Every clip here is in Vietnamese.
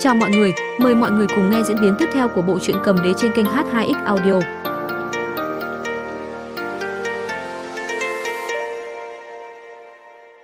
Chào mọi người, mời mọi người cùng nghe diễn biến tiếp theo của bộ truyện cầm đế trên kênh H2X Audio.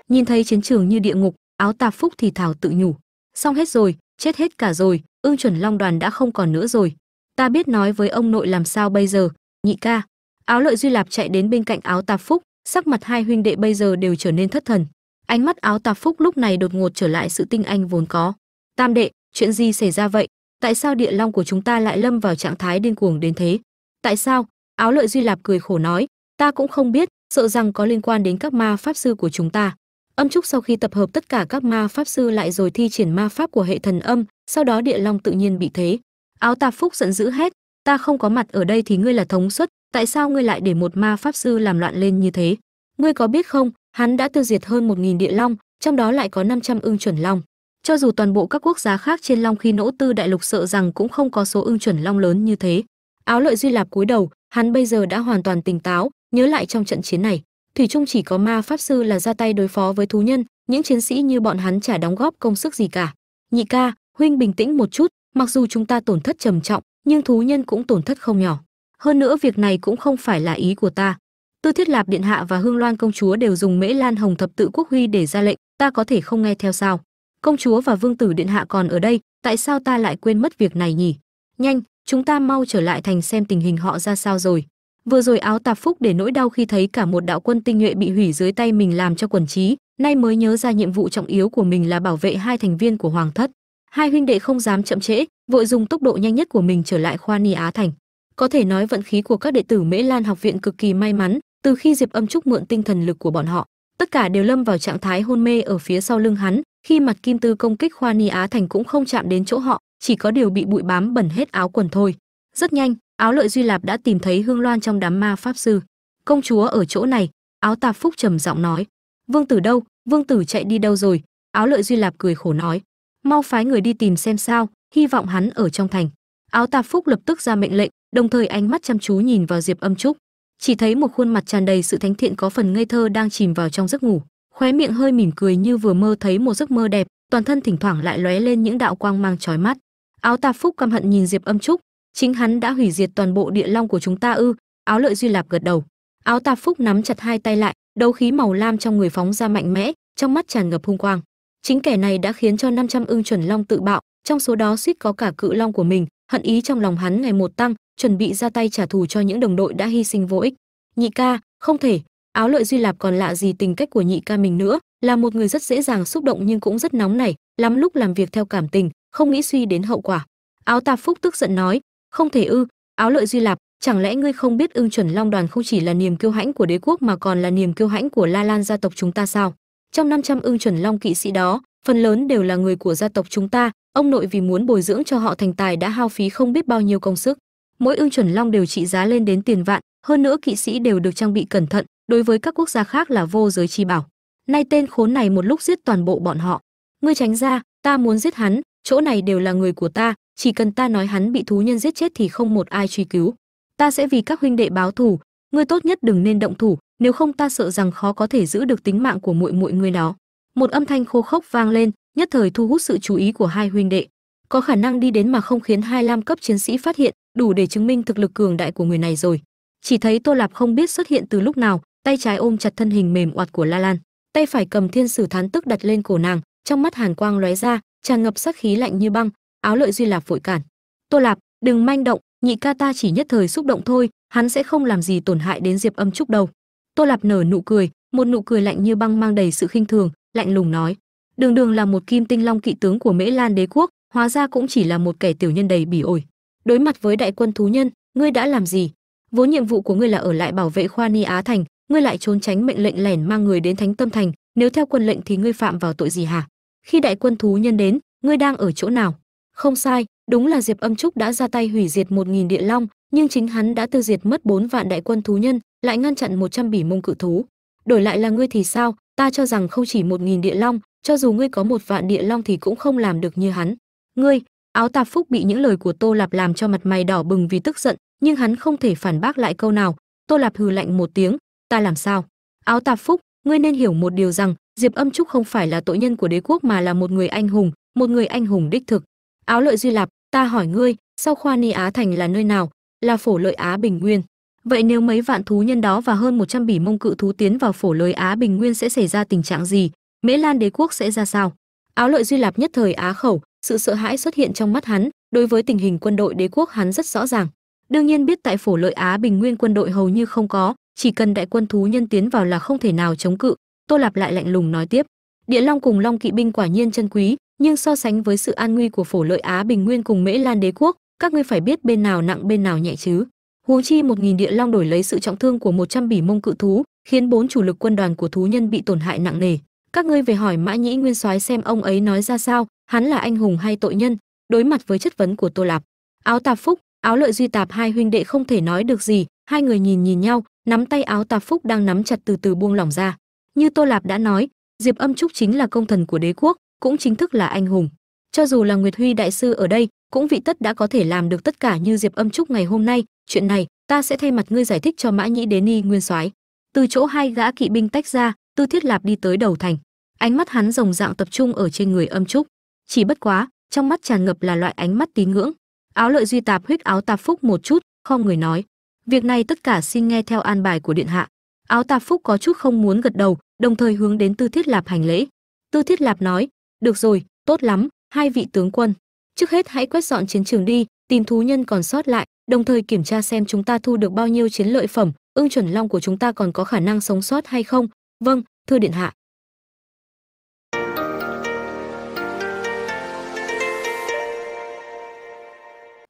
Nhìn thấy chiến trường như địa ngục, áo tạp phúc thì thảo tự nhủ, xong hết rồi, chết hết cả rồi, ương chuẩn long đoàn đã không còn nữa rồi. Ta biết nói với ông nội làm sao bây giờ, nhị ca. Áo lợi duy lạp chạy đến bên cạnh áo tạp phúc, sắc mặt hai huynh đệ bây giờ đều trở nên thất thần. Ánh mắt áo tạp phúc lúc này đột ngột trở lại sự tinh anh vốn có. Tam đệ, chuyện gì xảy ra vậy? Tại sao địa long của chúng ta lại lâm vào trạng thái điên cuồng đến thế? Tại sao? Áo lợi duy lạp cười khổ nói, ta cũng không biết, sợ rằng có liên quan đến các ma pháp sư của chúng ta. Âm trúc sau khi tập hợp tất cả các ma pháp sư lại rồi thi triển ma pháp của hệ thần âm, sau đó địa long tự nhiên bị thế. Áo tạp phúc giận dữ hét, ta không có mặt ở đây thì ngươi là thống suất, tại sao ngươi lại để một ma pháp sư làm loạn lên như thế? Ngươi có biết không, hắn đã tiêu diệt hơn một nghìn địa long, trong đó lại có 500 ưng chuẩn long cho dù toàn bộ các quốc gia khác trên long khi nỗ tư đại lục sợ rằng cũng không có số ưng chuẩn long lớn như thế. Áo lợi duy lạp cúi đầu, hắn bây giờ đã hoàn toàn tỉnh táo, nhớ lại trong trận chiến này. Thủy trung chỉ có ma pháp sư là ra tay đối phó với thú nhân, những chiến sĩ như bọn hắn chả đóng góp công sức gì cả. Nhị ca, huynh bình tĩnh một chút, mặc dù chúng ta tổn thất trầm trọng, nhưng thú nhân cũng tổn thất không nhỏ. Hơn nữa việc này cũng không phải là ý của ta. Tư thiết lạp, điện hạ và hương loan công chúa đều dùng mễ lan hồng thập tự quốc huy để ra lệnh, ta có thể không nghe theo sao? Công chúa và vương tử điện hạ còn ở đây, tại sao ta lại quên mất việc này nhỉ? Nhanh, chúng ta mau trở lại thành xem tình hình họ ra sao rồi. Vừa rồi áo tạp phúc để nỗi đau khi thấy cả một đạo quân tinh nhuệ bị hủy dưới tay mình làm cho quần trí, nay mới nhớ ra nhiệm vụ trọng yếu của mình là bảo vệ hai thành viên của hoàng thất. Hai huynh đệ không dám chậm trễ, vội dùng tốc độ nhanh nhất của mình trở lại khoa ni á thành. Có thể nói vận khí của các đệ tử mễ lan học viện cực kỳ may mắn, từ khi diệp âm trúc mượn tinh thần lực của bọn họ, tất cả đều lâm vào trạng thái hôn mê ở phía sau lưng hắn khi mặt kim tư công kích khoa ni á thành cũng không chạm đến chỗ họ, chỉ có điều bị bụi bám bẩn hết áo quần thôi. Rất nhanh, áo lợi duy lạp đã tìm thấy hương loan trong đám ma pháp sư. Công chúa ở chỗ này, áo tạp phúc trầm giọng nói. Vương tử đâu? Vương tử chạy đi đâu rồi? Áo lợi duy lạp cười khổ nói. Mau phái người đi tìm xem sao, hy vọng hắn ở trong thành. Áo tạp phúc lập tức ra mệnh lệnh, đồng thời ánh mắt chăm chú nhìn vào diệp âm trúc. Chỉ thấy một khuôn mặt tràn đầy sự thánh thiện có phần ngây thơ đang chìm vào trong giấc ngủ khóe miệng hơi mỉm cười như vừa mơ thấy một giấc mơ đẹp, toàn thân thỉnh thoảng lại lóe lên những đạo quang mang chói mắt. Áo tạp phúc căm hận nhìn diệp âm trúc, chính hắn đã hủy diệt toàn bộ địa long của chúng ta ư? Áo lợi duy lạp gật đầu. Áo tạp phúc nắm chặt hai tay lại, đấu khí màu lam trong người phóng ra mạnh mẽ, trong mắt tràn ngập hung quang. Chính kẻ này đã khiến cho 500 ưng chuẩn long tự bạo, trong số đó suýt có cả cự long của mình. Hận ý trong lòng hắn ngày một tăng, chuẩn bị ra tay trả thù cho những đồng đội đã hy sinh vô ích. Nhị ca, không thể áo lợi duy lạp còn lạ gì tình cách của nhị ca mình nữa, là một người rất dễ dàng xúc động nhưng cũng rất nóng nảy, lắm lúc làm việc theo cảm tình, không nghĩ suy đến hậu quả. Áo tạp phúc tức giận nói, không thể ư, áo lợi duy lạp, chẳng lẽ ngươi không biết ưng chuẩn long đoàn không chỉ là niềm kiêu hãnh của đế quốc mà còn là niềm kiêu hãnh của la lan gia tộc chúng ta sao? Trong 500 ưng chuẩn long kỵ sĩ đó, phần lớn đều là người của gia tộc chúng ta, ông nội vì muốn bồi dưỡng cho họ thành tài đã hao phí không biết bao nhiêu công sức. Mỗi ưng chuẩn long đều trị giá lên đến tiền vạn, hơn nữa kỵ sĩ đều được trang bị cẩn thận đối với các quốc gia khác là vô giới chi bảo. Nay tên khốn này một lúc giết toàn bộ bọn họ. Ngươi tránh ra, ta muốn giết hắn, chỗ này đều là người của ta, chỉ cần ta nói hắn bị thú nhân giết chết thì không một ai truy cứu. Ta sẽ vì các huynh đệ báo thù, ngươi tốt nhất đừng nên động thủ, nếu không ta sợ rằng khó có thể giữ được tính mạng của muội muội ngươi đó. Một âm thanh khô khốc vang lên, nhất thời thu hút sự chú ý của hai huynh đệ. Có khả năng đi đến mà không khiến hai lam cấp chiến sĩ phát hiện, đủ để chứng minh thực lực cường đại của người này rồi. Chỉ thấy tô lạp không biết xuất hiện từ lúc nào tay trái ôm chặt thân hình mềm oặt của la lan. Tay phải cầm thiên sử thán tức đặt lên cổ nàng, trong mắt hàn quang lóe ra, tràn ngập sát khí lạnh như băng, áo lợi duy lạp vội cản. Tô lạp, đừng manh động, nhị ca ta chỉ nhất thời xúc động thôi, hắn sẽ không làm gì tổn hại đến diệp âm trúc đâu. Tô lạp nở nụ cười, một nụ cười lạnh như băng mang đầy sự khinh thường, lạnh lùng nói, đường đường là một kim tinh long kỵ tướng của mễ lan đế quốc, hóa ra cũng chỉ là một kẻ tiểu nhân đầy bỉ ổi. Đối mặt với đại quân thú nhân, ngươi đã làm gì? Vốn nhiệm vụ của ngươi là ở lại bảo vệ khoa ni á thành ngươi lại trốn tránh mệnh lệnh lẻn mang người đến thánh tâm thành, nếu theo quân lệnh thì ngươi phạm vào tội gì hả? Khi đại quân thú nhân đến, ngươi đang ở chỗ nào? Không sai, đúng là diệp âm trúc đã ra tay hủy diệt một nghìn địa long, nhưng chính hắn đã tiêu diệt mất bốn vạn đại quân thú nhân, lại ngăn chặn một trăm bỉ mông cự thú. Đổi lại là ngươi thì sao? Ta cho rằng không chỉ một nghìn địa long, cho dù ngươi có một vạn địa long thì cũng không làm được như hắn. Ngươi, áo tạp phúc bị những lời của tô lạp làm cho mặt mày đỏ bừng vì tức giận, nhưng hắn không thể phản bác lại câu nào. Tô lạp hừ lạnh một tiếng ta làm sao? Áo tạp phúc, ngươi nên hiểu một điều rằng, diệp âm trúc không phải là tội nhân của đế quốc mà là một người anh hùng, một người anh hùng đích thực. Áo lợi duy lạp, ta hỏi ngươi, sau khoa ni á thành là nơi nào? Là phổ lợi á bình nguyên. Vậy nếu mấy vạn thú nhân đó và hơn 100 bỉ mông cự thú tiến vào phổ lợi á bình nguyên sẽ xảy ra tình trạng gì? Mễ lan đế quốc sẽ ra sao? Áo lợi duy lạp nhất thời á khẩu, sự sợ hãi xuất hiện trong mắt hắn, đối với tình hình quân đội đế quốc hắn rất rõ ràng. Đương nhiên biết tại phổ lợi á bình nguyên quân đội hầu như không có chỉ cần đại quân thú nhân tiến vào là không thể nào chống cự. Tô lạp lại lạnh lùng nói tiếp. Địa long cùng long kỵ binh quả nhiên chân quý, nhưng so sánh với sự an nguy của phổ lợi á bình nguyên cùng mễ lan đế quốc, các ngươi phải biết bên nào nặng bên nào nhẹ chứ. Huống chi một nghìn địa long đổi lấy sự trọng thương của 100 bỉ mông cự thú, khiến bốn chủ lực quân đoàn của thú nhân bị tổn hại nặng nề. Các ngươi về hỏi mã nhĩ nguyên soái xem ông ấy nói ra sao, hắn là anh hùng hay tội nhân, đối mặt với chất vấn của tô lạp. Áo tạp phúc, áo lợi duy tạp hai huynh đệ không thể nói được gì, hai người nhìn nhìn nhau nắm tay áo tạp phúc đang nắm chặt từ từ buông lỏng ra. Như tô lạp đã nói, diệp âm trúc chính là công thần của đế quốc, cũng chính thức là anh hùng. Cho dù là nguyệt huy đại sư ở đây, cũng vị tất đã có thể làm được tất cả như diệp âm trúc ngày hôm nay. Chuyện này, ta sẽ thay mặt ngươi giải thích cho mã nhĩ đế ni nguyên soái. Từ chỗ hai gã kỵ binh tách ra, tư thiết lạp đi tới đầu thành. Ánh mắt hắn rồng dạng tập trung ở trên người âm trúc. Chỉ bất quá, trong mắt tràn ngập là loại ánh mắt tín ngưỡng. Áo lợi duy tạp huyết áo tạp phúc một chút, không người nói việc này tất cả xin nghe theo an bài của điện hạ. Áo tạp phúc có chút không muốn gật đầu, đồng thời hướng đến tư thiết lạp hành lễ. Tư thiết lạp nói, được rồi, tốt lắm, hai vị tướng quân. Trước hết hãy quét dọn chiến trường đi, tìm thú nhân còn sót lại, đồng thời kiểm tra xem chúng ta thu được bao nhiêu chiến lợi phẩm, ưng chuẩn long của chúng ta còn có khả năng sống sót hay không. Vâng thưa điện hạ.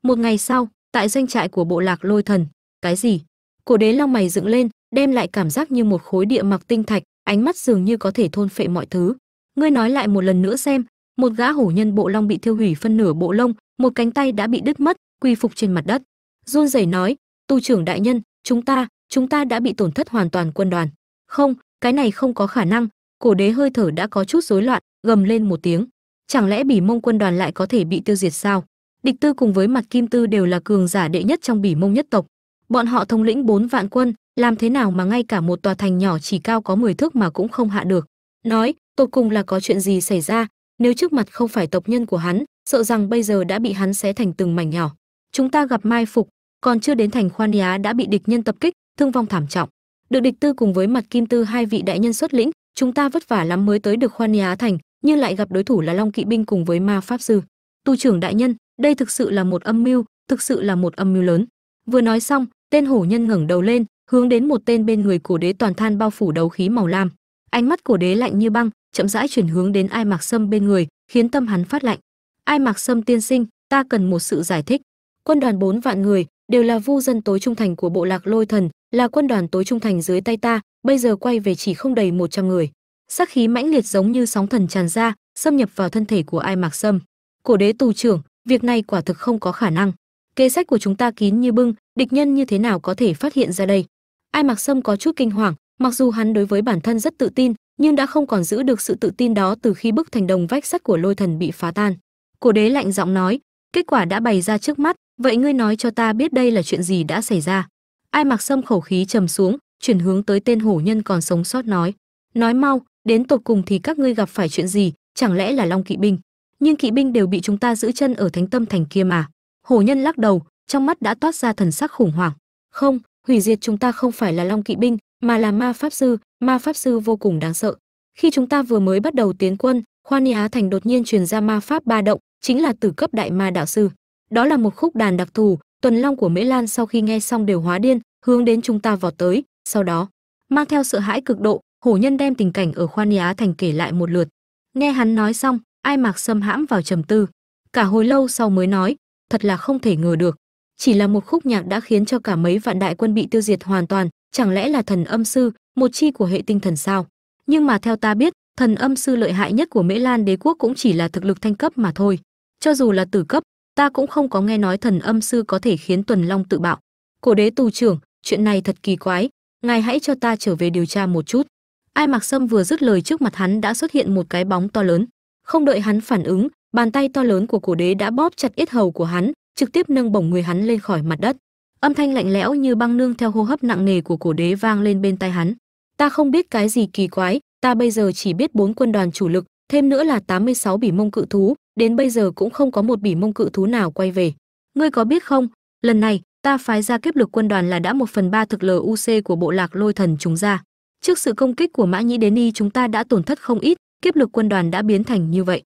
Một ngày sau, tại doanh trại của bộ lạc lôi thần cái gì? Cổ đế long mày dựng lên, đem lại cảm giác như một khối địa mặc tinh thạch, ánh mắt dường như có thể thôn phệ mọi thứ. Ngươi nói lại một lần nữa xem, một gã hổ nhân bộ long bị thiêu hủy phân nửa bộ lông, một cánh tay đã bị đứt mất quy phục trên mặt đất. Run rẩy nói, tu trưởng đại nhân, chúng ta chúng ta đã bị tổn thất hoàn toàn quân đoàn. Không, cái này không có khả năng. Cổ đế hơi thở đã có chút rối loạn, gầm lên một tiếng. Chẳng lẽ bỉ mông quân đoàn lại có thể bị tiêu diệt sao? Địch tư cùng với mặt kim tư đều là cường giả đệ nhất trong bỉ mông nhất tộc bọn họ thống lĩnh bốn vạn quân, làm thế nào mà ngay cả một tòa thành nhỏ chỉ cao có 10 thước mà cũng không hạ được. Nói, tột cùng là có chuyện gì xảy ra? Nếu trước mặt không phải tộc nhân của hắn, sợ rằng bây giờ đã bị hắn xé thành từng mảnh nhỏ. Chúng ta gặp mai phục, còn chưa đến thành khoan Á đã bị địch nhân tập kích, thương vong thảm trọng. Được địch tư cùng với mặt kim tư hai vị đại nhân xuất lĩnh, chúng ta vất vả lắm mới tới được khoan Á thành, nhưng lại gặp đối thủ là long kỵ binh cùng với ma pháp sư. Tu trưởng đại nhân, đây thực sự là một âm mưu, thực sự là một âm mưu lớn vừa nói xong, tên hổ nhân ngẩng đầu lên, hướng đến một tên bên người cổ đế toàn than bao phủ đấu khí màu lam. Ánh mắt cổ đế lạnh như băng, chậm rãi chuyển hướng đến ai mặc sâm bên người, khiến tâm hắn phát lạnh. Ai mặc sâm tiên sinh, ta cần một sự giải thích. Quân đoàn bốn vạn người, đều là vu dân tối trung thành của bộ lạc lôi thần, là quân đoàn tối trung thành dưới tay ta, bây giờ quay về chỉ không đầy 100 người. Sắc khí mãnh liệt giống như sóng thần tràn ra, xâm nhập vào thân thể của ai mặc sâm. Cổ đế tù trưởng, việc này quả thực không có khả năng kế sách của chúng ta kín như bưng, địch nhân như thế nào có thể phát hiện ra đây? Ai mặc sâm có chút kinh hoàng, mặc dù hắn đối với bản thân rất tự tin, nhưng đã không còn giữ được sự tự tin đó từ khi bức thành đồng vách sắt của lôi thần bị phá tan. Cổ đế lạnh giọng nói, kết quả đã bày ra trước mắt, vậy ngươi nói cho ta biết đây là chuyện gì đã xảy ra? Ai mặc sâm khẩu khí trầm xuống, chuyển hướng tới tên hổ nhân còn sống sót nói nói mau, đến tột cùng thì các ngươi gặp phải chuyện gì, chẳng lẽ là long kỵ binh? Nhưng kỵ binh đều bị chúng ta giữ chân ở thánh tâm thành kia mà hổ nhân lắc đầu, trong mắt đã toát ra thần sắc khủng hoảng. Không, hủy diệt chúng ta không phải là long kỵ binh, mà là ma pháp sư. Ma pháp sư vô cùng đáng sợ. Khi chúng ta vừa mới bắt đầu tiến quân, khoan ni á thành đột nhiên truyền ra ma pháp ba động, chính là tử cấp đại ma đạo sư. Đó là một khúc đàn đặc thù, tuần long của mễ lan sau khi nghe xong đều hóa điên, hướng đến chúng ta vọt tới. Sau đó, mang theo sợ hãi cực độ, hổ nhân đem tình cảnh ở khoan ni á thành kể lại một lượt. Nghe hắn nói xong, ai mặc xâm hãm vào trầm tư. Cả hồi lâu sau mới nói thật là không thể ngờ được. Chỉ là một khúc nhạc đã khiến cho cả mấy vạn đại quân bị tiêu diệt hoàn toàn, chẳng lẽ là thần âm sư, một chi của hệ tinh thần sao? Nhưng mà theo ta biết, thần âm sư lợi hại nhất của mễ lan đế quốc cũng chỉ là thực lực thanh cấp mà thôi. Cho dù là tử cấp, ta cũng không có nghe nói thần âm sư có thể khiến tuần long tự bạo. Cổ đế tù trưởng, chuyện này thật kỳ quái. Ngài hãy cho ta trở về điều tra một chút. Ai mặc sâm vừa dứt lời trước mặt hắn đã xuất hiện một cái bóng to lớn. Không đợi hắn phản ứng bàn tay to lớn của cổ đế đã bóp chặt yết hầu của hắn, trực tiếp nâng bổng người hắn lên khỏi mặt đất. Âm thanh lạnh lẽo như băng nương theo hô hấp nặng nề của cổ đế vang lên bên tai hắn. Ta không biết cái gì kỳ quái, ta bây giờ chỉ biết bốn quân đoàn chủ lực, thêm nữa là 86 bỉ mông cự thú, đến bây giờ cũng không có một bỉ mông cự thú nào quay về. Ngươi có biết không, lần này, ta phái ra kiếp lực quân đoàn là đã một phần ba thực luc của bộ lạc lôi thần chúng ra. Trước sự công kích của mã nhĩ đến y chúng ta đã tổn thất không ít, kiếp lực quân đoàn đã biến thành như vậy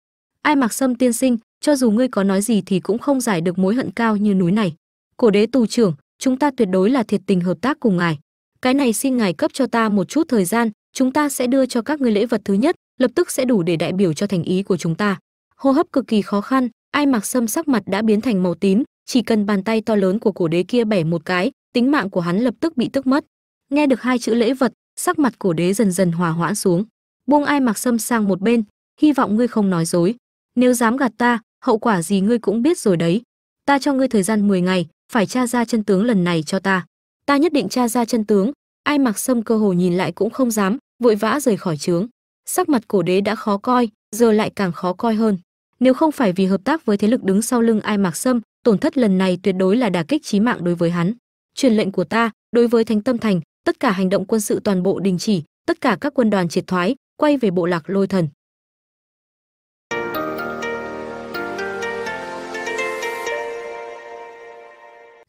ai mặc sâm tiên sinh, cho dù ngươi có nói gì thì cũng không giải được mối hận cao như núi này. Cổ đế tù trưởng, chúng ta tuyệt đối là thiệt tình hợp tác cùng ngài. Cái này xin ngài cấp cho ta một chút thời gian, chúng ta sẽ đưa cho các ngươi lễ vật thứ nhất, lập tức sẽ đủ để đại biểu cho thành ý của chúng ta. Hô hấp cực kỳ khó khăn, ai mặc sâm sắc mặt đã biến thành màu tím, chỉ cần bàn tay to lớn của cổ đế kia bẻ một cái, tính mạng của hắn lập tức bị tức mất. Nghe được hai chữ lễ vật, sắc mặt cổ đế dần dần hòa hoãn xuống. Buông ai mặc sâm sang một bên, hy vọng ngươi không nói dối nếu dám gạt ta, hậu quả gì ngươi cũng biết rồi đấy. Ta cho ngươi thời gian 10 ngày, phải tra ra chân tướng lần này cho ta. Ta nhất định tra ra chân tướng, ai mặc sâm cơ hồ nhìn lại cũng không dám, vội vã rời khỏi trướng. Sắc mặt cổ đế đã khó coi, giờ lại càng khó coi hơn. Nếu không phải vì hợp tác với thế lực đứng sau lưng ai mặc sâm, tổn thất lần này tuyệt đối là đả kích chí mạng đối với hắn. Truyền lệnh của ta, đối với thánh tâm thành, tất cả hành động quân sự toàn bộ đình chỉ, tất cả các quân đoàn triệt thoái, quay về bộ lạc lôi thần.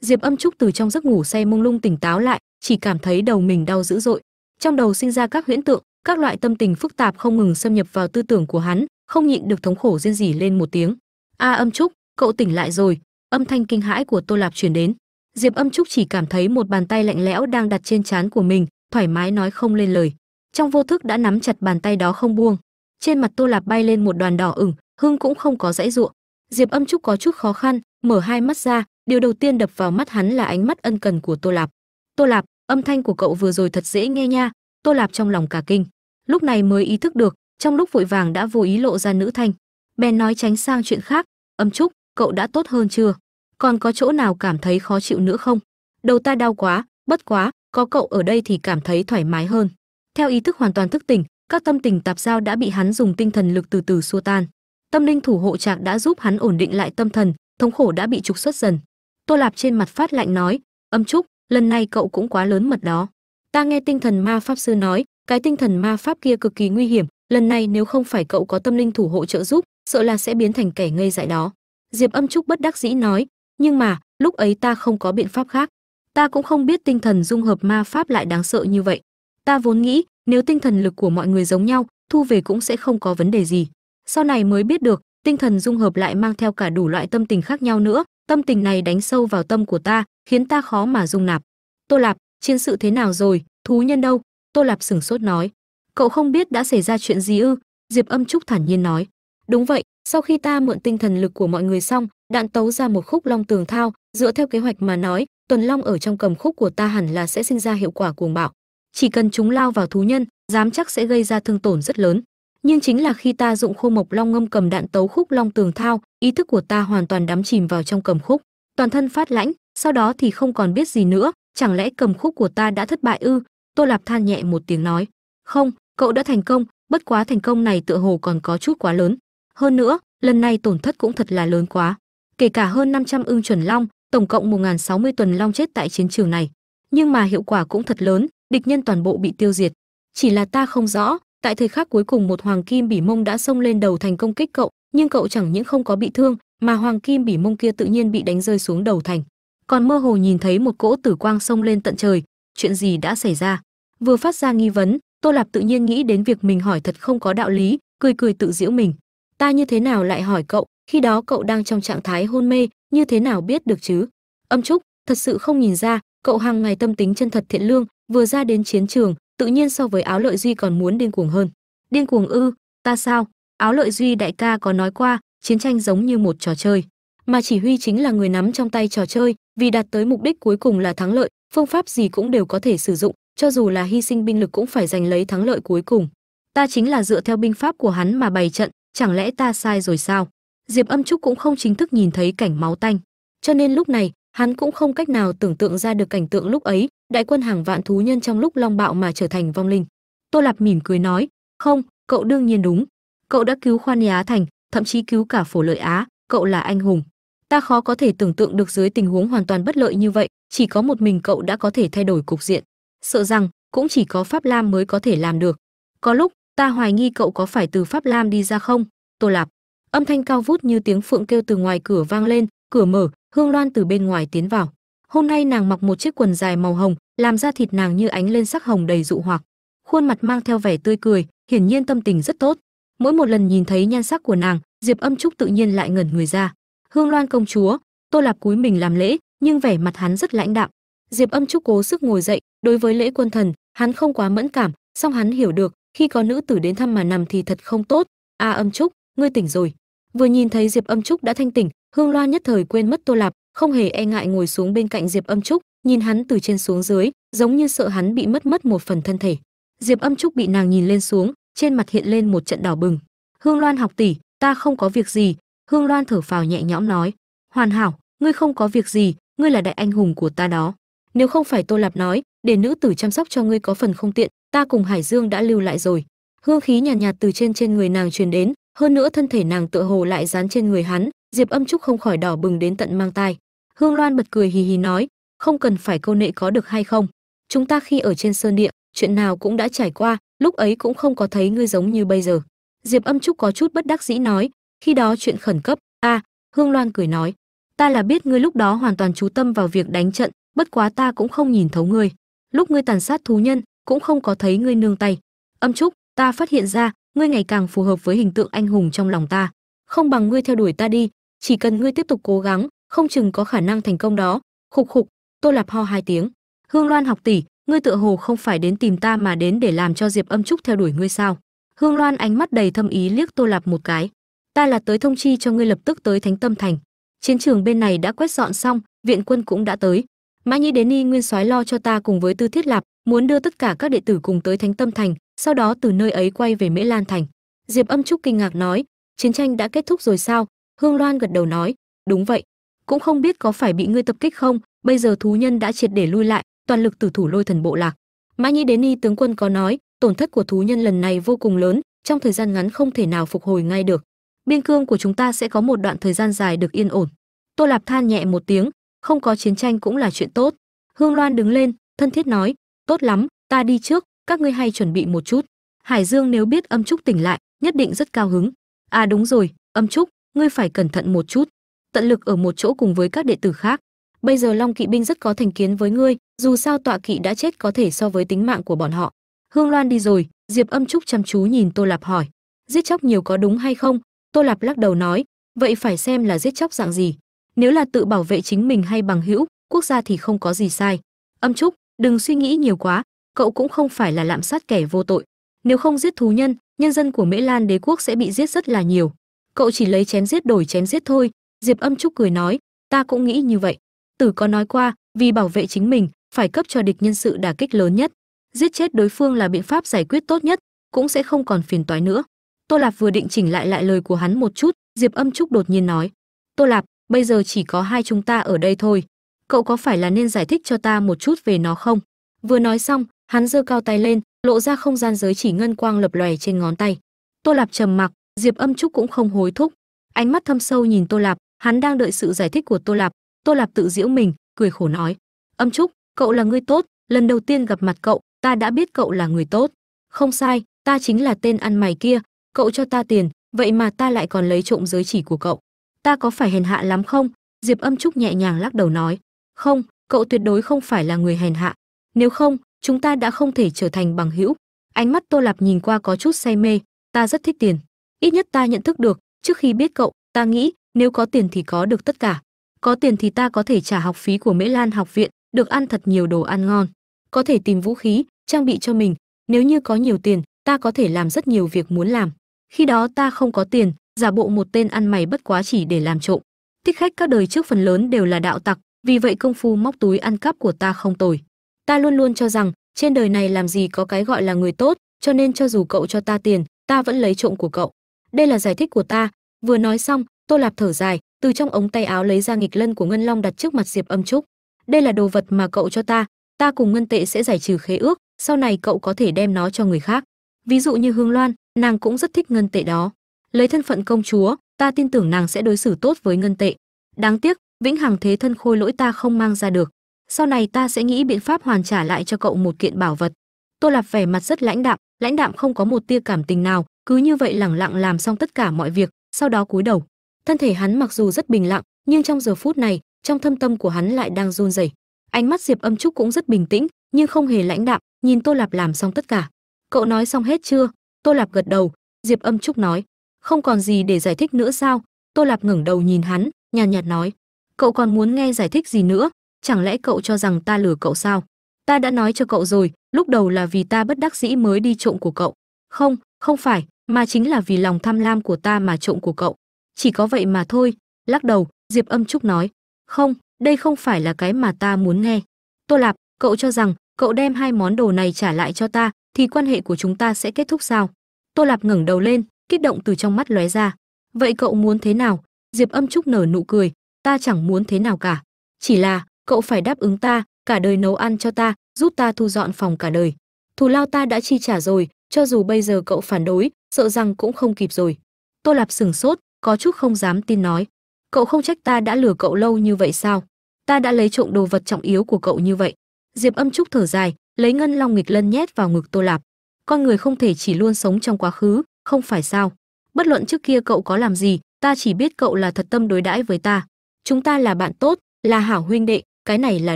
Diệp âm trúc từ trong giấc ngủ say mông lung tỉnh táo lại, chỉ cảm thấy đầu mình đau dữ dội. Trong đầu sinh ra các huyễn tượng, các loại tâm tình phức tạp không ngừng xâm nhập vào tư tưởng của hắn, không nhịn được thống khổ rên rỉ lên một tiếng. A âm trúc, cậu tỉnh lại rồi. Âm thanh kinh hãi của tô lạp truyền đến. Diệp âm trúc chỉ cảm thấy một bàn tay lạnh lẽo đang đặt trên trán của mình, thoải mái nói không lên lời. Trong vô thức đã nắm chặt bàn tay đó không buông. Trên mặt tô lạp bay lên một đoàn đỏ ửng hưng cũng không có dãy ruộng. Diệp âm trúc có chút khó khăn, mở hai mắt ra điều đầu tiên đập vào mắt hắn là ánh mắt ân cần của tô lạp. Tô lạp, âm thanh của cậu vừa rồi thật dễ nghe nha. Tô lạp trong lòng cả kinh. Lúc này mới ý thức được, trong lúc vội vàng đã vô ý lộ ra nữ thanh. Bèn nói tránh sang chuyện khác. Âm trúc, cậu đã tốt hơn chưa? Còn có chỗ nào cảm thấy khó chịu nữa không? Đầu ta đau quá, bất quá, có cậu ở đây thì cảm thấy thoải mái hơn. Theo ý thức hoàn toàn thức tỉnh, các tâm tình tạp giao đã bị hắn dùng tinh thần lực từ từ xua tan. Tâm linh thủ hộ trạc đã giúp hắn ổn định lại tâm thần, thống khổ đã bị trục xuất dần tô lạp trên mặt phát lạnh nói, âm trúc, lần này cậu cũng quá lớn mật đó. Ta nghe tinh thần ma pháp sư nói, cái tinh thần ma pháp kia cực kỳ nguy hiểm, lần này nếu không phải cậu có tâm linh thủ hộ trợ giúp, sợ là sẽ biến thành kẻ ngây dại đó. Diệp âm trúc bất đắc dĩ nói, nhưng mà, lúc ấy ta không có biện pháp khác. Ta cũng không biết tinh thần dung hợp ma pháp lại đáng sợ như vậy. Ta vốn nghĩ, nếu tinh thần lực của mọi người giống nhau, thu về cũng sẽ không có vấn đề gì. Sau này mới biết được, tinh thần dung hợp lại mang theo cả đủ loại tâm tình khác nhau nữa tâm tình này đánh sâu vào tâm của ta, khiến ta khó mà dung nạp. Tô lạp, chiến sự thế nào rồi? Thú nhân đâu? Tô lạp sửng sốt nói. Cậu không biết đã xảy ra chuyện gì ư? Diệp âm trúc thản nhiên nói. Đúng vậy, sau khi ta mượn tinh thần lực của mọi người xong, đạn tấu ra một khúc long tường thao, dựa theo kế hoạch mà nói, tuần long ở trong cầm khúc của ta hẳn là sẽ sinh ra hiệu quả cuồng bạo. Chỉ cần chúng lao vào thú nhân, dám chắc sẽ gây ra thương tổn rất lớn nhưng chính là khi ta dụng khô mộc long ngâm cầm đạn tấu khúc long tường thao, ý thức của ta hoàn toàn đắm chìm vào trong cầm khúc. Toàn thân phát lãnh, sau đó thì không còn biết gì nữa, chẳng lẽ cầm khúc của ta đã thất bại ư? Tô lạp than nhẹ một tiếng nói. Không, cậu đã thành công, bất quá thành công này tựa hồ còn có chút quá lớn. Hơn nữa, lần này tổn thất cũng thật là lớn quá. Kể cả hơn 500 ưng chuẩn long, tổng cộng 1060 tuần long chết tại chiến trường này. Nhưng mà hiệu quả cũng thật lớn, địch nhân toàn bộ bị tiêu diệt. Chỉ là ta không rõ tại thời khắc cuối cùng một hoàng kim bỉ mông đã xông lên đầu thành công kích cậu, nhưng cậu chẳng những không có bị thương, mà hoàng kim bỉ mông kia tự nhiên bị đánh rơi xuống đầu thành. Còn mơ hồ nhìn thấy một cỗ tử quang xông lên tận trời, chuyện gì đã xảy ra? Vừa phát ra nghi vấn, tô lạp tự nhiên nghĩ đến việc mình hỏi thật không có đạo lý, cười cười tự giễu mình. Ta như thế nào lại hỏi cậu, khi đó cậu đang trong trạng thái hôn mê, như thế nào biết được chứ? Âm trúc, thật sự không nhìn ra, cậu hàng ngày tâm tính chân thật thiện lương, vừa ra đến chiến trường tự nhiên so với áo lợi duy còn muốn điên cuồng hơn. Điên cuồng ư, ta sao? Áo lợi duy đại ca có nói qua, chiến tranh giống như một trò chơi. Mà chỉ huy chính là người nắm trong tay trò chơi, vì đạt tới mục đích cuối cùng là thắng lợi, phương pháp gì cũng đều có thể sử dụng, cho dù là hy sinh binh lực cũng phải giành lấy thắng lợi cuối cùng. Ta chính là dựa theo binh pháp của hắn mà bày trận, chẳng lẽ ta sai rồi sao? Diệp âm trúc cũng không chính thức nhìn thấy cảnh máu tanh. Cho nên lúc này hắn cũng không cách nào tưởng tượng ra được cảnh tượng lúc ấy, đại quân hàng vạn thú nhân trong lúc long bạo mà trở thành vong linh. Tô lạp mỉm cười nói, không, cậu đương nhiên đúng. Cậu đã cứu khoan nhá thành, thậm chí cứu cả phổ lợi á, cậu là anh hùng. Ta khó có thể tưởng tượng được dưới tình huống hoàn toàn bất lợi như vậy, chỉ có một mình cậu đã có thể thay đổi cục diện. Sợ rằng, cũng chỉ có pháp lam mới có thể làm được. Có lúc, ta hoài nghi cậu có phải từ pháp lam đi ra không? Tô lạp. Âm thanh cao vút như tiếng phượng kêu từ ngoài cửa vang lên, cửa mở hương loan từ bên ngoài tiến vào. Hôm nay nàng mặc một chiếc quần dài màu hồng, làm da thịt nàng như ánh lên sắc hồng đầy dụ hoặc. Khuôn mặt mang theo vẻ tươi cười, hiển nhiên tâm tình rất tốt. Mỗi một lần nhìn thấy nhan sắc của nàng, diệp âm trúc tự nhiên lại ngẩn người ra. Hương loan công chúa, tô lạp cúi mình làm lễ, nhưng vẻ mặt hắn rất lãnh đạm. Diệp âm trúc cố sức ngồi dậy, đối với lễ quân thần, hắn không quá mẫn cảm, song hắn hiểu được, khi có nữ tử đến thăm mà nằm thì thật không tốt. A âm trúc, ngươi tỉnh rồi. Vừa nhìn thấy diệp âm trúc đã thanh tỉnh hương loan nhất thời quên mất tô lạp không hề e ngại ngồi xuống bên cạnh diệp âm trúc nhìn hắn từ trên xuống dưới giống như sợ hắn bị mất mất một phần thân thể. Diệp âm trúc bị nàng nhìn lên xuống trên mặt hiện lên một trận đỏ bừng. Hương loan học tỷ ta không có việc gì. Hương loan thở phào nhẹ nhõm nói. Hoàn hảo ngươi không có việc gì ngươi là đại anh hùng của ta đó. Nếu không phải tô lạp nói để nữ tử chăm sóc cho ngươi có phần không tiện ta cùng hải dương đã lưu lại rồi. Hương khí nhàn nhạt, nhạt từ trên trên người nàng truyền đến hơn nữa thân thể nàng tựa hồ lại dán trên người hắn diệp âm trúc không khỏi đỏ bừng đến tận mang tai. Hương loan bật cười hì hì nói không cần phải câu nệ có được hay không? Chúng ta khi ở trên sơn địa chuyện nào cũng đã trải qua lúc ấy cũng không có thấy ngươi giống như bây giờ. Diệp âm trúc có chút bất đắc dĩ nói khi đó chuyện khẩn cấp a à, hương loan cười nói ta là biết ngươi lúc đó hoàn toàn chú tâm vào việc đánh trận bất quá ta cũng không nhìn thấu ngươi. Lúc ngươi tàn sát thú nhân cũng không có thấy ngươi nương tay. Âm trúc ta phát hiện ra ngươi ngày càng phù hợp với hình tượng anh hùng trong lòng ta không bằng ngươi theo đuổi ta đi, chỉ cần ngươi tiếp tục cố gắng, không chừng có khả năng thành công đó. Khục khục, tô lạp ho hai tiếng. Hương loan học tỷ, ngươi tựa hồ không phải đến tìm ta mà đến để làm cho diệp âm trúc theo đuổi ngươi sao? Hương loan ánh mắt đầy thâm ý liếc tô lạp một cái. Ta là tới thông chi cho ngươi lập tức tới thánh tâm thành. Chiến trường bên này đã quét dọn xong, viện quân cũng đã tới. Mã nhĩ đến y nguyên soái lo cho ta cùng với tư thiết lạp, muốn đưa tất cả các đệ tử cùng tới thánh tâm thành, sau đó từ nơi ấy quay về mễ lan thành. Diệp âm trúc kinh ngạc nói chiến tranh đã kết thúc rồi sao? Hương loan gật đầu nói, đúng vậy. Cũng không biết có phải bị ngươi tập kích không? Bây giờ thú nhân đã triệt để lui lại, toàn lực tử thủ lôi thần bộ lạc. Mã nhĩ đến y tướng quân có nói, tổn thất của thú nhân lần này vô cùng lớn, trong thời gian ngắn không thể nào phục hồi ngay được. Biên cương của chúng ta sẽ có một đoạn thời gian dài được yên ổn. Tô lạp than nhẹ một tiếng, không có chiến tranh cũng là chuyện tốt. Hương loan đứng lên, thân thiết nói, tốt lắm, ta đi trước, các ngươi hay chuẩn bị một chút. Hải dương nếu biết âm trúc tỉnh lại, nhất định rất cao hứng à đúng rồi, âm trúc, ngươi phải cẩn thận một chút. Tận lực ở một chỗ cùng với các đệ tử khác. Bây giờ long kỵ binh rất có thành kiến với ngươi, dù sao tọa kỵ đã chết có thể so với tính mạng của bọn họ. Hương loan đi rồi, diệp âm trúc chăm chú nhìn tô lạp hỏi, giết chóc nhiều có đúng hay không? Tô lạp lắc đầu nói, vậy phải xem là giết chóc dạng gì. Nếu là tự bảo vệ chính mình hay bằng hữu, quốc gia thì không có gì sai. Âm trúc, đừng suy nghĩ nhiều quá, cậu cũng không phải là lạm sát kẻ vô tội nếu không giết thú nhân nhân dân của mễ lan đế quốc sẽ bị giết rất là nhiều. Cậu chỉ lấy chém giết đổi chém giết thôi. Diệp âm trúc cười nói, ta cũng nghĩ như vậy. Tử có nói qua, vì bảo vệ chính mình, phải cấp cho địch nhân sự đả kích lớn nhất. Giết chết đối phương là biện pháp giải quyết tốt nhất, cũng sẽ không còn phiền toái nữa. Tô lạp vừa định chỉnh lại lại lời của hắn một chút, diệp âm trúc đột nhiên nói, tô lạp, bây giờ chỉ có hai chúng ta ở đây thôi. Cậu có phải là nên giải thích cho ta một chút về nó không? Vừa nói xong, hắn giơ cao tay lên lộ ra không gian giới chỉ ngân quang lập lòe trên ngón tay. Tô lạp trầm mặc, diệp âm trúc cũng không hối thúc. Ánh mắt thâm sâu nhìn tô lạp, hắn đang đợi sự giải thích của tô lạp. Tô lạp tự giễu mình, cười khổ nói, âm trúc, cậu là người tốt, lần đầu tiên gặp mặt cậu, ta đã biết cậu là người tốt. Không sai, ta chính là tên ăn mày kia, cậu cho ta tiền, vậy mà ta lại còn lấy trộm giới chỉ của cậu. Ta có phải hèn hạ lắm không? Diệp âm trúc nhẹ nhàng lắc đầu nói, không, cậu tuyệt đối không phải là người hèn hạ. Nếu không chúng ta đã không thể trở thành bằng hữu. Ánh mắt tô lạp nhìn qua có chút say mê. Ta rất thích tiền. Ít nhất ta nhận thức được, trước khi biết cậu, ta nghĩ nếu có tiền thì có được tất cả. Có tiền thì ta có thể trả học phí của mễ lan học viện, được ăn thật nhiều đồ ăn ngon. Có thể tìm vũ khí, trang bị cho mình. Nếu như có nhiều tiền, ta có thể làm rất nhiều việc muốn làm. Khi đó ta không có tiền, giả bộ một tên ăn mày bất quá chỉ để làm trộm. Thích khách các đời trước phần lớn đều là đạo tặc, vì vậy công phu móc túi ăn cắp của ta không tồi ta luôn luôn cho rằng, trên đời này làm gì có cái gọi là người tốt, cho nên cho dù cậu cho ta tiền, ta vẫn lấy trộm của cậu. Đây là giải thích của ta. Vừa nói xong, tô lạp thở dài, từ trong ống tay áo lấy ra nghịch lân của ngân long đặt trước mặt diệp âm trúc. Đây là đồ vật mà cậu cho ta ta cùng ngân tệ sẽ giải trừ khế ước, sau này cậu có thể đem nó cho người khác. Ví dụ như hương loan, nàng cũng rất thích ngân tệ đó. Lấy thân phận công chúa, ta tin tưởng nàng sẽ đối xử tốt với ngân tệ. Đáng tiếc, vĩnh hằng thế thân khôi lỗi ta không mang ra được sau này ta sẽ nghĩ biện pháp hoàn trả lại cho cậu một kiện bảo vật. Tô lạp vẻ mặt rất lãnh đạm lãnh đạm không có một tia cảm tình nào cứ như vậy lẳng lặng làm xong tất cả mọi việc sau đó cúi đầu. Thân thể hắn mặc dù rất bình lặng nhưng trong giờ phút này trong thâm tâm của hắn lại đang run rẩy. Ánh mắt diệp âm trúc cũng rất bình tĩnh nhưng không hề lãnh đạm nhìn tô lạp làm xong tất cả. Cậu nói xong hết chưa? Tô lạp gật đầu diệp âm trúc nói. Không còn gì để giải thích nữa sao? Tô lạp ngẩng đầu nhìn hắn nhàn nhạt, nhạt nói. Cậu còn muốn nghe giải thích gì nữa? Chẳng lẽ cậu cho rằng ta lừa cậu sao? Ta đã nói cho cậu rồi, lúc đầu là vì ta bất đắc dĩ mới đi trộm của cậu. Không không phải, mà chính là vì lòng tham lam của ta mà trộm của cậu. Chỉ có vậy mà thôi, lắc đầu, diệp âm trúc nói. Không, đây không phải là cái mà ta muốn nghe. Tô lạp, cậu cho rằng cậu đem hai món đồ này trả lại cho ta, thì quan hệ của chúng ta sẽ kết thúc sao? Tô lạp ngẩng đầu lên, kích động từ trong mắt lóe ra. Vậy cậu muốn thế nào? Diệp âm trúc nở nụ cười. Ta chẳng muốn thế nào cả. Chỉ là cậu phải đáp ứng ta, cả đời nấu ăn cho ta, giúp ta thu dọn phòng cả đời. Thù lao ta đã chi trả rồi, cho dù bây giờ cậu phản đối, sợ rằng cũng không kịp rồi. Tô lạp sừng sốt, có chút không dám tin nói. Cậu không trách ta đã lừa cậu lâu như vậy sao? Ta đã lấy trộm đồ vật trọng yếu của cậu như vậy. Diệp âm trúc thở dài, lấy ngân long nghịch lân nhét vào ngực tô lạp. Con người không thể chỉ luôn sống trong quá khứ, không phải sao? Bất luận trước kia cậu có làm gì, ta chỉ biết cậu là thật tâm đối đãi với ta. Chúng ta là bạn tốt, là hảo huynh đệ cái này là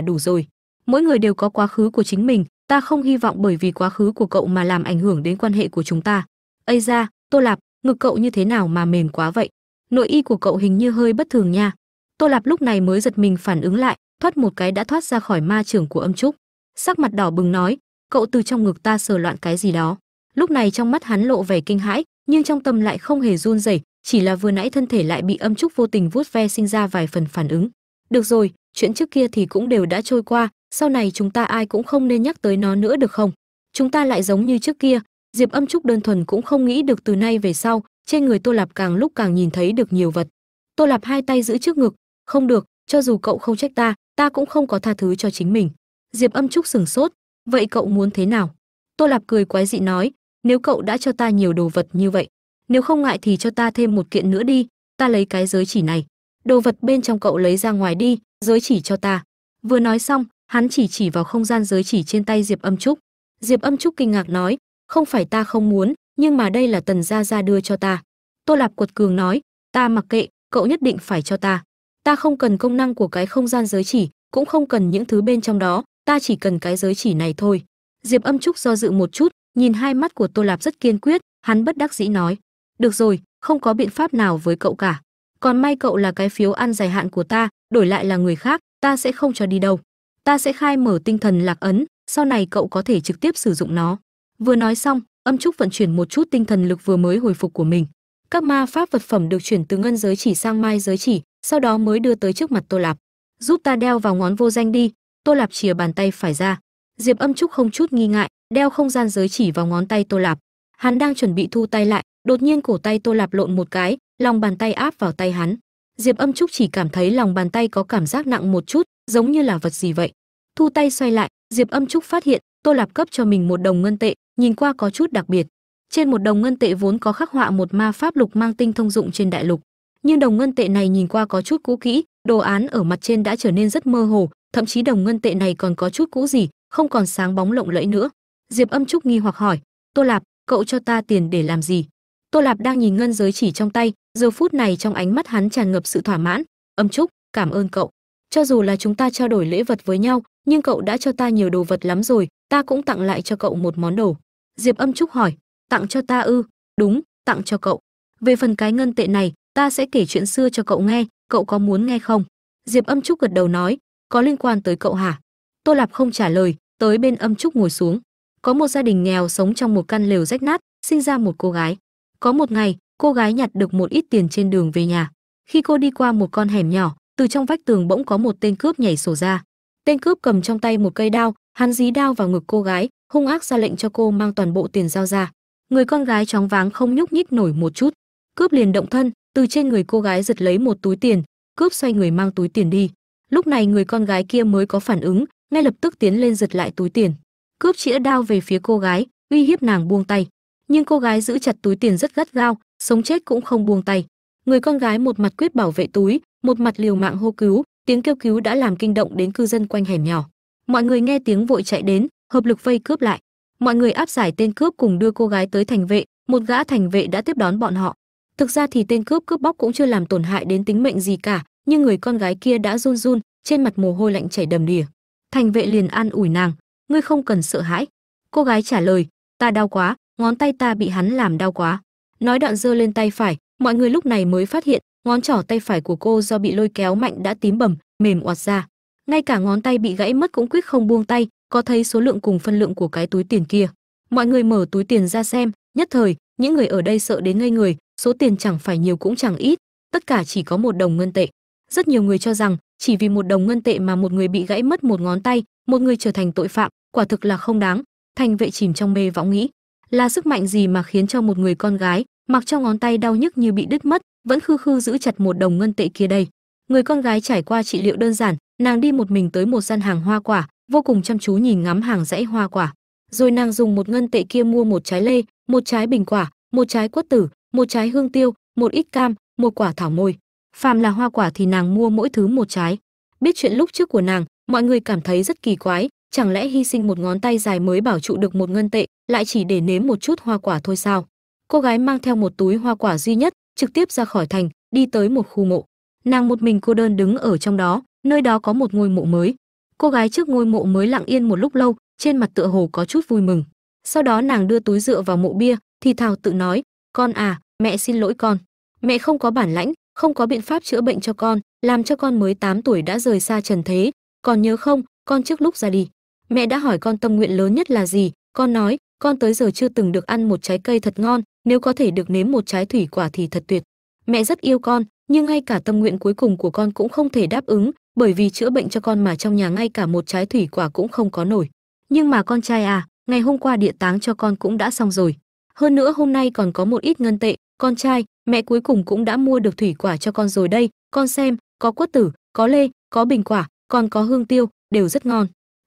đủ rồi. Mỗi người đều có quá khứ của chính mình, ta không hy vọng bởi vì quá khứ của cậu mà làm ảnh hưởng đến quan hệ của chúng ta. Ây ra tô lạp, ngực cậu như thế nào mà mềm quá vậy? Nội y của cậu hình như hơi bất thường nha. Tô lạp lúc này mới giật mình phản ứng lại, thoát một cái đã thoát ra khỏi ma trưởng của âm trúc. Sắc mặt đỏ bừng nói, cậu từ trong ngực ta sờ loạn cái gì đó. Lúc này trong mắt hắn lộ vẻ kinh hãi, nhưng trong tâm lại không hề run rẩy, chỉ là vừa nãy thân thể lại bị âm trúc vô tình vuốt ve sinh ra vài phần phản ứng. Được rồi chuyện trước kia thì cũng đều đã trôi qua, sau này chúng ta ai cũng không nên nhắc tới nó nữa được không? Chúng ta lại giống như trước kia, diệp âm trúc đơn thuần cũng không nghĩ được từ nay về sau, trên người tô lạp càng lúc càng nhìn thấy được nhiều vật. Tô lạp hai tay giữ trước ngực, không được, cho dù cậu không trách ta ta cũng không có tha thứ cho chính mình. Diệp âm trúc sừng sốt, vậy cậu muốn thế nào? Tô lạp cười quái dị nói, nếu cậu đã cho ta nhiều đồ vật như vậy, nếu không ngại thì cho ta thêm một kiện nữa đi, ta lấy cái giới chỉ này. Đồ vật bên trong cậu lấy ra ngoài đi giới chỉ cho ta. Vừa nói xong, hắn chỉ chỉ vào không gian giới chỉ trên tay diệp âm trúc. Diệp âm trúc kinh ngạc nói, không phải ta không muốn, nhưng mà đây là tần gia gia đưa cho ta. Tô lạp quật cường nói, ta mặc kệ, cậu nhất định phải cho ta. Ta không cần công năng của cái không gian giới chỉ, cũng không cần những thứ bên trong đó, ta chỉ cần cái giới chỉ này thôi. Diệp âm trúc do dự một chút, nhìn hai mắt của tô lạp rất kiên quyết, hắn bất đắc dĩ nói, được rồi, không có biện pháp nào với cậu cả. Còn may cậu là cái phiếu ăn dài hạn của ta đổi lại là người khác, ta sẽ không cho đi đâu. Ta sẽ khai mở tinh thần lạc ấn, sau này cậu có thể trực tiếp sử dụng nó. Vừa nói xong, âm trúc vận chuyển một chút tinh thần lực vừa mới hồi phục của mình. Các ma pháp vật phẩm được chuyển từ ngân giới chỉ sang mai giới chỉ, sau đó mới đưa tới trước mặt tô lạp. Giúp ta đeo vào ngón vô danh đi. Tô lạp chìa bàn tay phải ra. Diệp âm trúc không chút nghi ngại, đeo không gian giới chỉ vào ngón tay tô lạp. Hắn đang chuẩn bị thu tay lại, đột nhiên cổ tay tô lạp lộn một cái, lòng bàn tay áp vào tay hắn diệp âm trúc chỉ cảm thấy lòng bàn tay có cảm giác nặng một chút, giống như là vật gì vậy. Thu tay xoay lại, diệp âm trúc phát hiện, tô lạp cấp cho mình một đồng ngân tệ, nhìn qua có chút đặc biệt. Trên một đồng ngân tệ vốn có khắc họa một ma pháp lục mang tinh thông dụng trên đại lục. Nhưng đồng ngân tệ này nhìn qua có chút cũ kỹ, đồ án ở mặt trên đã trở nên rất mơ hồ, thậm chí đồng ngân tệ này còn có chút cũ gì, không còn sáng bóng lộng lẫy nữa. Diệp âm trúc nghi hoặc hỏi, tô lạp, cậu cho ta tiền để làm gì? Tô lạp đang nhìn ngân giới chỉ trong tay giờ phút này trong ánh mắt hắn tràn ngập sự thỏa mãn, âm trúc, cảm ơn cậu. Cho dù là chúng ta trao đổi lễ vật với nhau, nhưng cậu đã cho ta nhiều đồ vật lắm rồi, ta cũng tặng lại cho cậu một món đồ. Diệp âm trúc hỏi, tặng cho ta ư? Đúng, tặng cho cậu. Về phần cái ngân tệ này, ta sẽ kể chuyện xưa cho cậu nghe, cậu có muốn nghe không? Diệp âm trúc gật đầu nói, có liên quan tới cậu hả? Tô lạp không trả lời, tới bên âm trúc ngồi xuống. Có một gia đình nghèo sống trong một căn lều rách nát, sinh ra một cô gái. Có một ngày cô gái nhặt được một ít tiền trên đường về nhà. Khi cô đi qua một con hẻm nhỏ, từ trong vách tường bỗng có một tên cướp nhảy sổ ra. Tên cướp cầm trong tay một cây đao, hắn dí đao vào ngực cô gái, hung ác ra lệnh cho cô mang toàn bộ tiền giao ra. Người con gái chóng váng không nhúc nhích nổi một chút. Cướp liền động thân, từ trên người cô gái giật lấy một túi tiền. Cướp xoay người mang túi tiền đi. Lúc này người con gái kia mới có phản ứng, ngay lập tức tiến lên giật lại túi tiền. Cướp chĩa đao về phía cô gái, uy hiếp nàng buông tay. Nhưng cô gái giữ chặt túi tiền rất gắt gao sống chết cũng không buông tay. Người con gái một mặt quyết bảo vệ túi, một mặt liều mạng hô cứu, tiếng kêu cứu đã làm kinh động đến cư dân quanh hẻm nhỏ. Mọi người nghe tiếng vội chạy đến, hợp lực vây cướp lại. Mọi người áp giải tên cướp cùng đưa cô gái tới thành vệ, một gã thành vệ đã tiếp đón bọn họ. Thực ra thì tên cướp cướp bóc cũng chưa làm tổn hại đến tính mệnh gì cả, nhưng người con gái kia đã run run, trên mặt mồ hôi lạnh chảy đầm đìa. Thành vệ liền an ủi nàng, ngươi không cần sợ hãi. Cô gái trả lời, ta đau quá, ngón tay ta bị hắn làm đau quá nói đoạn giơ lên tay phải, mọi người lúc này mới phát hiện, ngón trỏ tay phải của cô do bị lôi kéo mạnh đã tím bầm, mềm oạt ra. Ngay cả ngón tay bị gãy mất cũng quyết không buông tay, có thấy số lượng cùng phân lượng của cái túi tiền kia. Mọi người mở túi tiền ra xem, nhất thời, những người ở đây sợ đến ngây người, số tiền chẳng phải nhiều cũng chẳng ít, tất cả chỉ có một đồng ngân tệ. Rất nhiều người cho rằng, chỉ vì một đồng ngân tệ mà một người bị gãy mất một ngón tay, một người trở thành tội phạm, quả thực là không đáng. Thành vệ chìm trong mê võng nghĩ, là sức mạnh gì mà khiến cho một người con gái mặc cho ngón tay đau nhức như bị đứt mất, vẫn khư khư giữ chặt một đồng ngân tệ kia đây. Người con gái trải qua trị liệu đơn giản, nàng đi một mình tới một gian hàng hoa quả, vô cùng chăm chú nhìn ngắm hàng dãy hoa quả. Rồi nàng dùng một ngân tệ kia mua một trái lê, một trái bình quả, một trái quất tử, một trái hương tiêu, một ít cam, một quả thảo môi. Phàm là hoa quả thì nàng mua mỗi thứ một trái. Biết chuyện lúc trước của nàng, mọi người cảm thấy rất kỳ quái, chẳng lẽ hy sinh một ngón tay dài mới bảo trụ được một ngân tệ, lại chỉ để nếm một chút hoa quả thôi sao? Cô gái mang theo một túi hoa quả duy nhất, trực tiếp ra khỏi thành, đi tới một khu mộ. Nàng một mình cô đơn đứng ở trong đó, nơi đó có một ngôi mộ mới. Cô gái trước ngôi mộ mới lặng yên một lúc lâu, trên mặt tựa hồ có chút vui mừng. Sau đó nàng đưa túi dựa vào mộ bia, thì thào tự nói, con à mẹ xin lỗi con. Mẹ không có bản lãnh, không có biện pháp chữa bệnh cho con, làm cho con mới 8 tuổi đã rời xa trần thế. Còn nhớ không, con trước lúc ra đi. Mẹ đã hỏi con tâm nguyện lớn nhất là gì, con nói con tới giờ chưa từng được ăn một trái cây thật ngon, nếu có thể được nếm một trái thủy quả thì thật tuyệt. Mẹ rất yêu con, nhưng ngay cả tâm nguyện cuối cùng của con cũng không thể đáp ứng, bởi vì chữa bệnh cho con mà trong nhà ngay cả một trái thủy quả cũng không có nổi. Nhưng mà con trai à ngày hôm qua địa táng cho con cũng đã xong rồi. Hơn nữa hôm nay còn có một ít ngân tệ, con trai, mẹ cuối cùng cũng đã mua được thủy quả cho con rồi đây, con xem, có quất tử, có lê, có bình quả, còn có hương tiêu, đều rất ngon.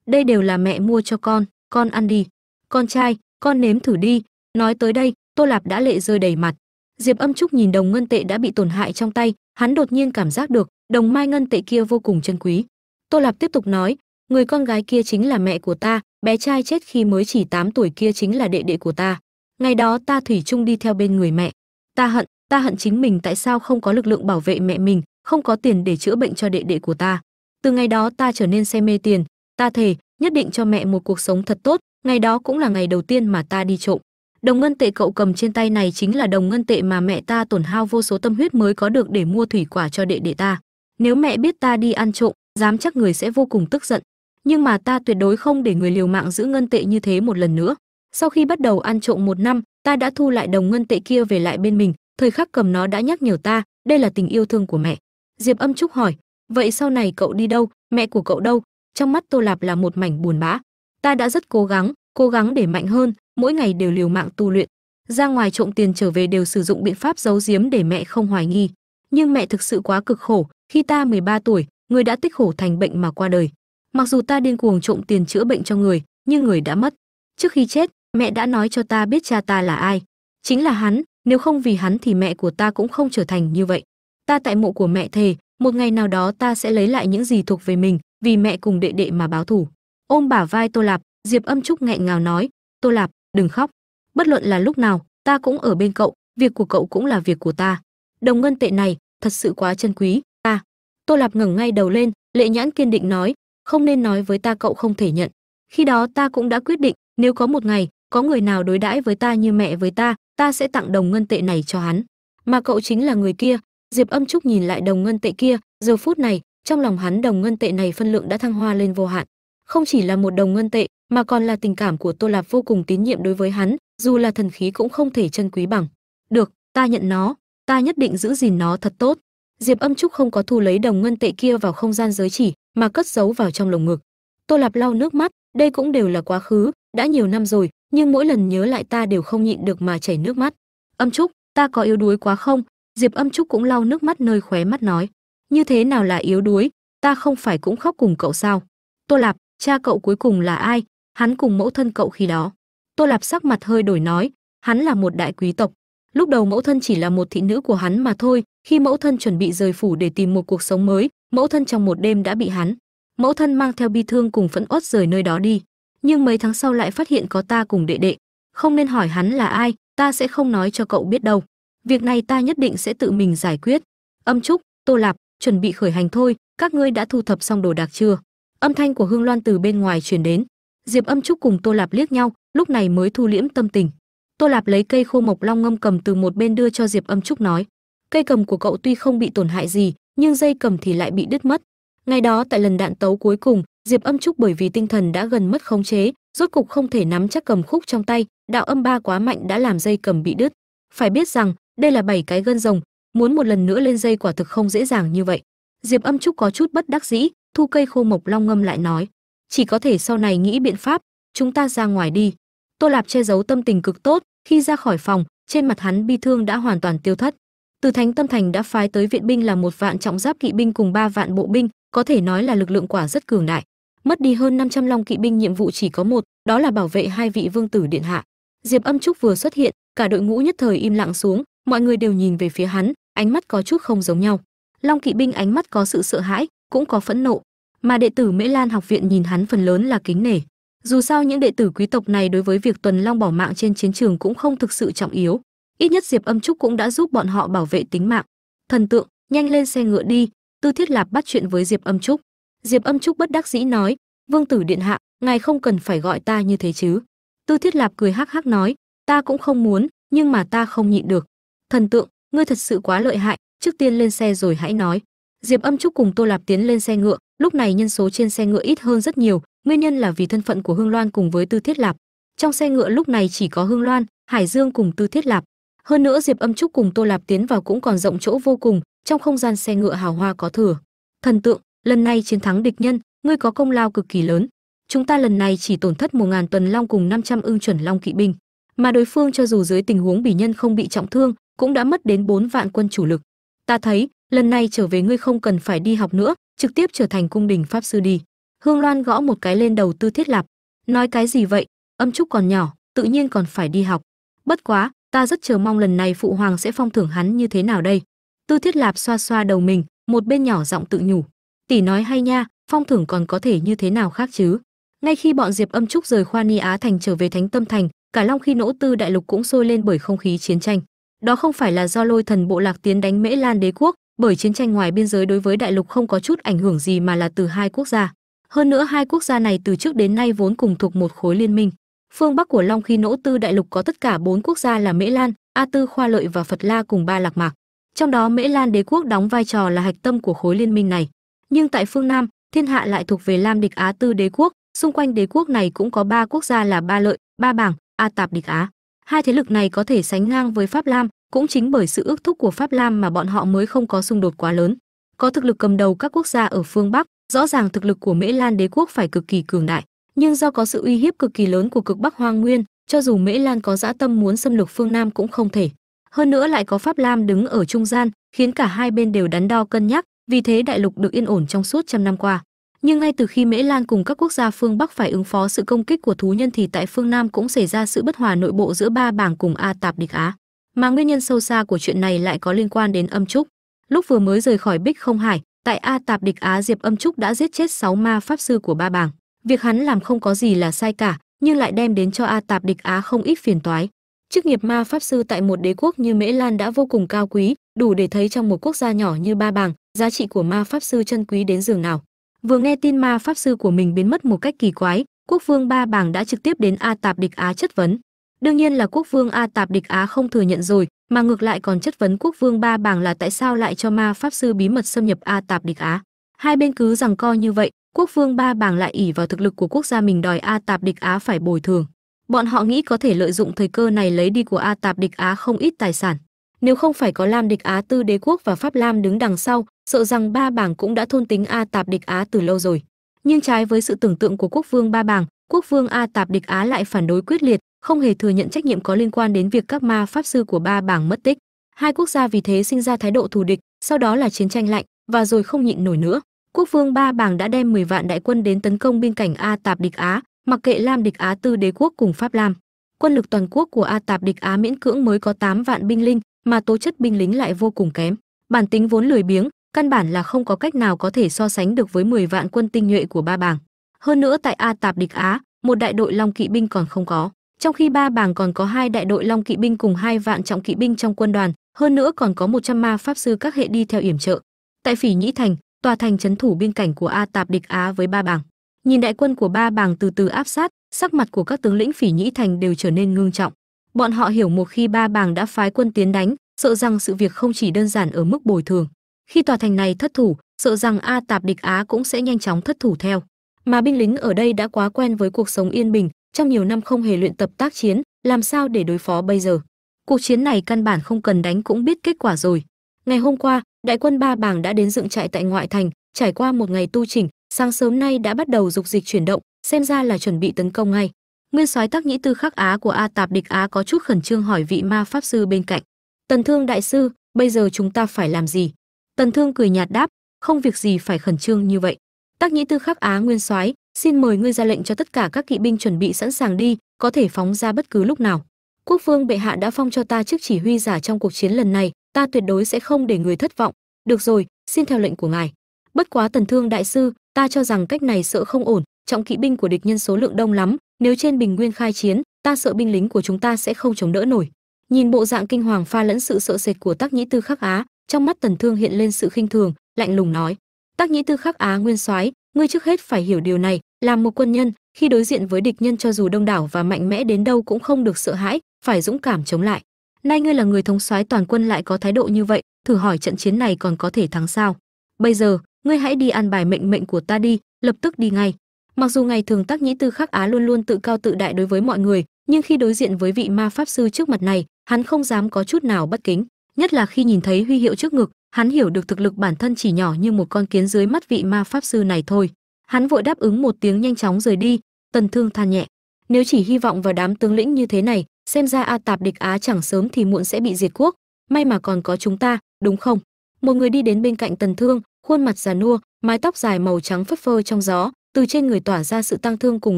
Đây đều là mẹ mua cho con con ăn đi. Con trai con nếm thử đi. Nói tới đây, tô lạp đã lệ rơi đầy mặt. Diệp âm trúc nhìn đồng ngân tệ đã bị tổn hại trong tay, hắn đột nhiên cảm giác được đồng mai ngân tệ kia vô cùng chân quý. Tô lạp tiếp tục nói, người con gái kia chính là mẹ của ta, bé trai chết khi mới chỉ 8 tuổi kia chính là đệ đệ của ta. Ngày đó ta thủy chung đi theo bên người mẹ. Ta hận ta hận chính mình tại sao không có lực lượng bảo vệ mẹ mình, không có tiền để chữa bệnh cho đệ đệ của ta. Từ ngày đó ta trở nên say mê tiền, ta thề nhất định cho mẹ một cuộc sống thật tốt, ngày đó cũng là ngày đầu tiên mà ta đi trộm. Đồng ngân tệ cậu cầm trên tay này chính là đồng ngân tệ mà mẹ ta tổn hao vô số tâm huyết mới có được để mua thủy quả cho đệ đệ ta. Nếu mẹ biết ta đi ăn trộm, dám chắc người sẽ vô cùng tức giận. Nhưng mà ta tuyệt đối không để người liều mạng giữ ngân tệ như thế một lần nữa. Sau khi bắt đầu ăn trộm một năm, ta đã thu lại đồng ngân tệ kia về lại bên mình. Thời khắc cầm nó đã nhắc nhở ta, đây là tình yêu thương của mẹ. Diệp âm trúc hỏi, vậy sau này cậu đi đâu? Mẹ của cậu đâu? Trong mắt tô lạp là một mảnh buồn bã. Ta đã rất cố gắng cố gắng để mạnh hơn, mỗi ngày đều liều mạng tu luyện. Ra ngoài trộm tiền trở về đều sử dụng biện pháp giấu giếm để mẹ không hoài nghi. Nhưng mẹ thực sự quá cực khổ, khi ta 13 tuổi, người đã tích khổ thành bệnh mà qua đời. Mặc dù ta điên cuồng trộm tiền chữa bệnh cho người, nhưng người đã mất. Trước khi chết, mẹ đã nói cho ta biết cha ta là ai. Chính là hắn, nếu không vì hắn thì mẹ của ta cũng không trở thành như vậy. Ta tại mộ của mẹ thề, một ngày nào đó ta sẽ lấy lại những gì thuộc về mình vì mẹ cùng đệ đệ mà báo thù. Ôm bả vai tô lạp, diệp âm trúc nghẹn ngào nói, tô lạp, đừng khóc. Bất luận là lúc nào, ta cũng ở bên cậu, việc của cậu cũng là việc của ta. Đồng ngân tệ này, thật sự quá chân quý, ta. Tô lạp ngẩng ngay đầu lên, lệ nhãn kiên định nói, không nên nói với ta cậu không thể nhận. Khi đó ta cũng đã quyết định, nếu có một ngày, có người nào đối đãi với ta như mẹ với ta ta sẽ tặng đồng ngân tệ này cho hắn. Mà cậu chính là người kia. Diệp âm trúc nhìn lại đồng ngân tệ kia, giờ phút này trong lòng hắn đồng ngân tệ này phân lượng đã thăng hoa lên vô hạn. Không chỉ là một đồng ngân tệ, mà còn là tình cảm của tô lạp vô cùng tín nhiệm đối với hắn, dù là thần khí cũng không thể chân quý bằng. Được, ta nhận nó, ta nhất định giữ gìn nó thật tốt. Diệp âm trúc không có thu lấy đồng ngân tệ kia vào không gian giới chỉ, mà cất giấu vào trong lồng ngực. Tô lạp lau nước mắt, đây cũng đều là quá khứ, đã nhiều năm rồi, nhưng mỗi lần nhớ lại ta đều không nhịn được mà chảy nước mắt. Âm trúc, ta có yếu đuối quá không? Diệp âm trúc cũng lau nước mắt nơi khóe mắt nói như thế nào là yếu đuối? Ta không phải cũng khóc cùng cậu sao? Tô lạp, cha cậu cuối cùng là ai? Hắn cùng mẫu thân cậu khi đó. Tô lạp sắc mặt hơi đổi nói, hắn là một đại quý tộc. Lúc đầu mẫu thân chỉ là một thị nữ của hắn mà thôi, khi mẫu thân chuẩn bị rời phủ để tìm một cuộc sống mới, mẫu thân trong một đêm đã bị hắn. Mẫu thân mang theo bi thương cùng phẫn uất rời nơi đó đi. Nhưng mấy tháng sau lại phát hiện có ta cùng đệ đệ. Không nên hỏi hắn là ai, ta sẽ không nói cho cậu biết đâu. Việc này ta nhất định sẽ tự mình giải quyết. Âm trúc tô lạp chuẩn bị khởi hành thôi, các ngươi đã thu thập xong đồ đạc chưa? Âm thanh của hương loan từ bên ngoài truyền đến. Diệp âm trúc cùng tô lạp liếc nhau, lúc này mới thu liễm tâm tình. Tô lạp lấy cây khô mộc long ngâm cầm từ một bên đưa cho diệp âm trúc nói, cây cầm của cậu tuy không bị tổn hại gì, nhưng dây cầm thì lại bị đứt mất. Ngày đó tại lần đạn tấu cuối cùng, diệp âm trúc bởi vì tinh thần đã gần mất khống chế, rốt cục không thể nắm chắc cầm khúc trong tay, đạo âm ba quá mạnh đã làm dây cầm bị đứt. Phải biết rằng, đây là bảy cái gân rồng muốn một lần nữa lên dây quả thực không dễ dàng như vậy. Diệp âm trúc có chút bất đắc dĩ, thu cây khô mộc long ngâm lại nói, chỉ có thể sau này nghĩ biện pháp, chúng ta ra ngoài đi. Tô lạp che giấu tâm tình cực tốt, khi ra khỏi phòng, trên mặt hắn bi thương đã hoàn toàn tiêu thất. Từ thánh tâm thành đã phái tới viện binh là một vạn trọng giáp kỵ binh cùng ba vạn bộ binh, có thể nói là lực lượng quả rất cường đại. Mất đi hơn 500 long kỵ binh nhiệm vụ chỉ có một, đó là bảo vệ hai vị vương tử điện hạ. Diệp âm trúc vừa xuất hiện, cả đội ngũ nhất thời im lặng xuống, mọi người đều nhìn về phía hắn ánh mắt có chút không giống nhau. Long kỵ binh ánh mắt có sự sợ hãi, cũng có phẫn nộ. Mà đệ tử mễ lan học viện nhìn hắn phần lớn là kính nể. Dù sao những đệ tử quý tộc này đối với việc tuần long bỏ mạng trên chiến trường cũng không thực sự trọng yếu. Ít nhất diệp âm trúc cũng đã giúp bọn họ bảo vệ tính mạng. Thần tượng, nhanh lên xe ngựa đi. Tư thiết lạp bắt chuyện với diệp âm trúc. Diệp âm trúc bất đắc dĩ nói, vương tử điện hạ, ngài không cần phải gọi ta như thế chứ. Tư thiết lạp cười hắc hắc nói, ta cũng không muốn, nhưng mà ta không nhịn được. Thần tượng ngươi thật sự quá lợi hại, trước tiên lên xe rồi hãy nói. Diệp âm trúc cùng tô lạp tiến lên xe ngựa, lúc này nhân số trên xe ngựa ít hơn rất nhiều, nguyên nhân là vì thân phận của hương loan cùng với tư thiết lạp. Trong xe ngựa lúc này chỉ có hương loan, hải dương cùng tư thiết lạp. Hơn nữa diệp âm trúc cùng tô lạp tiến vào cũng còn rộng chỗ vô cùng, trong không gian xe ngựa hào hoa có thừa. Thần tượng, lần này chiến thắng địch nhân, ngươi có công lao cực kỳ lớn. Chúng ta lần này chỉ tổn thất một ngàn tuần long cùng 500 ưng chuẩn long kỵ binh. Mà đối phương cho dù dưới tình huống bỉ nhân không bị trọng thương cũng đã mất đến 4 vạn quân chủ lực. Ta thấy, lần này trở về ngươi không cần phải đi học nữa, trực tiếp trở thành cung đình pháp sư đi. Hương loan gõ một cái lên đầu tư thiết lạp. Nói cái gì vậy? Âm trúc còn nhỏ, tự nhiên còn phải đi học. Bất quá, ta rất chờ mong lần này phụ hoàng sẽ phong thưởng hắn như thế nào đây. Tư thiết lạp xoa xoa đầu mình, một bên nhỏ giọng tự nhủ. Tỷ nói hay nha, phong thưởng còn có thể như thế nào khác chứ? Ngay khi bọn diệp âm trúc rời khoa ni á thành trở về thánh tâm thành, cả long khi nỗ tư đại lục cũng sôi lên bởi không khí chiến tranh đó không phải là do lôi thần bộ lạc tiến đánh mễ lan đế quốc, bởi chiến tranh ngoài biên giới đối với đại lục không có chút ảnh hưởng gì mà là từ hai quốc gia. Hơn nữa hai quốc gia này từ trước đến nay vốn cùng thuộc một khối liên minh. Phương bắc của long khi nỗ tư đại lục có tất cả bốn quốc gia là mễ lan, a tư, khoa lợi và phật la cùng ba lạc mạc. Trong đó mễ lan đế quốc đóng vai trò là hạch tâm của khối liên minh này. Nhưng tại phương nam, thiên hạ lại thuộc về lam địch á tư đế quốc, xung quanh đế quốc này cũng có ba quốc gia là ba lợi, ba bảng a tạp địch á. Hai thế lực này có thể sánh ngang với pháp lam cũng chính bởi sự ước thúc của pháp lam mà bọn họ mới không có xung đột quá lớn. Có thực lực cầm đầu các quốc gia ở phương bắc, rõ ràng thực lực của mễ lan đế quốc phải cực kỳ cường đại. Nhưng do có sự uy hiếp cực kỳ lớn của cực bắc hoang nguyên, cho dù mễ lan có dã tâm muốn xâm lược phương nam cũng không thể. Hơn nữa lại có pháp lam đứng ở trung gian, khiến cả hai bên đều đắn đo cân nhắc, vì thế đại lục được yên ổn trong suốt trăm năm qua. Nhưng ngay từ khi mễ lan cùng các quốc gia phương bắc phải ứng phó sự công kích của thú nhân thì tại phương nam cũng xảy ra sự bất hòa nội bộ giữa ba bảng cùng a tạp địch á mà nguyên nhân sâu xa của chuyện này lại có liên quan đến âm trúc. Lúc vừa mới rời khỏi bích không hải, tại a tạp địch á diệp âm trúc đã giết chết 6 ma pháp sư của ba bảng việc hắn làm không có gì là sai cả, nhưng lại đem đến cho a tạp địch á không ít phiền toái. Chức nghiệp ma pháp sư tại một đế quốc như mễ lan đã vô cùng cao quý, đủ để thấy trong một quốc gia nhỏ như ba bảng giá trị của ma pháp sư chân quý đến giường nào. Vừa nghe tin ma pháp sư của mình biến mất một cách kỳ quái, quốc vương ba bảng đã trực tiếp đến a tạp địch á chất vấn đương nhiên là quốc vương a tạp địch á không thừa nhận rồi, mà ngược lại còn chất vấn quốc vương ba bảng là tại sao lại cho ma pháp sư bí mật xâm nhập a tạp địch á. Hai bên cứ rằng co như vậy, quốc vương ba bảng lại ỉ vào thực lực của quốc gia mình đòi a tạp địch á phải bồi thường. Bọn họ nghĩ có thể lợi dụng thời cơ này lấy đi của a tạp địch á không ít tài sản. Nếu không phải có lam địch á tư đế quốc và pháp lam đứng đằng sau, sợ rằng ba bảng cũng đã thôn tính a tạp địch á từ lâu rồi. Nhưng trái với sự tưởng tượng của quốc vương ba bảng quốc vương a tạp địch á lại phản đối quyết liệt không hề thừa nhận trách nhiệm có liên quan đến việc các ma pháp sư của ba bảng mất tích. Hai quốc gia vì thế sinh ra thái độ thù địch, sau đó là chiến tranh lạnh, và rồi không nhịn nổi nữa. Quốc vương ba bảng đã đem 10 vạn đại quân đến tấn công biên cảnh a tạp địch á, mặc kệ lam địch á tư đế quốc cùng pháp lam. Quân lực toàn quốc của a tạp địch á miễn cưỡng mới có 8 vạn binh linh mà tố chất binh lính lại vô cùng kém. Bản tính vốn lười biếng, căn bản là không có cách nào có thể so sánh được với 10 vạn quân tinh nhuệ của ba bảng. Hơn nữa tại a tạp địch á, một đại đội long kỵ binh còn không có trong khi ba bảng còn có hai đại đội long kỵ binh cùng hai vạn trọng kỵ binh trong quân đoàn, hơn nữa còn có 100 ma pháp sư các hệ đi theo yểm trợ. Tại phỉ nhĩ thành, tòa thành trấn thủ biên cảnh của a tạp địch á với ba bảng. Nhìn đại quân của ba bảng từ từ áp sát, sắc mặt của các tướng lĩnh phỉ nhĩ thành đều trở nên ngưng trọng. Bọn họ hiểu một khi ba bảng đã phái quân tiến đánh, sợ rằng sự việc không chỉ đơn giản ở mức bồi thường. Khi tòa thành này thất thủ, sợ rằng a tạp địch á cũng sẽ nhanh chóng thất thủ theo. Mà binh lính ở đây đã quá quen với cuộc sống yên bình trong nhiều năm không hề luyện tập tác chiến, làm sao để đối phó bây giờ? Cuộc chiến này căn bản không cần đánh cũng biết kết quả rồi. Ngày hôm qua, đại quân ba bảng đã đến dựng trại tại ngoại thành, trải qua một ngày tu chỉnh, sáng sớm nay đã bắt đầu dục dịch chuyển động, xem ra là chuẩn bị tấn công ngay. Nguyên soái tác nhĩ tư khắc á của a tạp địch á có chút khẩn trương hỏi vị ma pháp sư bên cạnh. Tần thương đại sư, bây giờ chúng ta phải làm gì? Tần thương cười nhạt đáp, không việc gì phải khẩn trương như vậy. Tác nhĩ tư khắc á nguyên soái xin mời ngươi ra lệnh cho tất cả các kỵ binh chuẩn bị sẵn sàng đi, có thể phóng ra bất cứ lúc nào. Quốc vương bệ hạ đã phong cho ta chức chỉ huy giả trong cuộc chiến lần này, ta tuyệt đối sẽ không để người thất vọng. Được rồi, xin theo lệnh của ngài. Bất quá tần thương đại sư, ta cho rằng cách này sợ không ổn, trọng kỵ binh của địch nhân số lượng đông lắm, nếu trên bình nguyên khai chiến, ta sợ binh lính của chúng ta sẽ không chống đỡ nổi. Nhìn bộ dạng kinh hoàng pha lẫn sự sợ sệt của tác nhĩ tư khắc á, trong mắt tần thương hiện lên sự khinh thường, lạnh lùng nói. Tác nhĩ tư khắc á nguyên soái, ngươi trước hết phải hiểu điều này làm một quân nhân, khi đối diện với địch nhân cho dù đông đảo và mạnh mẽ đến đâu cũng không được sợ hãi, phải dũng cảm chống lại. Nay ngươi là người thống soái toàn quân lại có thái độ như vậy, thử hỏi trận chiến này còn có thể thắng sao? Bây giờ, ngươi hãy đi an bài mệnh mệnh của ta đi, lập tức đi ngay. Mặc dù ngày thường tác nhĩ tư khắc á luôn luôn tự cao tự đại đối với mọi người, nhưng khi đối diện với vị ma pháp sư trước mặt này, hắn không dám có chút nào bất kính. Nhất là khi nhìn thấy huy hiệu trước ngực, hắn hiểu được thực lực bản thân chỉ nhỏ như một con kiến dưới mắt vị ma pháp sư này thôi hắn vội đáp ứng một tiếng nhanh chóng rời đi, tần thương than nhẹ. Nếu chỉ hy vọng vào đám tướng lĩnh như thế này, xem ra a tạp địch á chẳng sớm thì muộn sẽ bị diệt quốc. May mà còn có chúng ta, đúng không? Một người đi đến bên cạnh tần thương, khuôn mặt già nua, mái tóc dài màu trắng phất phơ trong gió, từ trên người tỏa ra sự tăng thương cùng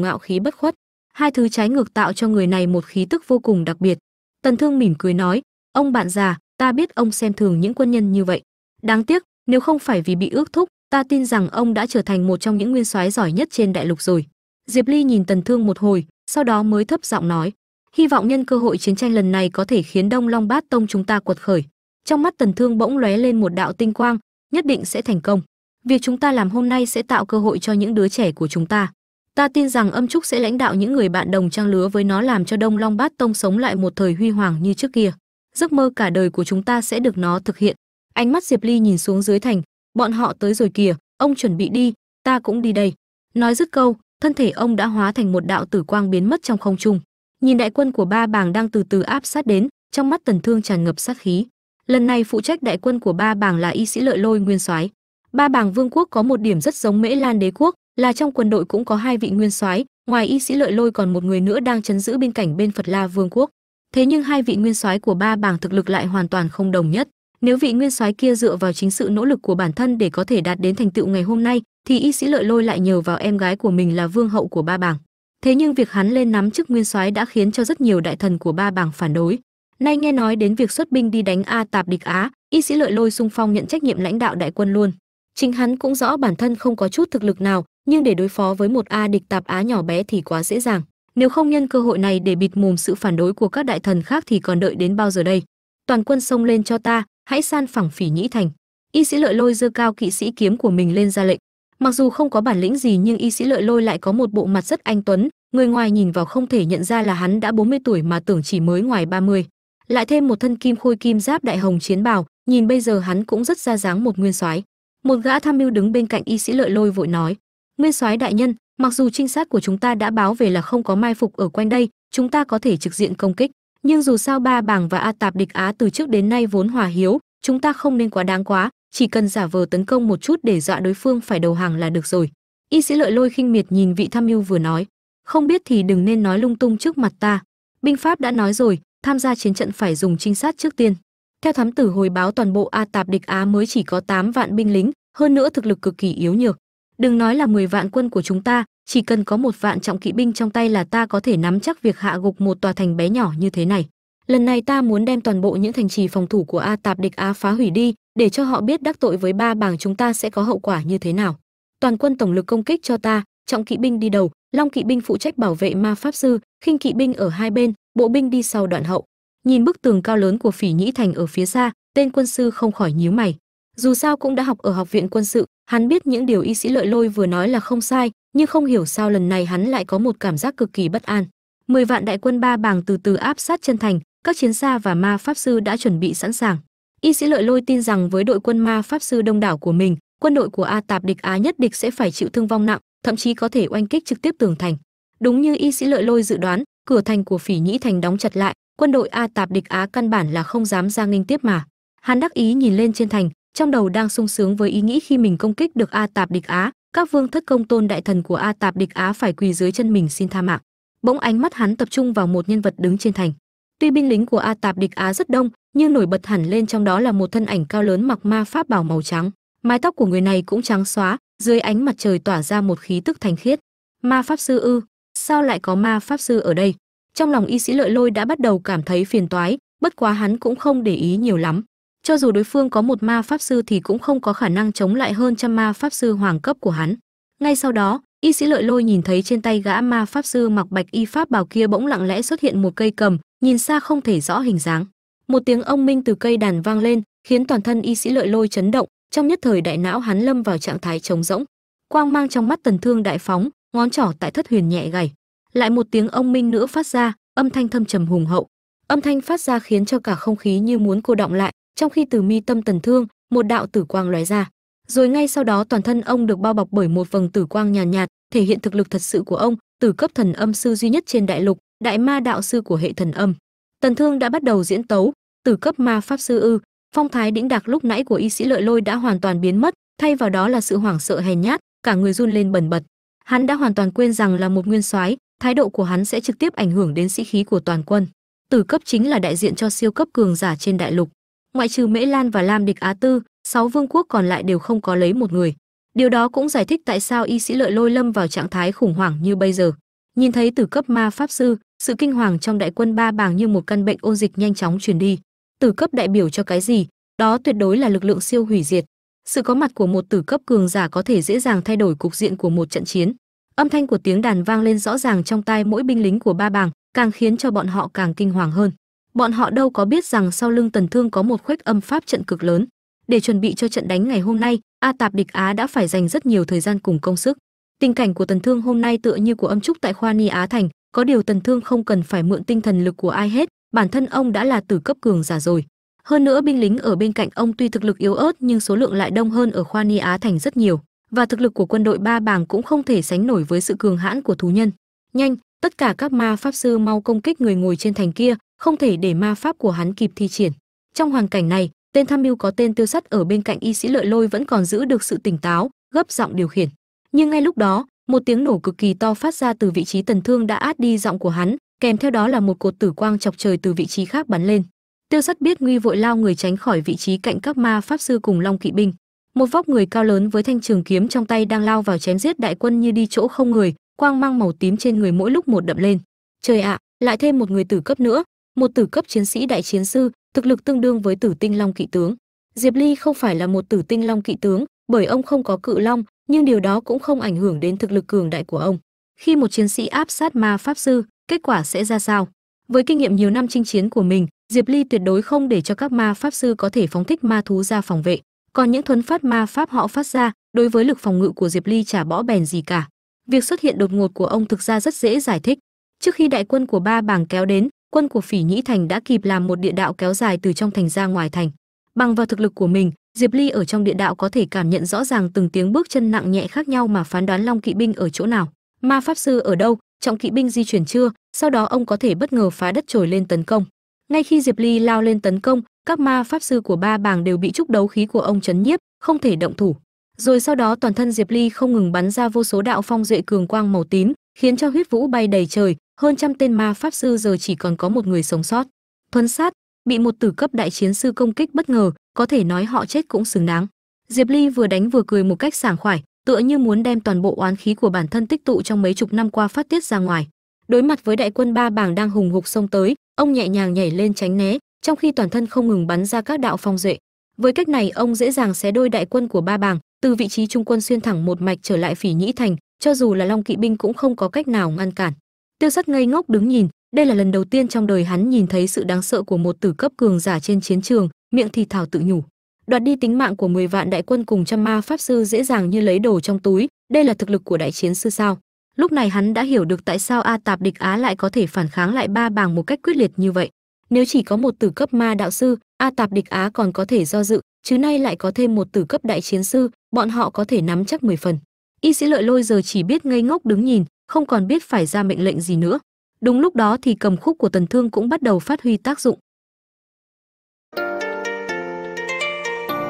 ngạo khí bất khuất. Hai thứ trái ngược tạo cho người này một khí tức vô cùng đặc biệt. Tần thương mỉm cười nói, ông bạn già, ta biết ông xem thường những quân nhân như vậy. Đáng tiếc, nếu không phải vì bị ước thúc ta tin rằng ông đã trở thành một trong những nguyên soái giỏi nhất trên đại lục rồi. Diệp ly nhìn tần thương một hồi, sau đó mới thấp giọng nói, hy vọng nhân cơ hội chiến tranh lần này có thể khiến đông long bát tông chúng ta quật khởi. Trong mắt tần thương bỗng lóe lên một đạo tinh quang, nhất định sẽ thành công. Việc chúng ta làm hôm nay sẽ tạo cơ hội cho những đứa trẻ của chúng ta. Ta tin rằng âm trúc sẽ lãnh đạo những người bạn đồng trang lứa với nó làm cho đông long bát tông sống lại một thời huy hoàng như trước kia. Giấc mơ cả đời của chúng ta sẽ được nó thực hiện. Ánh mắt diệp ly nhìn xuống dưới thành bọn họ tới rồi kìa, ông chuẩn bị đi, ta cũng đi đây. Nói dứt câu, thân thể ông đã hóa thành một đạo tử quang biến mất trong không trung. Nhìn đại quân của ba bàng đang từ từ áp sát đến, trong mắt tần thương tràn ngập sát khí. Lần này phụ trách đại quân của ba bàng là y sĩ lợi lôi nguyên soái. Ba bàng vương quốc có một điểm rất giống mễ lan đế quốc, là trong quân đội cũng có hai vị nguyên soái, ngoài y sĩ lợi lôi còn một người nữa đang chấn giữ bên cảnh bên phật la vương quốc. Thế nhưng hai vị nguyên soái của ba bàng thực lực lại hoàn toàn không đồng nhất nếu vị nguyên soái kia dựa vào chính sự nỗ lực của bản thân để có thể đạt đến thành tựu ngày hôm nay, thì y sĩ lợi lôi lại nhờ vào em gái của mình là vương hậu của ba bảng thế nhưng việc hắn lên nắm chức nguyên soái đã khiến cho rất nhiều đại thần của ba bảng phản đối. Nay nghe nói đến việc xuất binh đi đánh a tạp địch á, y sĩ lợi lôi sung phong nhận trách nhiệm lãnh đạo đại quân luôn. Chính hắn cũng rõ bản thân không có chút thực lực nào, nhưng để đối phó với một a địch tạp á nhỏ bé thì quá dễ dàng. Nếu không nhân cơ hội này để bịt mồm sự phản đối của các đại thần khác thì còn đợi đến bao giờ đây? Toàn quân xông lên cho ta hãy san phẳng phỉ nhĩ thành. Y sĩ lợi lôi dơ cao kỵ sĩ kiếm của mình lên ra lệnh. Mặc dù không có bản lĩnh gì nhưng y sĩ lợi lôi lại có một bộ mặt rất anh tuấn. Người ngoài nhìn vào không thể nhận ra là hắn đã 40 tuổi mà tưởng chỉ mới ngoài 30. lại thêm một thân kim khôi kim giáp đại hồng chiến bào, nhìn bây giờ hắn cũng rất ra dáng một nguyên soái. Một gã tham mưu đứng bên cạnh y sĩ lợi lôi vội nói, nguyên soái đại nhân, mặc dù trinh sát của chúng ta đã báo về là không có mai phục ở quanh đây, chúng ta có thể trực diện công kích nhưng dù sao ba bảng và a tạp địch á từ trước đến nay vốn hòa hiếu, chúng ta không nên quá đáng quá, chỉ cần giả vờ tấn công một chút để dọa đối phương phải đầu hàng là được rồi. Y sĩ lợi lôi khinh miệt nhìn vị tham mưu vừa nói. Không biết thì đừng nên nói lung tung trước mặt ta. Binh pháp đã nói rồi, tham gia chiến trận phải dùng trinh sát trước tiên. Theo thám tử hồi báo toàn bộ a tạp địch á mới chỉ có 8 vạn binh lính, hơn nữa thực lực cực kỳ yếu nhược. Đừng nói là 10 vạn quân của chúng ta chỉ cần có một vạn trọng kỵ binh trong tay là ta có thể nắm chắc việc hạ gục một tòa thành bé nhỏ như thế này. Lần này ta muốn đem toàn bộ những thành trì phòng thủ của a tạp địch á phá hủy đi, để cho họ biết đắc tội với ba bảng chúng ta sẽ có hậu quả như thế nào. Toàn quân tổng lực công kích cho ta, trọng kỵ binh đi đầu, long kỵ binh phụ trách bảo vệ ma pháp sư, khinh kỵ binh ở hai bên, bộ binh đi sau đoạn hậu. Nhìn bức tường cao lớn của phỉ nhĩ thành ở phía xa, tên quân sư không khỏi nhíu mày. Dù sao cũng đã học ở học viện quân sự, hắn biết những điều y sĩ lợi lôi vừa nói là không sai nhưng không hiểu sao lần này hắn lại có một cảm giác cực kỳ bất an. Mười vạn đại quân ba bàng từ từ áp sát chân thành, các chiến xa và ma pháp sư đã chuẩn bị sẵn sàng. Y sĩ lợi lôi tin rằng với đội quân ma pháp sư đông đảo của mình, quân đội của a tạp địch á nhất địch sẽ phải chịu thương vong nặng, thậm chí có thể oanh kích trực tiếp tường thành. Đúng như y sĩ lợi lôi dự đoán, cửa thành của phỉ nhĩ thành đóng chặt lại, quân đội a tạp địch á căn bản là không dám ra nghênh tiếp mà. Hắn đắc ý nhìn lên trên thành, trong đầu đang sung sướng với ý nghĩ khi mình công kích được a tạp địch á các vương thất công tôn đại thần của a tạp địch á phải quỳ dưới chân mình xin tha mạng. Bỗng ánh mắt hắn tập trung vào một nhân vật đứng trên thành. Tuy binh lính của a tạp địch á rất đông, nhưng nổi bật hẳn lên trong đó là một thân ảnh cao lớn mặc ma pháp bảo màu trắng. Mái tóc của người này cũng trắng xóa, dưới ánh mặt trời tỏa ra một khí tức thanh khiết. Ma pháp sư ư, sao lại có ma pháp sư ở đây? Trong lòng y sĩ lợi lôi đã bắt đầu cảm thấy phiền toái, bất quá hắn cũng không để ý nhiều lắm cho dù đối phương có một ma pháp sư thì cũng không có khả năng chống lại hơn trăm ma pháp sư hoàng cấp của hắn. Ngay sau đó, y sĩ lợi lôi nhìn thấy trên tay gã ma pháp sư mặc bạch y pháp bào kia bỗng lặng lẽ xuất hiện một cây cầm, nhìn xa không thể rõ hình dáng. Một tiếng ông minh từ cây đàn vang lên, khiến toàn thân y sĩ lợi lôi chấn động, trong nhất thời đại não hắn lâm vào trạng thái trống rỗng. Quang mang trong mắt tần thương đại phóng, ngón trỏ tại thất huyền nhẹ gảy. Lại một tiếng ông minh nữa phát ra, âm thanh thâm trầm hùng hậu. Âm thanh phát ra khiến cho cả không khí như muốn cô động lại trong khi từ mi tâm tần thương một đạo tử quang lóe ra. Rồi ngay sau đó toàn thân ông được bao bọc bởi một vầng tử quang nhàn nhạt, nhạt thể hiện thực lực thật sự của ông tử cấp thần âm sư duy nhất trên đại lục đại ma đạo sư của hệ thần âm. Tần thương đã bắt đầu diễn tấu tử cấp ma pháp sư ư phong thái đĩnh đạc lúc nãy của y sĩ lợi lôi đã hoàn toàn biến mất thay vào đó là sự hoảng sợ hèn nhát cả người run lên bần bật. Hắn đã hoàn toàn quên rằng là một nguyên soái thái độ của hắn sẽ trực tiếp ảnh hưởng đến sĩ khí của toàn quân. Tử cấp chính là đại diện cho siêu cấp cường giả trên đại lục ngoại trừ mễ lan và lam địch á tư, sáu vương quốc còn lại đều không có lấy một người. Điều đó cũng giải thích tại sao y sĩ lợi lôi lâm vào trạng thái khủng hoảng như bây giờ. Nhìn thấy tử cấp ma pháp sư, sự kinh hoàng trong đại quân ba bàng như một căn bệnh ôn dịch nhanh chóng truyền đi. Tử cấp đại biểu cho cái gì? Đó tuyệt đối là lực lượng siêu hủy diệt. Sự có mặt của một tử cấp cường giả có thể dễ dàng thay đổi cục diện của một trận chiến. Âm thanh của tiếng đàn vang lên rõ ràng trong tai mỗi binh lính của ba bàng, càng khiến cho bọn họ càng kinh hoàng hơn bọn họ đâu có biết rằng sau lưng tần thương có một khuếch âm pháp trận cực lớn. Để chuẩn bị cho trận đánh ngày hôm nay, a tạp địch á đã phải dành rất nhiều thời gian cùng công sức. Tình cảnh của tần thương hôm nay tựa như của âm trúc tại khoa ni á thành, có điều tần thương không cần phải mượn tinh thần lực của ai hết, bản thân ông đã là tử cấp cường giả rồi. Hơn nữa binh lính ở bên cạnh ông tuy thực lực yếu ớt nhưng số lượng lại đông hơn ở khoa ni á thành rất nhiều, và thực lực của quân đội ba bàng cũng không thể sánh nổi với sự cường hãn của thú nhân. Nhanh, tất cả các ma pháp sư mau công kích người ngồi trên thành kia không thể để ma pháp của hắn kịp thi triển. Trong hoàn cảnh này, tên tham mưu có tên tiêu sắt ở bên cạnh y sĩ lợi lôi vẫn còn giữ được sự tỉnh táo, gấp giọng điều khiển. Nhưng ngay lúc đó, một tiếng nổ cực kỳ to phát ra từ vị trí tần thương đã át đi giọng của hắn, kèm theo đó là một cột tử quang chọc trời từ vị trí khác bắn lên. Tiêu sắt biết nguy vội lao người tránh khỏi vị trí cạnh các ma pháp sư cùng long kỵ binh. Một vóc người cao lớn với thanh trường kiếm trong tay đang lao vào chém giết đại quân như đi chỗ không người, quang mang màu tím trên người mỗi lúc một đậm lên. Trời ạ, lại thêm một người tử cấp nữa một tử cấp chiến sĩ đại chiến sư, thực lực tương đương với tử tinh long kỵ tướng. Diệp ly không phải là một tử tinh long kỵ tướng, bởi ông không có cự long, nhưng điều đó cũng không ảnh hưởng đến thực lực cường đại của ông. Khi một chiến sĩ áp sát ma pháp sư, kết quả sẽ ra sao? Với kinh nghiệm nhiều năm chinh chiến của mình, diệp ly tuyệt đối không để cho các ma pháp sư có thể phóng thích ma thú ra phòng vệ. Còn những thuấn phát ma pháp họ phát ra, đối với lực phòng ngự của diệp ly chả bỏ bèn gì cả. Việc xuất hiện đột ngột của ông thực ra rất dễ giải thích. Trước khi đại quân của ba bảng kéo đến quân của phỉ nhĩ thành đã kịp làm một địa đạo kéo dài từ trong thành ra ngoài thành. Bằng vào thực lực của mình, diệp ly ở trong địa đạo có thể cảm nhận rõ ràng từng tiếng bước chân nặng nhẹ khác nhau mà phán đoán long kỵ binh ở chỗ nào. Ma pháp sư ở đâu? Trọng kỵ binh di chuyển chưa? Sau đó ông có thể bất ngờ phá đất trồi lên tấn công. Ngay khi diệp ly lao lên tấn công, các ma pháp sư của ba bàng đều bị trúc đấu khí của ông chấn nhiếp, không thể động thủ. Rồi sau đó toàn thân diệp ly không ngừng bắn ra vô số đạo phong duệ cường quang màu tím, khiến cho huyết vũ bay đầy trời hơn trăm tên ma pháp sư giờ chỉ còn có một người sống sót. Thuấn sát bị một tử cấp đại chiến sư công kích bất ngờ, có thể nói họ chết cũng xứng đáng. Diệp ly vừa đánh vừa cười một cách sảng khoái tựa như muốn đem toàn bộ oán khí của bản thân tích tụ trong mấy chục năm qua phát tiết ra ngoài. Đối mặt với đại quân ba bảng đang hùng hục xông tới, ông nhẹ nhàng nhảy lên tránh né, trong khi toàn thân không ngừng bắn ra các đạo phong duệ. Với cách này, ông dễ dàng xé đôi đại quân của ba bảng, từ vị trí trung quân xuyên thẳng một mạch trở lại phỉ nhĩ thành, cho dù là long kỵ binh cũng không có cách nào ngăn cản tiêu sắt ngây ngốc đứng nhìn, đây là lần đầu tiên trong đời hắn nhìn thấy sự đáng sợ của một tử cấp cường giả trên chiến trường, miệng thì thảo tự nhủ. Đoạt đi tính mạng của 10 vạn đại quân cùng trăm ma pháp sư dễ dàng như lấy đồ trong túi, đây là thực lực của đại chiến sư sao? Lúc này hắn đã hiểu được tại sao a tạp địch á lại có thể phản kháng lại ba bàng một cách quyết liệt như vậy. Nếu chỉ có một tử cấp ma đạo sư, a tạp địch á còn có thể do dự, chứ nay lại có thêm một tử cấp đại chiến sư, bọn họ có thể nắm chắc 10 phần. Y sĩ lợi lôi giờ chỉ biết ngây ngốc đứng nhìn không còn biết phải ra mệnh lệnh gì nữa. Đúng lúc đó thì cầm khúc của tần thương cũng bắt đầu phát huy tác dụng.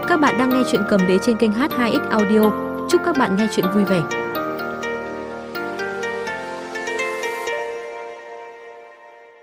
Các bạn đang nghe chuyện cầm đế trên kênh h2x audio. Chúc các bạn nghe chuyện vui vẻ.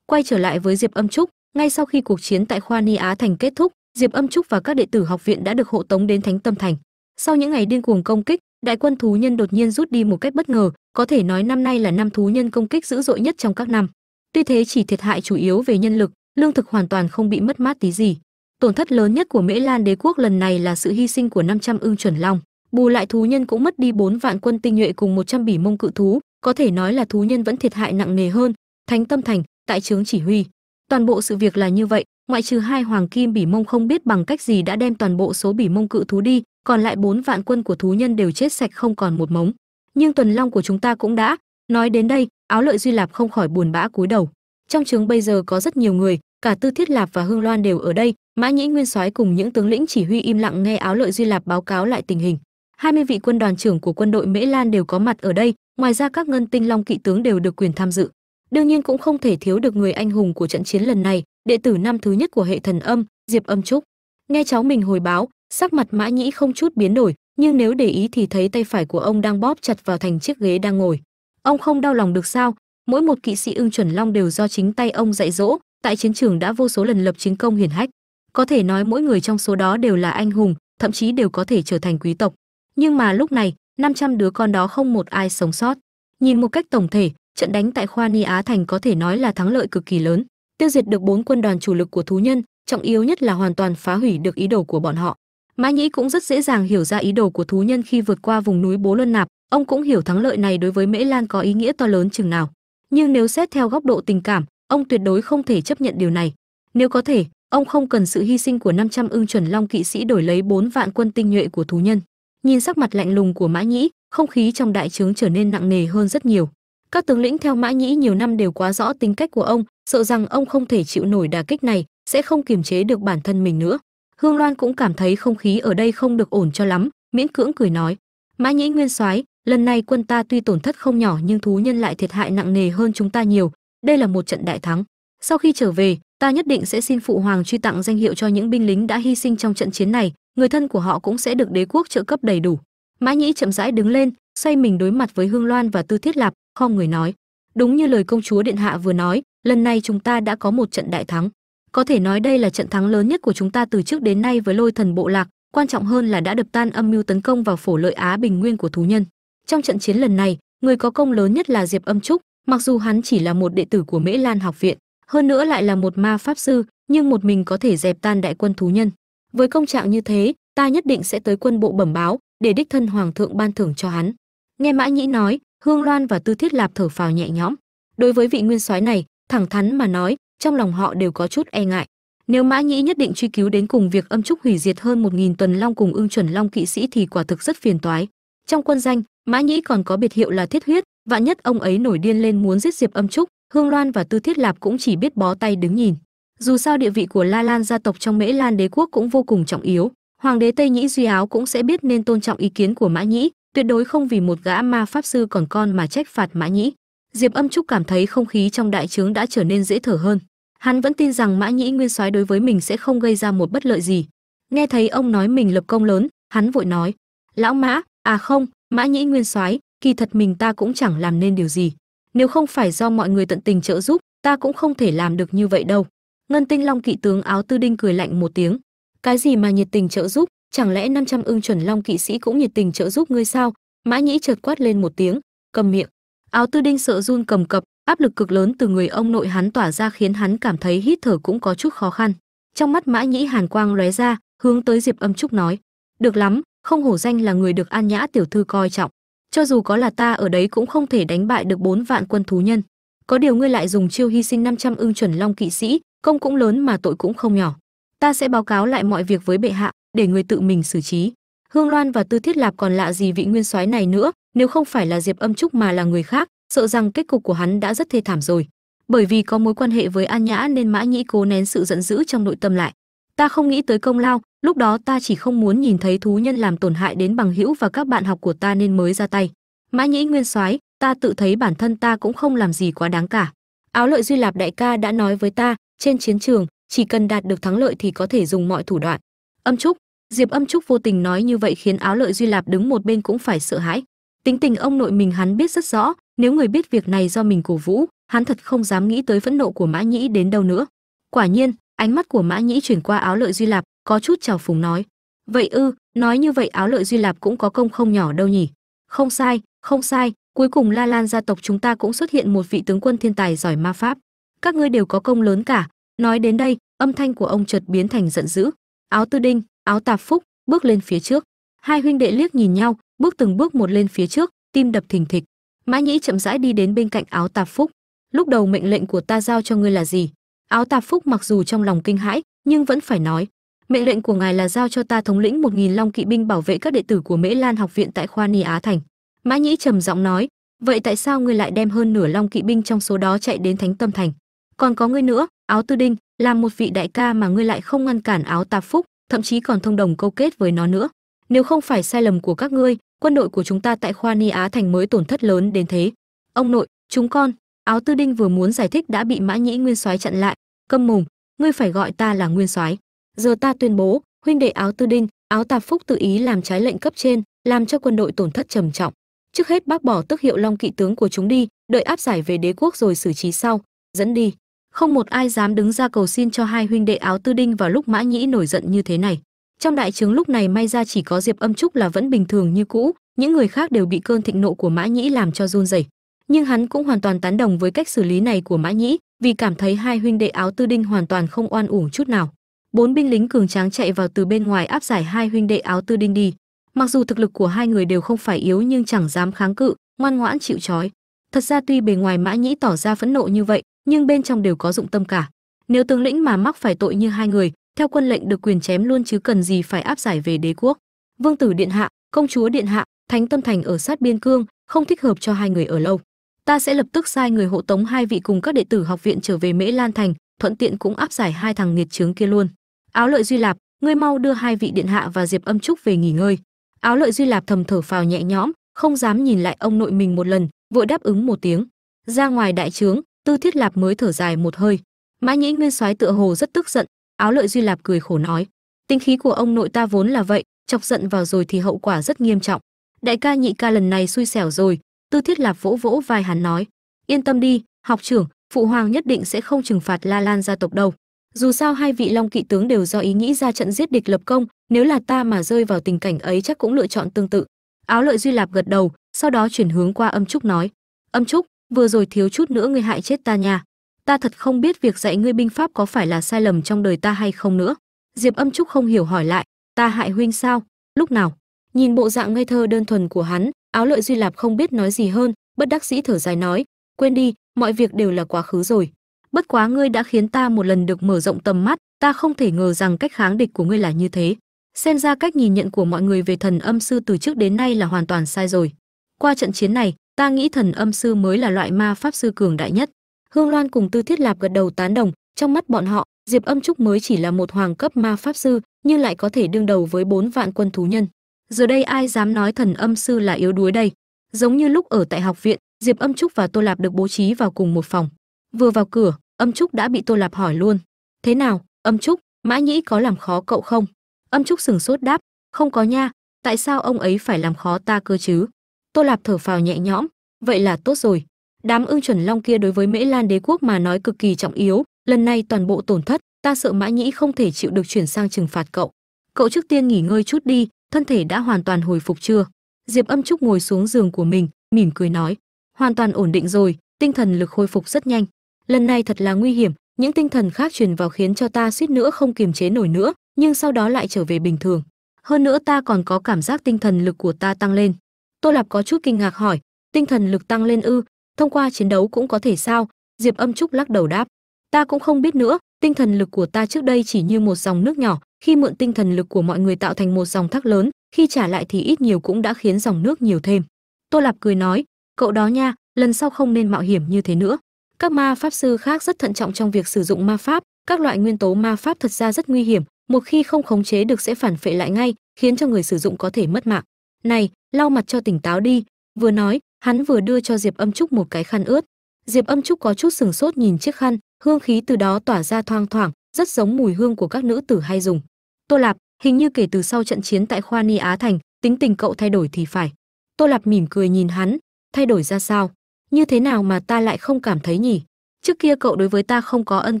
Quay trở lại với diệp âm trúc. Ngay sau khi cuộc chiến tại khoa ni á thành kết thúc, diệp âm trúc và các đệ tử học viện đã được hộ tống đến thánh tâm thành. Sau những ngày điên cuồng công kích đại quân thú nhân đột nhiên rút đi một cách bất ngờ, có thể nói năm nay là năm thú nhân công kích dữ dội nhất trong các năm. Tuy thế chỉ thiệt hại chủ yếu về nhân lực, lương thực hoàn toàn không bị mất mát tí gì. Tổn thất lớn nhất của mễ lan đế quốc lần này là sự hy sinh của 500 ưng chuẩn long. Bù lại thú nhân cũng mất đi 4 vạn quân tinh nhuệ cùng 100 bỉ mông cự thú, có thể nói là thú nhân vẫn thiệt hại nặng nề hơn. Thánh tâm thành, tại trướng chỉ huy. Toàn bộ sự việc là như vậy, ngoại trừ hai hoàng kim bỉ mông không biết bằng cách gì đã đem toàn bộ số bỉ mông cự thú đi còn lại bốn vạn quân của thú nhân đều chết sạch không còn một mống. Nhưng tuần long của chúng ta cũng đã. Nói đến đây, áo lợi duy lạp không khỏi buồn bã cúi đầu. Trong trường bây giờ có rất nhiều người, cả tư thiết lạp và hương loan đều ở đây. Mã nhĩ nguyên soái cùng những tướng lĩnh chỉ huy im lặng nghe áo lợi duy lạp báo cáo lại tình hình. 20 vị quân đoàn trưởng của quân đội mễ lan đều có mặt ở đây. Ngoài ra các ngân tinh long kỵ tướng đều được quyền tham dự. Đương nhiên cũng không thể thiếu được người anh hùng của trận chiến lần này, đệ tử năm thứ nhất của hệ thần âm, diệp âm trúc. Nghe cháu mình hồi báo sắc mặt mã nhĩ không chút biến đổi, nhưng nếu để ý thì thấy tay phải của ông đang bóp chặt vào thành chiếc ghế đang ngồi. Ông không đau lòng được sao? Mỗi một kỵ sĩ ưng chuẩn long đều do chính tay ông dạy dỗ, tại chiến trường đã vô số lần lập chiến công hiển hách. Có thể nói mỗi người trong số đó đều là anh hùng, thậm chí đều có thể trở thành quý tộc. Nhưng mà lúc này 500 đứa con đó không một ai sống sót. Nhìn một cách tổng thể, trận đánh tại khoa ni á thành có thể nói là thắng lợi cực kỳ lớn. Tiêu diệt được bốn quân đoàn chủ lực của thú nhân, trọng yếu nhất là hoàn toàn phá hủy được ý đồ của bọn họ mã nhĩ cũng rất dễ dàng hiểu ra ý đồ của thú nhân khi vượt qua vùng núi bố luân nạp. Ông cũng hiểu thắng lợi này đối với mễ lan có ý nghĩa to lớn chừng nào. Nhưng nếu xét theo góc độ tình cảm, ông tuyệt đối không thể chấp nhận điều này. Nếu có thể, ông không cần sự hy sinh của 500 ưng chuẩn long kỵ sĩ đổi lấy 4 vạn quân tinh nhuệ của thú nhân. Nhìn sắc mặt lạnh lùng của mã nhĩ, không khí trong đại trướng trở nên nặng nề hơn rất nhiều. Các tướng lĩnh theo mã nhĩ nhiều năm đều quá rõ tính cách của ông, sợ rằng ông không thể chịu nổi đà kích này, sẽ không kiềm chế được bản thân mình nữa hương loan cũng cảm thấy không khí ở đây không được ổn cho lắm, miễn cưỡng cười nói. Mã nhĩ nguyên soái, lần này quân ta tuy tổn thất không nhỏ nhưng thú nhân lại thiệt hại nặng nề hơn chúng ta nhiều. Đây là một trận đại thắng. Sau khi trở về, ta nhất định sẽ xin phụ hoàng truy tặng danh hiệu cho những binh lính đã hy sinh trong trận chiến này. Người thân của họ cũng sẽ được đế quốc trợ cấp đầy đủ. Mã nhĩ chậm rãi đứng lên, xoay mình đối mặt với hương loan và tư thiết lạp không người nói. Đúng như lời công chúa điện hạ vừa nói, lần này chúng ta đã có một trận đại thắng có thể nói đây là trận thắng lớn nhất của chúng ta từ trước đến nay với lôi thần bộ lạc, quan trọng hơn là đã đập tan âm mưu tấn công vào phổ lợi á bình nguyên của thú nhân. Trong trận chiến lần này, người có công lớn nhất là diệp âm trúc, mặc dù hắn chỉ là một đệ tử của mễ lan học viện, hơn nữa lại là một ma pháp sư, nhưng một mình có thể dẹp tan đại quân thú nhân. Với công trạng như thế, ta nhất định sẽ tới quân bộ bẩm báo, để đích thân hoàng thượng ban thưởng cho hắn. Nghe mã nhĩ nói, hương loan và tư thiết lạp thở phào nhẹ nhõm. Đối với vị nguyên soái này, thẳng thắn mà nói trong lòng họ đều có chút e ngại. Nếu mã nhĩ nhất định truy cứu đến cùng việc âm trúc hủy diệt hơn một nghìn tuần long cùng ưng chuẩn long kỵ sĩ thì quả thực rất phiền toái. Trong quân danh, mã nhĩ còn có biệt hiệu là thiết huyết, vạn nhất ông ấy nổi điên lên muốn giết diệp âm trúc, hương loan và tư thiết lạp cũng chỉ biết bó tay đứng nhìn. Dù sao địa vị của la lan gia tộc trong mễ lan đế quốc cũng vô cùng trọng yếu. Hoàng đế tây nhĩ duy áo cũng sẽ biết nên tôn trọng ý kiến của mã nhĩ, tuyệt đối không vì một gã ma pháp sư còn con mà trách phạt mã nhĩ. Diệp âm trúc cảm thấy không khí trong đại trướng đã trở nên dễ thở hơn hắn vẫn tin rằng mã nhĩ nguyên soái đối với mình sẽ không gây ra một bất lợi gì. Nghe thấy ông nói mình lập công lớn, hắn vội nói, lão mã à không, mã nhĩ nguyên soái, kỳ thật mình ta cũng chẳng làm nên điều gì. Nếu không phải do mọi người tận tình trợ giúp, ta cũng không thể làm được như vậy đâu. Ngân tinh long kỵ tướng áo tư đinh cười lạnh một tiếng, cái gì mà nhiệt tình trợ giúp? Chẳng lẽ 500 ưng chuẩn long kỵ sĩ cũng nhiệt tình trợ giúp ngươi sao? Mã nhĩ chợt quát lên một tiếng, cầm miệng. Áo tư đinh sợ run cầm cập áp lực cực lớn từ người ông nội hắn tỏa ra khiến hắn cảm thấy hít thở cũng có chút khó khăn. Trong mắt mã nhĩ hàn quang lóe ra, hướng tới diệp âm trúc nói, được lắm, không hổ danh là người được an nhã tiểu thư coi trọng. Cho dù có là ta ở đấy cũng không thể đánh bại được bốn vạn quân thú nhân. Có điều ngươi lại dùng chiêu hy sinh 500 ưng chuẩn long kỵ sĩ, công cũng lớn mà tội cũng không nhỏ. Ta sẽ báo cáo lại mọi việc với bệ hạ, để người tự mình xử trí. Hương loan và tư thiết lạp còn lạ gì vị nguyên soái này nữa, nếu không phải là diệp âm trúc mà là người khác sợ rằng kết cục của hắn đã rất thê thảm rồi. Bởi vì có mối quan hệ với an nhã nên mã nhĩ cố nén sự giận dữ trong nội tâm lại. Ta không nghĩ tới công lao, lúc đó ta chỉ không muốn nhìn thấy thú nhân làm tổn hại đến bằng hữu và các bạn học của ta nên mới ra tay. Mã nhĩ nguyên soái, ta tự thấy bản thân ta cũng không làm gì quá đáng cả. Áo lợi duy lạp đại ca đã nói với ta, trên chiến trường, chỉ cần đạt được thắng lợi thì có thể dùng mọi thủ đoạn. Âm trúc, diệp âm trúc vô tình nói như vậy khiến áo lợi duy lạp đứng một bên cũng phải sợ hãi. Tính tình ông nội mình hắn biết rất rõ nếu người biết việc này do mình cổ vũ, hắn thật không dám nghĩ tới phẫn nộ của mã nhĩ đến đâu nữa. Quả nhiên, ánh mắt của mã nhĩ chuyển qua áo lợi duy lạp, có chút trào phúng nói, vậy ư, nói như vậy áo lợi duy lạp cũng có công không nhỏ đâu nhỉ? Không sai không sai, cuối cùng la lan gia tộc chúng ta cũng xuất hiện một vị tướng quân thiên tài giỏi ma pháp. Các ngươi đều có công lớn cả. Nói đến đây, âm thanh của ông chợt biến thành giận dữ. Áo tư đinh, áo tạp phúc, bước lên phía trước. Hai huynh đệ liếc nhìn nhau, bước từng bước một lên phía trước, tim đập thình thịch mã nhĩ chậm rãi đi đến bên cạnh áo tạp phúc. Lúc đầu mệnh lệnh của ta giao cho ngươi là gì? Áo tạp phúc mặc dù trong lòng kinh hãi, nhưng vẫn phải nói, mệnh lệnh của ngài là giao cho ta thống lĩnh một nghìn long kỵ binh bảo vệ các đệ tử của mễ lan học viện tại khoa ni á thành. Mã nhĩ trầm giọng nói, vậy tại sao ngươi lại đem hơn nửa long kỵ binh trong số đó chạy đến thánh tâm thành? Còn có ngươi nữa, áo tư đinh, là một vị đại ca mà ngươi lại không ngăn cản áo tạp phúc, thậm chí còn thông đồng câu kết với nó nữa. Nếu không phải sai lầm của các ngươi quân đội của chúng ta tại khoa ni á thành mới tổn thất lớn đến thế. Ông nội, chúng con, áo tư đinh vừa muốn giải thích đã bị mã nhĩ nguyên soái chặn lại. Câm mồm, ngươi phải gọi ta là nguyên soái. Giờ ta tuyên bố, huynh đệ áo tư đinh, áo tạp phúc tự ý làm trái lệnh cấp trên, làm cho quân đội tổn thất trầm trọng. Trước hết bác bỏ tước hiệu long kỵ tướng của chúng đi, đợi áp giải về đế quốc rồi xử trí sau. Dẫn đi. Không một ai dám đứng ra cầu xin cho hai huynh đệ áo tư đinh vào lúc mã nhĩ nổi giận như thế này trong đại trướng lúc này may ra chỉ có diệp âm trúc là vẫn bình thường như cũ, những người khác đều bị cơn thịnh nộ của mã nhĩ làm cho run rẩy. Nhưng hắn cũng hoàn toàn tán đồng với cách xử lý này của mã nhĩ, vì cảm thấy hai huynh đệ áo tư đinh hoàn toàn không oan uổng chút nào. Bốn binh lính cường tráng chạy vào từ bên ngoài áp giải hai huynh đệ áo tư đinh đi. Mặc dù thực lực của hai người đều không phải yếu nhưng chẳng dám kháng cự, ngoan ngoãn chịu trói. Thật ra tuy bề ngoài mã nhĩ tỏ ra phẫn nộ như vậy, nhưng bên trong đều có dụng tâm cả. Nếu tướng lĩnh mà mắc phải tội như hai người theo quân lệnh được quyền chém luôn chứ cần gì phải áp giải về đế quốc. Vương tử điện hạ, công chúa điện hạ, thánh tâm thành ở sát biên cương, không thích hợp cho hai người ở lâu. Ta sẽ lập tức sai người hộ tống hai vị cùng các đệ tử học viện trở về mễ lan thành, thuận tiện cũng áp giải hai thằng nghiệt trướng kia luôn. Áo lợi duy lạp, ngươi mau đưa hai vị điện hạ và diệp âm trúc về nghỉ ngơi. Áo lợi duy lạp thầm thở phào nhẹ nhõm, không dám nhìn lại ông nội mình một lần, vội đáp ứng một tiếng. Ra ngoài đại trướng, tư thiết lạp mới thở dài một hơi. Mã nhĩ nguyên soái tựa hồ rất tức giận áo lợi duy lạp cười khổ nói, tính khí của ông nội ta vốn là vậy, chọc giận vào rồi thì hậu quả rất nghiêm trọng. Đại ca nhị ca lần này xui xẻo rồi. Tư thiết lạp vỗ vỗ vai hắn nói, yên tâm đi, học trưởng, phụ hoàng nhất định sẽ không trừng phạt la lan gia tộc đâu. Dù sao hai vị long kỵ tướng đều do ý nghĩ ra trận giết địch lập công, nếu là ta mà rơi vào tình cảnh ấy chắc cũng lựa chọn tương tự. Áo lợi duy lạp gật đầu, sau đó chuyển hướng qua âm trúc nói, âm trúc, vừa rồi thiếu chút nữa ngươi hại chết ta nha ta thật không biết việc dạy ngươi binh pháp có phải là sai lầm trong đời ta hay không nữa. Diệp âm trúc không hiểu hỏi lại, ta hại huynh sao? Lúc nào? Nhìn bộ dạng ngây thơ đơn thuần của hắn, áo lợi duy lạp không biết nói gì hơn, bất đắc dĩ thở dài nói, quên đi, mọi việc đều là quá khứ rồi. Bất quá ngươi đã khiến ta một lần được mở rộng tầm mắt, ta không thể ngờ rằng cách kháng địch của ngươi là như thế. Xem ra cách nhìn nhận của mọi người về thần âm sư từ trước đến nay là hoàn toàn sai rồi. Qua trận chiến này, ta nghĩ thần âm sư mới là loại ma pháp sư cường đại nhất hương loan cùng tư thiết lạp gật đầu tán đồng, trong mắt bọn họ, diệp âm trúc mới chỉ là một hoàng cấp ma pháp sư, nhưng lại có thể đương đầu với bốn vạn quân thú nhân. Giờ đây ai dám nói thần âm sư là yếu đuối đây? Giống như lúc ở tại học viện, diệp âm trúc và tô lạp được bố trí vào cùng một phòng. Vừa vào cửa, âm trúc đã bị tô lạp hỏi luôn. Thế nào, âm trúc, mã nhĩ có làm khó cậu không? Âm trúc sừng sốt đáp, không có nha, tại sao ông ấy phải làm khó ta cơ chứ? Tô lạp thở phào nhẹ nhõm, vậy là tốt rồi đám ưng chuẩn long kia đối với mễ lan đế quốc mà nói cực kỳ trọng yếu, lần này toàn bộ tổn thất, ta sợ mã nhĩ không thể chịu được chuyển sang trừng phạt cậu. Cậu trước tiên nghỉ ngơi chút đi, thân thể đã hoàn toàn hồi phục chưa? Diệp âm trúc ngồi xuống giường của mình, mỉm cười nói, hoàn toàn ổn định rồi, tinh thần lực hồi phục rất nhanh. Lần này thật là nguy hiểm, những tinh thần khác truyền vào khiến cho ta suýt nữa không kiềm chế nổi nữa, nhưng sau đó lại trở về bình thường. Hơn nữa ta còn có cảm giác tinh thần lực của ta tăng lên. Tô lạp có chút kinh ngạc hỏi, tinh thần lực tăng lên ư thông qua chiến đấu cũng có thể sao? Diệp âm trúc lắc đầu đáp. Ta cũng không biết nữa, tinh thần lực của ta trước đây chỉ như một dòng nước nhỏ. Khi mượn tinh thần lực của mọi người tạo thành một dòng thác lớn, khi trả lại thì ít nhiều cũng đã khiến dòng nước nhiều thêm. Tô lạp cười nói, cậu đó nha, lần sau không nên mạo hiểm như thế nữa. Các ma pháp sư khác rất thận trọng trong việc sử dụng ma pháp. Các loại nguyên tố ma pháp thật ra rất nguy hiểm. Một khi không khống chế được sẽ phản phệ lại ngay, khiến cho người sử dụng có thể mất mạng. Này, lau mặt cho tỉnh táo đi. Vừa nói hắn vừa đưa cho diệp âm trúc một cái khăn ướt. Diệp âm trúc có chút sừng sốt nhìn chiếc khăn, hương khí từ đó tỏa ra thoang thoảng, rất giống mùi hương của các nữ tử hay dùng. Tô lạp, hình như kể từ sau trận chiến tại khoa ni á thành, tính tình cậu thay đổi thì phải. Tô lạp mỉm cười nhìn hắn, thay đổi ra sao? Như thế nào mà ta lại không cảm thấy nhỉ? Trước kia cậu đối với ta không có ân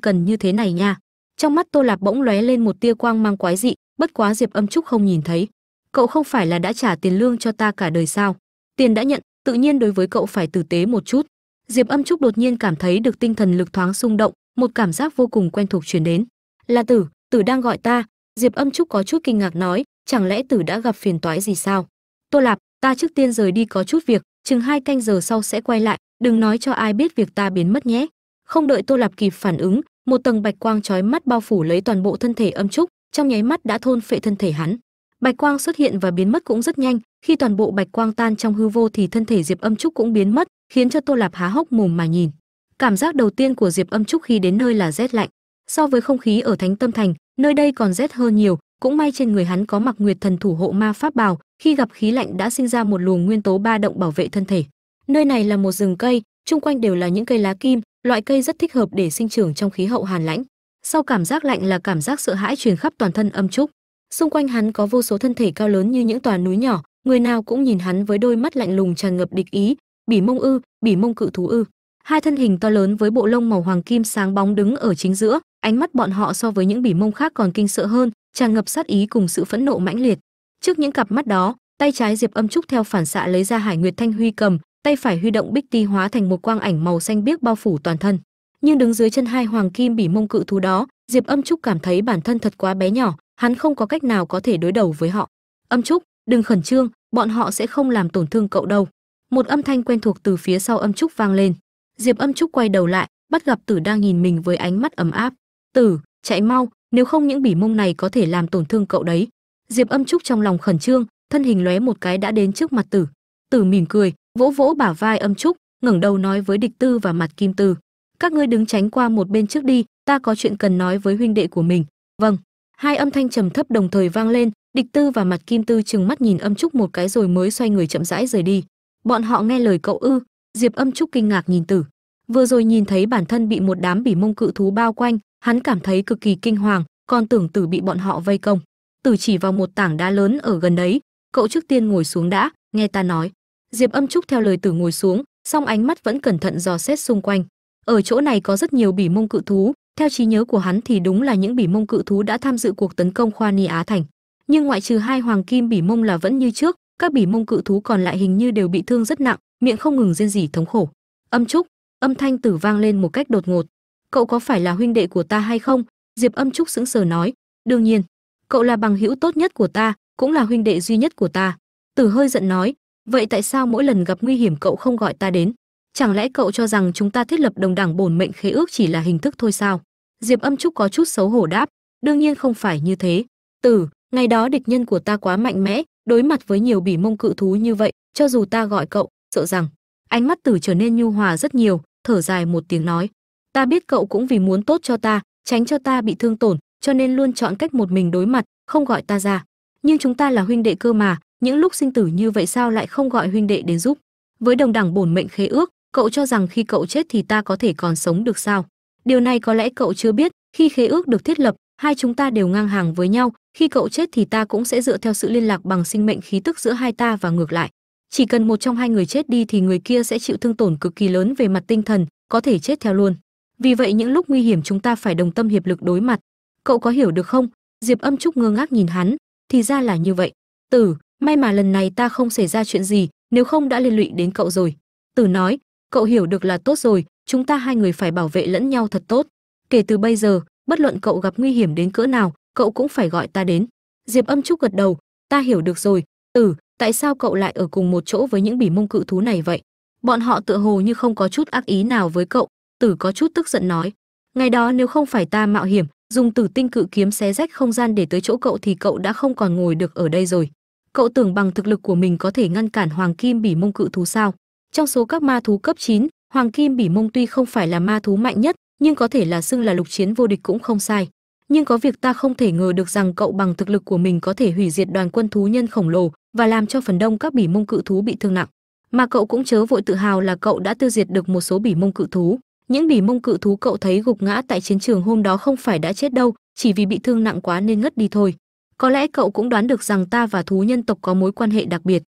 cần như thế này nha. Trong mắt tô lạp bỗng lóe lên một tia quang mang quái dị, bất quá diệp âm trúc không nhìn thấy. Cậu không phải là đã trả tiền lương cho ta cả đời sao? Tiền đã nhận tự nhiên đối với cậu phải tử tế một chút. Diệp âm trúc đột nhiên cảm thấy được tinh thần lực thoáng xung động, một cảm giác vô cùng quen thuộc truyền đến. Là tử tử đang gọi ta. Diệp âm trúc có chút kinh ngạc nói, chẳng lẽ tử đã gặp phiền toái gì sao? Tô lạp, ta trước tiên rời đi có chút việc, chừng hai canh giờ sau sẽ quay lại, đừng nói cho ai biết việc ta biến mất nhé. Không đợi tô lạp kịp phản ứng, một tầng bạch quang chói mắt bao phủ lấy toàn bộ thân thể âm trúc, trong nháy mắt đã thôn phệ thân thể hắn bạch quang xuất hiện và biến mất cũng rất nhanh. Khi toàn bộ bạch quang tan trong hư vô thì thân thể diệp âm trúc cũng biến mất, khiến cho tô lạp há hốc mồm mà nhìn. Cảm giác đầu tiên của diệp âm trúc khi đến nơi là rét lạnh. So với không khí ở thánh tâm thành, nơi đây còn rét hơn nhiều. Cũng may trên người hắn có mặc nguyệt thần thủ hộ ma pháp bào, khi gặp khí lạnh đã sinh ra một luồng nguyên tố ba động bảo vệ thân thể. Nơi này là một rừng cây, chung quanh đều là những cây lá kim, loại cây rất thích hợp để sinh trưởng trong khí hậu hàn lãnh. Sau cảm giác lạnh là cảm giác sợ hãi truyền khắp toàn thân âm trúc xung quanh hắn có vô số thân thể cao lớn như những tòa núi nhỏ, người nào cũng nhìn hắn với đôi mắt lạnh lùng tràn ngập địch ý. Bỉ mông ư, bỉ mông cự thú ư. Hai thân hình to lớn với bộ lông màu hoàng kim sáng bóng đứng ở chính giữa, ánh mắt bọn họ so với những bỉ mông khác còn kinh sợ hơn, tràn ngập sát ý cùng sự phẫn nộ mãnh liệt. Trước những cặp mắt đó, tay trái diệp âm trúc theo phản xạ lấy ra hải nguyệt thanh huy cầm, tay phải huy động bích ti hóa thành một quang ảnh màu xanh biếc bao phủ toàn thân. Nhưng đứng dưới chân hai hoàng kim bỉ mông cự thú đó, diệp âm trúc cảm thấy bản thân thật quá bé nhỏ hắn không có cách nào có thể đối đầu với họ. Âm trúc, đừng khẩn trương, bọn họ sẽ không làm tổn thương cậu đâu. Một âm thanh quen thuộc từ phía sau âm trúc vang lên. Diệp âm trúc quay đầu lại, bắt gặp tử đang nhìn mình với ánh mắt ấm áp. Tử, chạy mau, nếu không những bỉ mông này có thể làm tổn thương cậu đấy. Diệp âm trúc trong lòng khẩn trương, thân hình lóe một cái đã đến trước mặt tử. Tử mỉm cười, vỗ vỗ bả vai âm trúc, ngẩng đầu nói với địch tư và mặt kim tư, các ngươi đứng tránh qua một bên trước đi, ta có chuyện cần nói với huynh đệ của mình. Vâng hai âm thanh trầm thấp đồng thời vang lên, địch tư và mặt kim tư chừng mắt nhìn âm trúc một cái rồi mới xoay người chậm rãi rời đi. Bọn họ nghe lời cậu ư? Diệp âm trúc kinh ngạc nhìn tử. Vừa rồi nhìn thấy bản thân bị một đám bỉ mông cự thú bao quanh, hắn cảm thấy cực kỳ kinh hoàng, còn tưởng tử bị bọn họ vây công. Tử chỉ vào một tảng đá lớn ở gần đấy. Cậu trước tiên ngồi xuống đã, nghe ta nói. Diệp âm trúc theo lời tử ngồi xuống, song ánh mắt vẫn cẩn thận dò xét xung quanh. Ở chỗ này có rất nhiều bỉ mông cự thú theo trí nhớ của hắn thì đúng là những bỉ mông cự thú đã tham dự cuộc tấn công khoa ni á thành. Nhưng ngoại trừ hai hoàng kim bỉ mông là vẫn như trước, các bỉ mông cự thú còn lại hình như đều bị thương rất nặng, miệng không ngừng rên rỉ thống khổ. Âm trúc, âm thanh tử vang lên một cách đột ngột. Cậu có phải là huynh đệ của ta hay không? Diệp âm trúc sững sờ nói. Đương nhiên, cậu là bằng hữu tốt nhất của ta, cũng là huynh đệ duy nhất của ta. Tử hơi giận nói. Vậy tại sao mỗi lần gặp nguy hiểm cậu không gọi ta đến? Chẳng lẽ cậu cho rằng chúng ta thiết lập đồng đẳng bổn mệnh khế ước chỉ là hình thức thôi sao? Diệp âm trúc có chút xấu hổ đáp, đương nhiên không phải như thế. Tử ngày đó địch nhân của ta quá mạnh mẽ, đối mặt với nhiều bỉ mông cự thú như vậy, cho dù ta gọi cậu, sợ rằng, ánh mắt tử trở nên nhu hòa rất nhiều, thở dài một tiếng nói. Ta biết cậu cũng vì muốn tốt cho ta, tránh cho ta bị thương tổn, cho nên luôn chọn cách một mình đối mặt, không gọi ta ra. Nhưng chúng ta là huynh đệ cơ mà, những lúc sinh tử như vậy sao lại không gọi huynh đệ đến giúp? Với đồng đẳng bổn mệnh khế ước cậu cho rằng khi cậu chết thì ta có thể còn sống được sao? Điều này có lẽ cậu chưa biết. Khi khế ước được thiết lập, hai chúng ta đều ngang hàng với nhau. Khi cậu chết thì ta cũng sẽ dựa theo sự liên lạc bằng sinh mệnh khí tức giữa hai ta và ngược lại. Chỉ cần một trong hai người chết đi thì người kia sẽ chịu thương tổn cực kỳ lớn về mặt tinh thần, có thể chết theo luôn. Vì vậy những lúc nguy hiểm chúng ta phải đồng tâm hiệp lực đối mặt. Cậu có hiểu được không? Diệp âm trúc ngơ ngác nhìn hắn. Thì ra là như vậy. Tử, may mà lần này ta không xảy ra chuyện gì, nếu không đã liên lụy đến cậu rồi. Tử nói cậu hiểu được là tốt rồi, chúng ta hai người phải bảo vệ lẫn nhau thật tốt. Kể từ bây giờ, bất luận cậu gặp nguy hiểm đến cỡ nào, cậu cũng phải gọi ta đến. Diệp âm trúc gật đầu, ta hiểu được rồi. Tử tại sao cậu lại ở cùng một chỗ với những bỉ mông cự thú này vậy? Bọn họ tựa hồ như không có chút ác ý nào với cậu. Tử có chút tức giận nói. Ngày đó nếu không phải ta mạo hiểm, dùng tử tinh cự kiếm xé rách không gian để tới chỗ cậu thì cậu đã không còn ngồi được ở đây rồi. Cậu tưởng bằng thực lực của mình có thể ngăn cản hoàng kim bỉ mông cự thú sao? Trong số các ma thú cấp 9, hoàng kim bỉ mông tuy không phải là ma thú mạnh nhất nhưng có thể là xưng là lục chiến vô địch cũng không sai. Nhưng có việc ta không thể ngờ được rằng cậu bằng thực lực của mình có thể hủy diệt đoàn quân thú nhân khổng lồ và làm cho phần đông các bỉ mông cự thú bị thương nặng. Mà cậu cũng chớ vội tự hào là cậu đã tiêu diệt được một số bỉ mông cự thú. Những bỉ mông cự thú cậu thấy gục ngã tại chiến trường hôm đó không phải đã chết đâu chỉ vì bị thương nặng quá nên ngất đi thôi. Có lẽ cậu cũng đoán được rằng ta và thú nhân tộc có mối quan hệ đặc biệt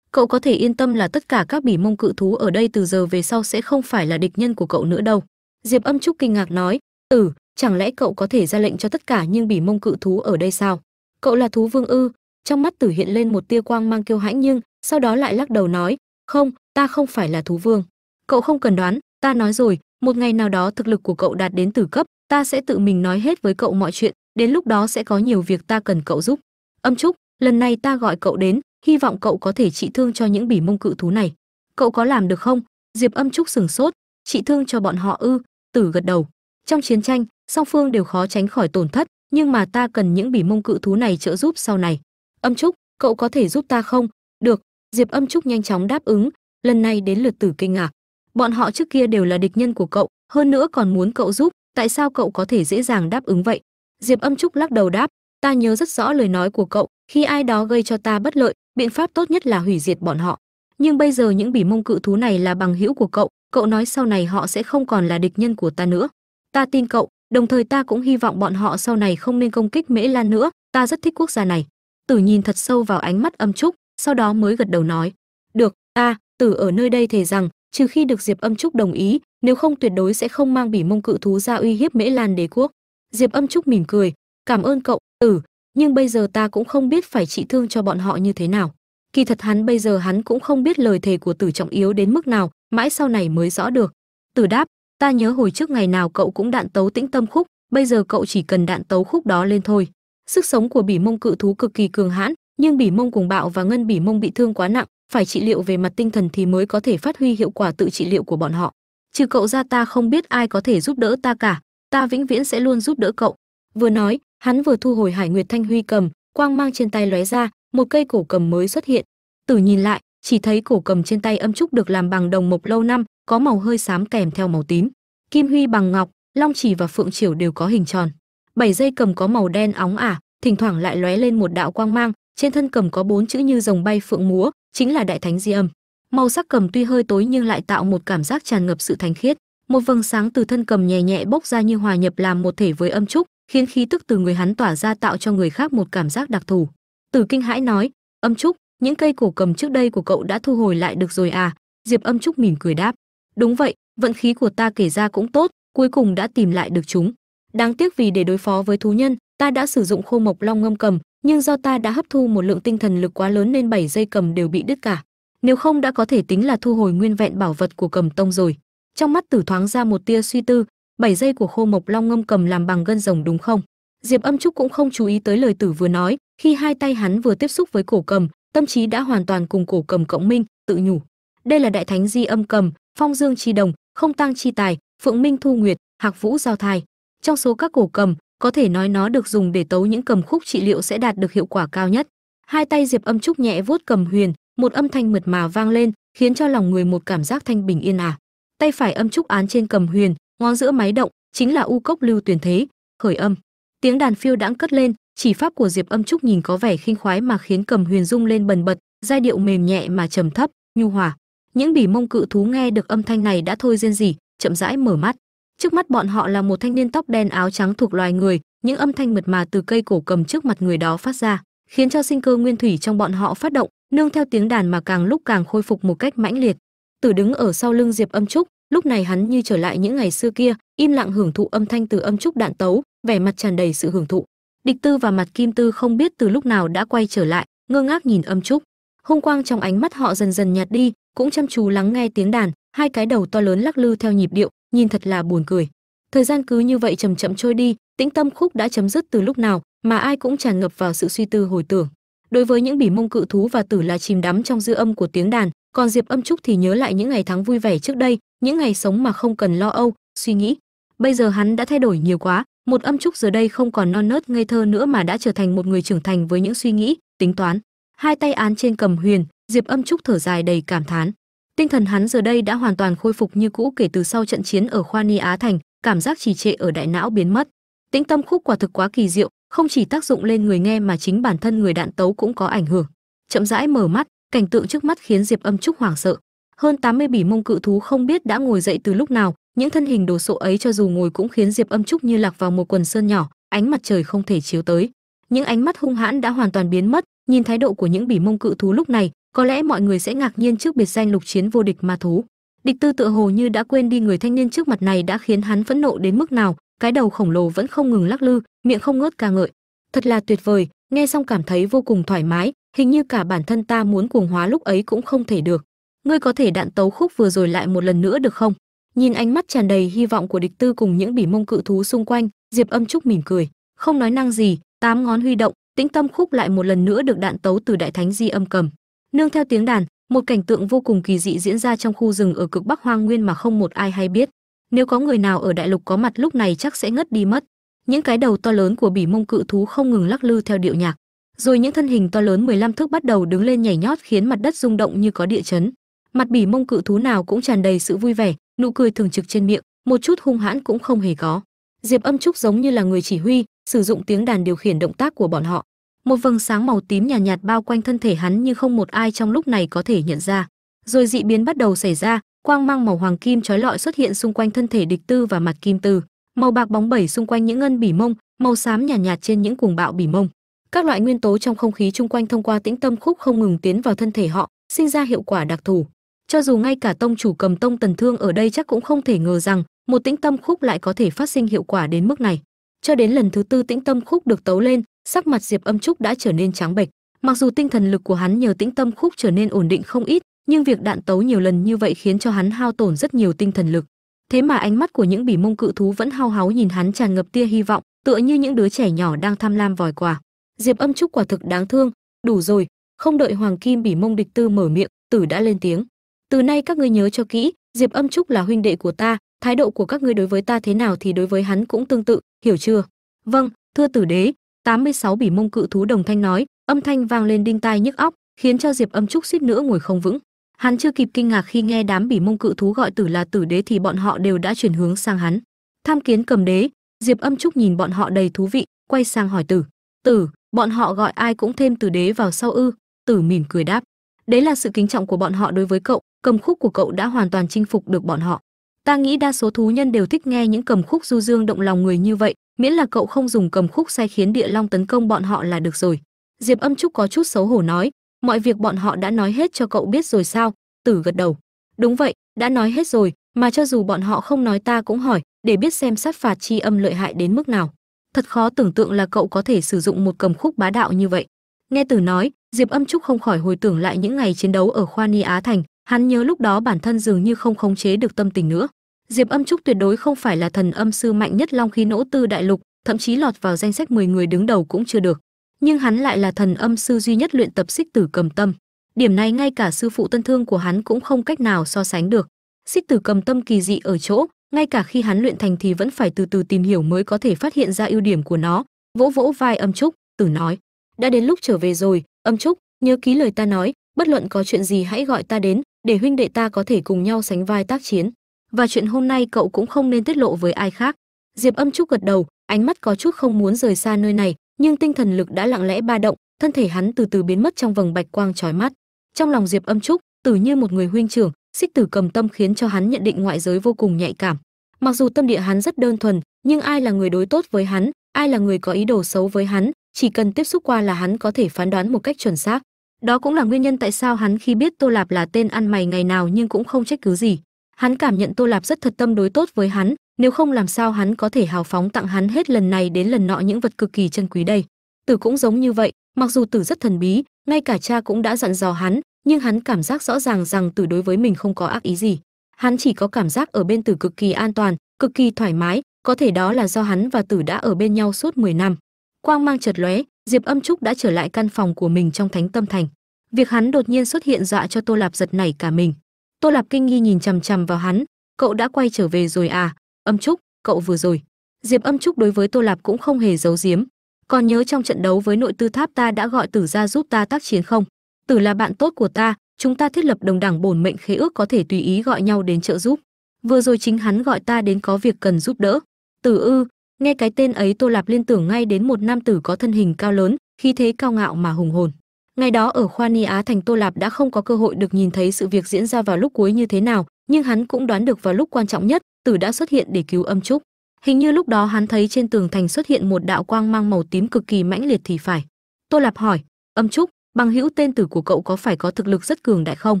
cậu có thể yên tâm là tất cả các bỉ mông cự thú ở đây từ giờ về sau sẽ không phải là địch nhân của cậu nữa đâu. Diệp âm trúc kinh ngạc nói. Tử chẳng lẽ cậu có thể ra lệnh cho tất cả những bỉ mông cự thú ở đây sao? Cậu là thú vương ư? Trong mắt tử hiện lên một tia quang mang kiêu hãnh nhưng sau đó lại lắc đầu nói. Không, ta không phải là thú vương. Cậu không cần đoán, ta nói rồi, một ngày nào đó thực lực của cậu đạt đến tử cấp, ta sẽ tự mình nói hết với cậu mọi chuyện, đến lúc đó sẽ có nhiều việc ta cần cậu giúp. Âm trúc, lần này ta gọi cậu đến hy vọng cậu có thể trị thương cho những bỉ mông cự thú này. Cậu có làm được không? Diệp âm trúc sừng sốt, trị thương cho bọn họ ư? Tử gật đầu. Trong chiến tranh, song phương đều khó tránh khỏi tổn thất, nhưng mà ta cần những bỉ mông cự thú này trợ giúp sau này. Âm trúc, cậu có thể giúp ta không? Được. Diệp âm trúc nhanh chóng đáp ứng. Lần này đến lượt tử kinh ngạc bọn họ trước kia đều là địch nhân của cậu, hơn nữa còn muốn cậu giúp, tại sao cậu có thể dễ dàng đáp ứng vậy? Diệp âm trúc lắc đầu đáp, ta nhớ rất rõ lời nói của cậu, khi ai đó gây cho ta bất lợi biện pháp tốt nhất là hủy diệt bọn họ. Nhưng bây giờ những bỉ mông cự thú này là bằng hữu của cậu cậu nói sau này họ sẽ không còn là địch nhân của ta nữa. Ta tin cậu, đồng thời ta cũng hy vọng bọn họ sau này không nên công kích mễ lan nữa. Ta rất thích quốc gia này. Tử nhìn thật sâu vào ánh mắt âm trúc, sau đó mới gật đầu nói. Được, ta, tử ở nơi đây thề rằng, trừ khi được diệp âm trúc đồng ý, nếu không tuyệt đối sẽ không mang bỉ mông cự thú ra uy hiếp mễ lan đế quốc. Diệp âm trúc mỉm cười, cảm ơn cậu, tử nhưng bây giờ ta cũng không biết phải trị thương cho bọn họ như thế nào. Kỳ thật hắn bây giờ hắn cũng không biết lời thề của tử trọng yếu đến mức nào, mãi sau này mới rõ được. Tử đáp, ta nhớ hồi trước ngày nào cậu cũng đạn tấu tĩnh tâm khúc, bây giờ cậu chỉ cần đạn tấu khúc đó lên thôi. Sức sống của bỉ mông cự thú cực kỳ cường hãn, nhưng bỉ mông cùng bạo và ngân bỉ mông bị thương quá nặng, phải trị liệu về mặt tinh thần thì mới có thể phát huy hiệu quả tự trị liệu của bọn họ. Trừ cậu ra ta không biết ai có thể giúp đỡ ta cả, ta vĩnh viễn sẽ luôn giúp đỡ cậu. Vừa nói hắn vừa thu hồi hải nguyệt thanh huy cầm, quang mang trên tay lóe ra, một cây cổ cầm mới xuất hiện. Tử nhìn lại, chỉ thấy cổ cầm trên tay âm trúc được làm bằng đồng mộc lâu năm, có màu hơi xám kèm theo màu tím. Kim huy bằng ngọc, long chỉ và phượng triều đều có hình tròn. Bảy dây cầm có màu đen óng ả, thỉnh thoảng lại lóe lên một đạo quang mang, trên thân cầm có bốn chữ như rồng bay phượng múa, chính là đại thánh di âm. Màu sắc cầm tuy hơi tối nhưng lại tạo một cảm giác tràn ngập sự thánh khiết một vầng sáng từ thân cầm nhẹ nhẹ bốc ra như hòa nhập làm một thể với âm trúc, khiến khí tức từ người hắn tỏa ra tạo cho người khác một cảm giác đặc thù. Tử kinh hãi nói, âm trúc, những cây cổ cầm trước đây của cậu đã thu hồi lại được rồi à? Diệp âm trúc mỉm cười đáp, đúng vậy, vận khí của ta kể ra cũng tốt, cuối cùng đã tìm lại được chúng. Đáng tiếc vì để đối phó với thú nhân, ta đã sử dụng khô mộc long ngâm cầm, nhưng do ta đã hấp thu một lượng tinh thần lực quá lớn nên bảy dây cầm đều bị đứt cả. Nếu không đã có thể tính là thu hồi nguyên vẹn bảo vật của cầm tông rồi trong mắt tử thoáng ra một tia suy tư, bảy dây của khô mộc long ngâm cầm làm bằng gân rồng đúng không? Diệp âm trúc cũng không chú ý tới lời tử vừa nói, khi hai tay hắn vừa tiếp xúc với cổ cầm, tâm trí đã hoàn toàn cùng cổ cầm cộng minh, tự nhủ. Đây là đại thánh di âm cầm, phong dương chi đồng, không tăng chi tài, phượng minh thu nguyệt, hạc vũ giao thai. Trong số các cổ cầm, có thể nói nó được dùng để tấu những cầm khúc trị liệu sẽ đạt được hiệu quả cao nhất. Hai tay diệp âm trúc nhẹ vuốt cầm huyền, một âm thanh mượt mà vang lên, khiến cho lòng người một cảm giác thanh bình yên ả tay phải âm trúc án trên cầm huyền, ngón giữa máy động, chính là u cốc lưu tuyển thế, khởi âm. Tiếng đàn phiêu đãng cất lên, chỉ pháp của diệp âm trúc nhìn có vẻ khinh khoái mà khiến cầm huyền rung lên bần bật, giai điệu mềm nhẹ mà trầm thấp, nhu hòa. Những bỉ mông cự thú nghe được âm thanh này đã thôi rên rỉ, chậm rãi mở mắt. Trước mắt bọn họ là một thanh niên tóc đen áo trắng thuộc loài người, những âm thanh mượt mà từ cây cổ cầm trước mặt người đó phát ra, khiến cho sinh cơ nguyên thủy trong bọn họ phát động, nương theo tiếng đàn mà càng lúc càng khôi phục một cách mãnh liệt tử đứng ở sau lưng diệp âm trúc, lúc này hắn như trở lại những ngày xưa kia, im lặng hưởng thụ âm thanh từ âm trúc đạn tấu, vẻ mặt tràn đầy sự hưởng thụ. Địch tư và mặt kim tư không biết từ lúc nào đã quay trở lại, ngơ ngác nhìn âm trúc. Hung quang trong ánh mắt họ dần dần nhạt đi, cũng chăm chú lắng nghe tiếng đàn, hai cái đầu to lớn lắc lư theo nhịp điệu, nhìn thật là buồn cười. Thời gian cứ như vậy chậm chậm trôi đi, tĩnh tâm khúc đã chấm dứt từ lúc nào, mà ai cũng tràn ngập vào sự suy tư hồi tưởng. Đối với những bỉ mông cự thú và tử là chìm đắm trong dư âm của tiếng đàn còn diệp âm trúc thì nhớ lại những ngày tháng vui vẻ trước đây, những ngày sống mà không cần lo âu, suy nghĩ. Bây giờ hắn đã thay đổi nhiều quá, một âm trúc giờ đây không còn non nớt ngây thơ nữa mà đã trở thành một người trưởng thành với những suy nghĩ, tính toán. Hai tay án trên cầm huyền, diệp âm trúc thở dài đầy cảm thán. Tinh thần hắn giờ đây đã hoàn toàn khôi phục như cũ kể từ sau trận chiến ở khoa ni á thành, cảm giác trì trệ ở đại não biến mất. Tĩnh tâm khúc quả thực quá kỳ diệu, không chỉ tác dụng lên người nghe mà chính bản thân người đạn tấu cũng có ảnh hưởng. Chậm rãi mở mắt cảnh tượng trước mắt khiến diệp âm trúc hoảng sợ. Hơn 80 bỉ mông cự thú không biết đã ngồi dậy từ lúc nào, những thân hình đồ sộ ấy cho dù ngồi cũng khiến diệp âm trúc như lạc vào một quần sơn nhỏ, ánh mặt trời không thể chiếu tới. Những ánh mắt hung hãn đã hoàn toàn biến mất, nhìn thái độ của những bỉ mông cự thú lúc này, có lẽ mọi người sẽ ngạc nhiên trước biệt danh lục chiến vô địch ma thú. Địch tư tựa hồ như đã quên đi người thanh niên trước mặt này đã khiến hắn phẫn nộ đến mức nào, cái đầu khổng lồ vẫn không ngừng lắc lư, miệng không ngớt ca ngợi. Thật là tuyệt vời nghe xong cảm thấy vô cùng thoải mái, hình như cả bản thân ta muốn cuồng hóa lúc ấy cũng không thể được. Ngươi có thể đạn tấu khúc vừa rồi lại một lần nữa được không? Nhìn ánh mắt tràn đầy hy vọng của địch tư cùng những bỉ mông cự thú xung quanh, diệp âm trúc mỉm cười. Không nói năng gì, tám ngón huy động, tĩnh tâm khúc lại một lần nữa được đạn tấu từ đại thánh di âm cầm. Nương theo tiếng đàn, một cảnh tượng vô cùng kỳ dị diễn ra trong khu rừng ở cực bắc hoang nguyên mà không một ai hay biết. Nếu có người nào ở đại lục có mặt lúc này chắc sẽ ngất đi mất những cái đầu to lớn của bỉ mông cự thú không ngừng lắc lư theo điệu nhạc. Rồi những thân hình to lớn 15 thước bắt đầu đứng lên nhảy nhót khiến mặt đất rung động như có địa chấn. Mặt bỉ mông cự thú nào cũng tràn đầy sự vui vẻ nụ cười thường trực trên miệng một chút hung hãn cũng không hề có. Diệp âm trúc giống như là người chỉ huy sử dụng tiếng đàn điều khiển động tác của bọn họ. Một vầng sáng màu tím nhàn nhạt, nhạt bao quanh thân thể hắn nhưng không một ai trong lúc này có thể nhận ra. Rồi dị biến bắt đầu xảy ra quang mang màu hoàng kim chói lọi xuất hiện xung quanh thân thể địch tư và mặt kim tư màu bạc bóng bẩy xung quanh những ngân bỉ mông màu xám nhàn nhạt, nhạt trên những cuồng bạo bỉ mông. Các loại nguyên tố trong không khí chung quanh thông qua tĩnh tâm khúc không ngừng tiến vào thân thể họ sinh ra hiệu quả đặc thù. Cho dù ngay cả tông chủ cầm tông tần thương ở đây chắc cũng không thể ngờ rằng một tĩnh tâm khúc lại có thể phát sinh hiệu quả đến mức này. Cho đến lần thứ tư tĩnh tâm khúc được tấu lên sắc mặt diệp âm trúc đã trở nên trắng bệch. Mặc dù tinh thần lực của hắn nhờ tĩnh tâm khúc trở nên ổn định không ít nhưng việc đạn tấu nhiều lần như vậy khiến cho hắn hao tổn rất nhiều tinh thần lực thế mà ánh mắt của những bỉ mông cự thú vẫn hao háo nhìn hắn tràn ngập tia hy vọng, tựa như những đứa trẻ nhỏ đang tham lam vòi quả. Diệp âm trúc quả thực đáng thương, đủ rồi, không đợi hoàng kim bỉ mông địch tư mở miệng, tử đã lên tiếng. Từ nay các ngươi nhớ cho kỹ, diệp âm trúc là huynh đệ của ta, thái độ của các ngươi đối với ta thế nào thì đối với hắn cũng tương tự, hiểu chưa? Vâng thưa tử đế 86 bỉ mông cự thú đồng thanh nói, âm thanh vang lên đinh tai nhức óc, khiến cho diệp âm trúc suýt nữa ngồi không vững hắn chưa kịp kinh ngạc khi nghe đám bỉ mông cự thú gọi tử là tử đế thì bọn họ đều đã chuyển hướng sang hắn. Tham kiến cầm đế. Diệp âm trúc nhìn bọn họ đầy thú vị, quay sang hỏi tử. Tử, bọn họ gọi ai cũng thêm tử đế vào sau ư? Tử mỉm cười đáp. Đấy là sự kính trọng của bọn họ đối với cậu, cầm khúc của cậu đã hoàn toàn chinh phục được bọn họ. Ta nghĩ đa số thú nhân đều thích nghe những cầm khúc du dương động lòng người như vậy, miễn là cậu không dùng cầm khúc sai khiến địa long tấn công bọn họ là được rồi. Diệp âm trúc có chút xấu hổ nói mọi việc bọn họ đã nói hết cho cậu biết rồi sao? Tử gật đầu. Đúng vậy, đã nói hết rồi, mà cho dù bọn họ không nói ta cũng hỏi, để biết xem sát phạt chi âm lợi hại đến mức nào. Thật khó tưởng tượng là cậu có thể sử dụng một cầm khúc bá đạo như vậy. Nghe tử nói, diệp âm trúc không khỏi hồi tưởng lại những ngày chiến đấu ở khoa ni á thành, hắn nhớ lúc đó bản thân dường như không khống chế được tâm tình nữa. Diệp âm trúc tuyệt đối không phải là thần âm sư mạnh nhất long khí nỗ tư đại lục, thậm chí lọt vào danh sách 10 người đứng đầu cũng chưa được nhưng hắn lại là thần âm sư duy nhất luyện tập xích tử cầm tâm. Điểm này ngay cả sư phụ tân thương của hắn cũng không cách nào so sánh được. Xích tử cầm tâm kỳ dị ở chỗ, ngay cả khi hắn luyện thành thì vẫn phải từ từ tìm hiểu mới có thể phát hiện ra ưu điểm của nó. Vỗ vỗ vai âm trúc, tử nói, đã đến lúc trở về rồi, âm trúc, nhớ ký lời ta nói, bất luận có chuyện gì hãy gọi ta đến, để huynh đệ ta có thể cùng nhau sánh vai tác chiến. Và chuyện hôm nay cậu cũng không nên tiết lộ với ai khác. Diệp âm trúc gật đầu, ánh mắt có chút không muốn rời xa nơi này nhưng tinh thần lực đã lặng lẽ ba động, thân thể hắn từ từ biến mất trong vầng bạch quang chói mắt. Trong lòng diệp âm trúc, tử như một người huynh trưởng, xích tử cầm tâm khiến cho hắn nhận định ngoại giới vô cùng nhạy cảm. Mặc dù tâm địa hắn rất đơn thuần, nhưng ai là người đối tốt với hắn, ai là người có ý đồ xấu với hắn, chỉ cần tiếp xúc qua là hắn có thể phán đoán một cách chuẩn xác. Đó cũng là nguyên nhân tại sao hắn khi biết tô lạp là tên ăn mày ngày nào nhưng cũng không trách cứ gì. Hắn cảm nhận tô lạp rất thật tâm đối tốt với hắn nếu không làm sao hắn có thể hào phóng tặng hắn hết lần này đến lần nọ những vật cực kỳ chân quý đây. Tử cũng giống như vậy, mặc dù tử rất thần bí, ngay cả cha cũng đã dặn dò hắn, nhưng hắn cảm giác rõ ràng rằng tử đối với mình không có ác ý gì. Hắn chỉ có cảm giác ở bên tử cực kỳ an toàn, cực kỳ thoải mái, có thể đó là do hắn và tử đã ở bên nhau suốt 10 năm. Quang mang chợt lóe, diệp âm trúc đã trở lại căn phòng của mình trong thánh tâm thành. Việc hắn đột nhiên xuất hiện dọa cho tô lạp giật nảy cả mình. Tô lạp kinh nghi nhìn chằm chằm vào hắn, cậu đã quay trở về rồi à? Âm trúc, cậu vừa rồi. Diệp âm trúc đối với tô lạp cũng không hề giấu giếm. Còn nhớ trong trận đấu với nội tư tháp ta đã gọi tử ra giúp ta tác chiến không? Tử là bạn tốt của ta, chúng ta thiết lập đồng đẳng bổn mệnh khế ước có thể tùy ý gọi nhau đến trợ giúp. Vừa rồi chính hắn gọi ta đến có việc cần giúp đỡ. Tử ư, nghe cái tên ấy tô lạp liên tưởng ngay đến một nam tử có thân hình cao lớn, khí thế cao ngạo mà hùng hồn. Ngày đó ở khoa ni á thành tô lạp đã không có cơ hội được nhìn thấy sự việc diễn ra vào lúc cuối như thế nào nhưng hắn cũng đoán được vào lúc quan trọng nhất, tử đã xuất hiện để cứu âm trúc. Hình như lúc đó hắn thấy trên tường thành xuất hiện một đạo quang mang màu tím cực kỳ mãnh liệt thì phải. Tô lạp hỏi, âm trúc, bằng hữu tên tử của cậu có phải có thực lực rất cường đại không?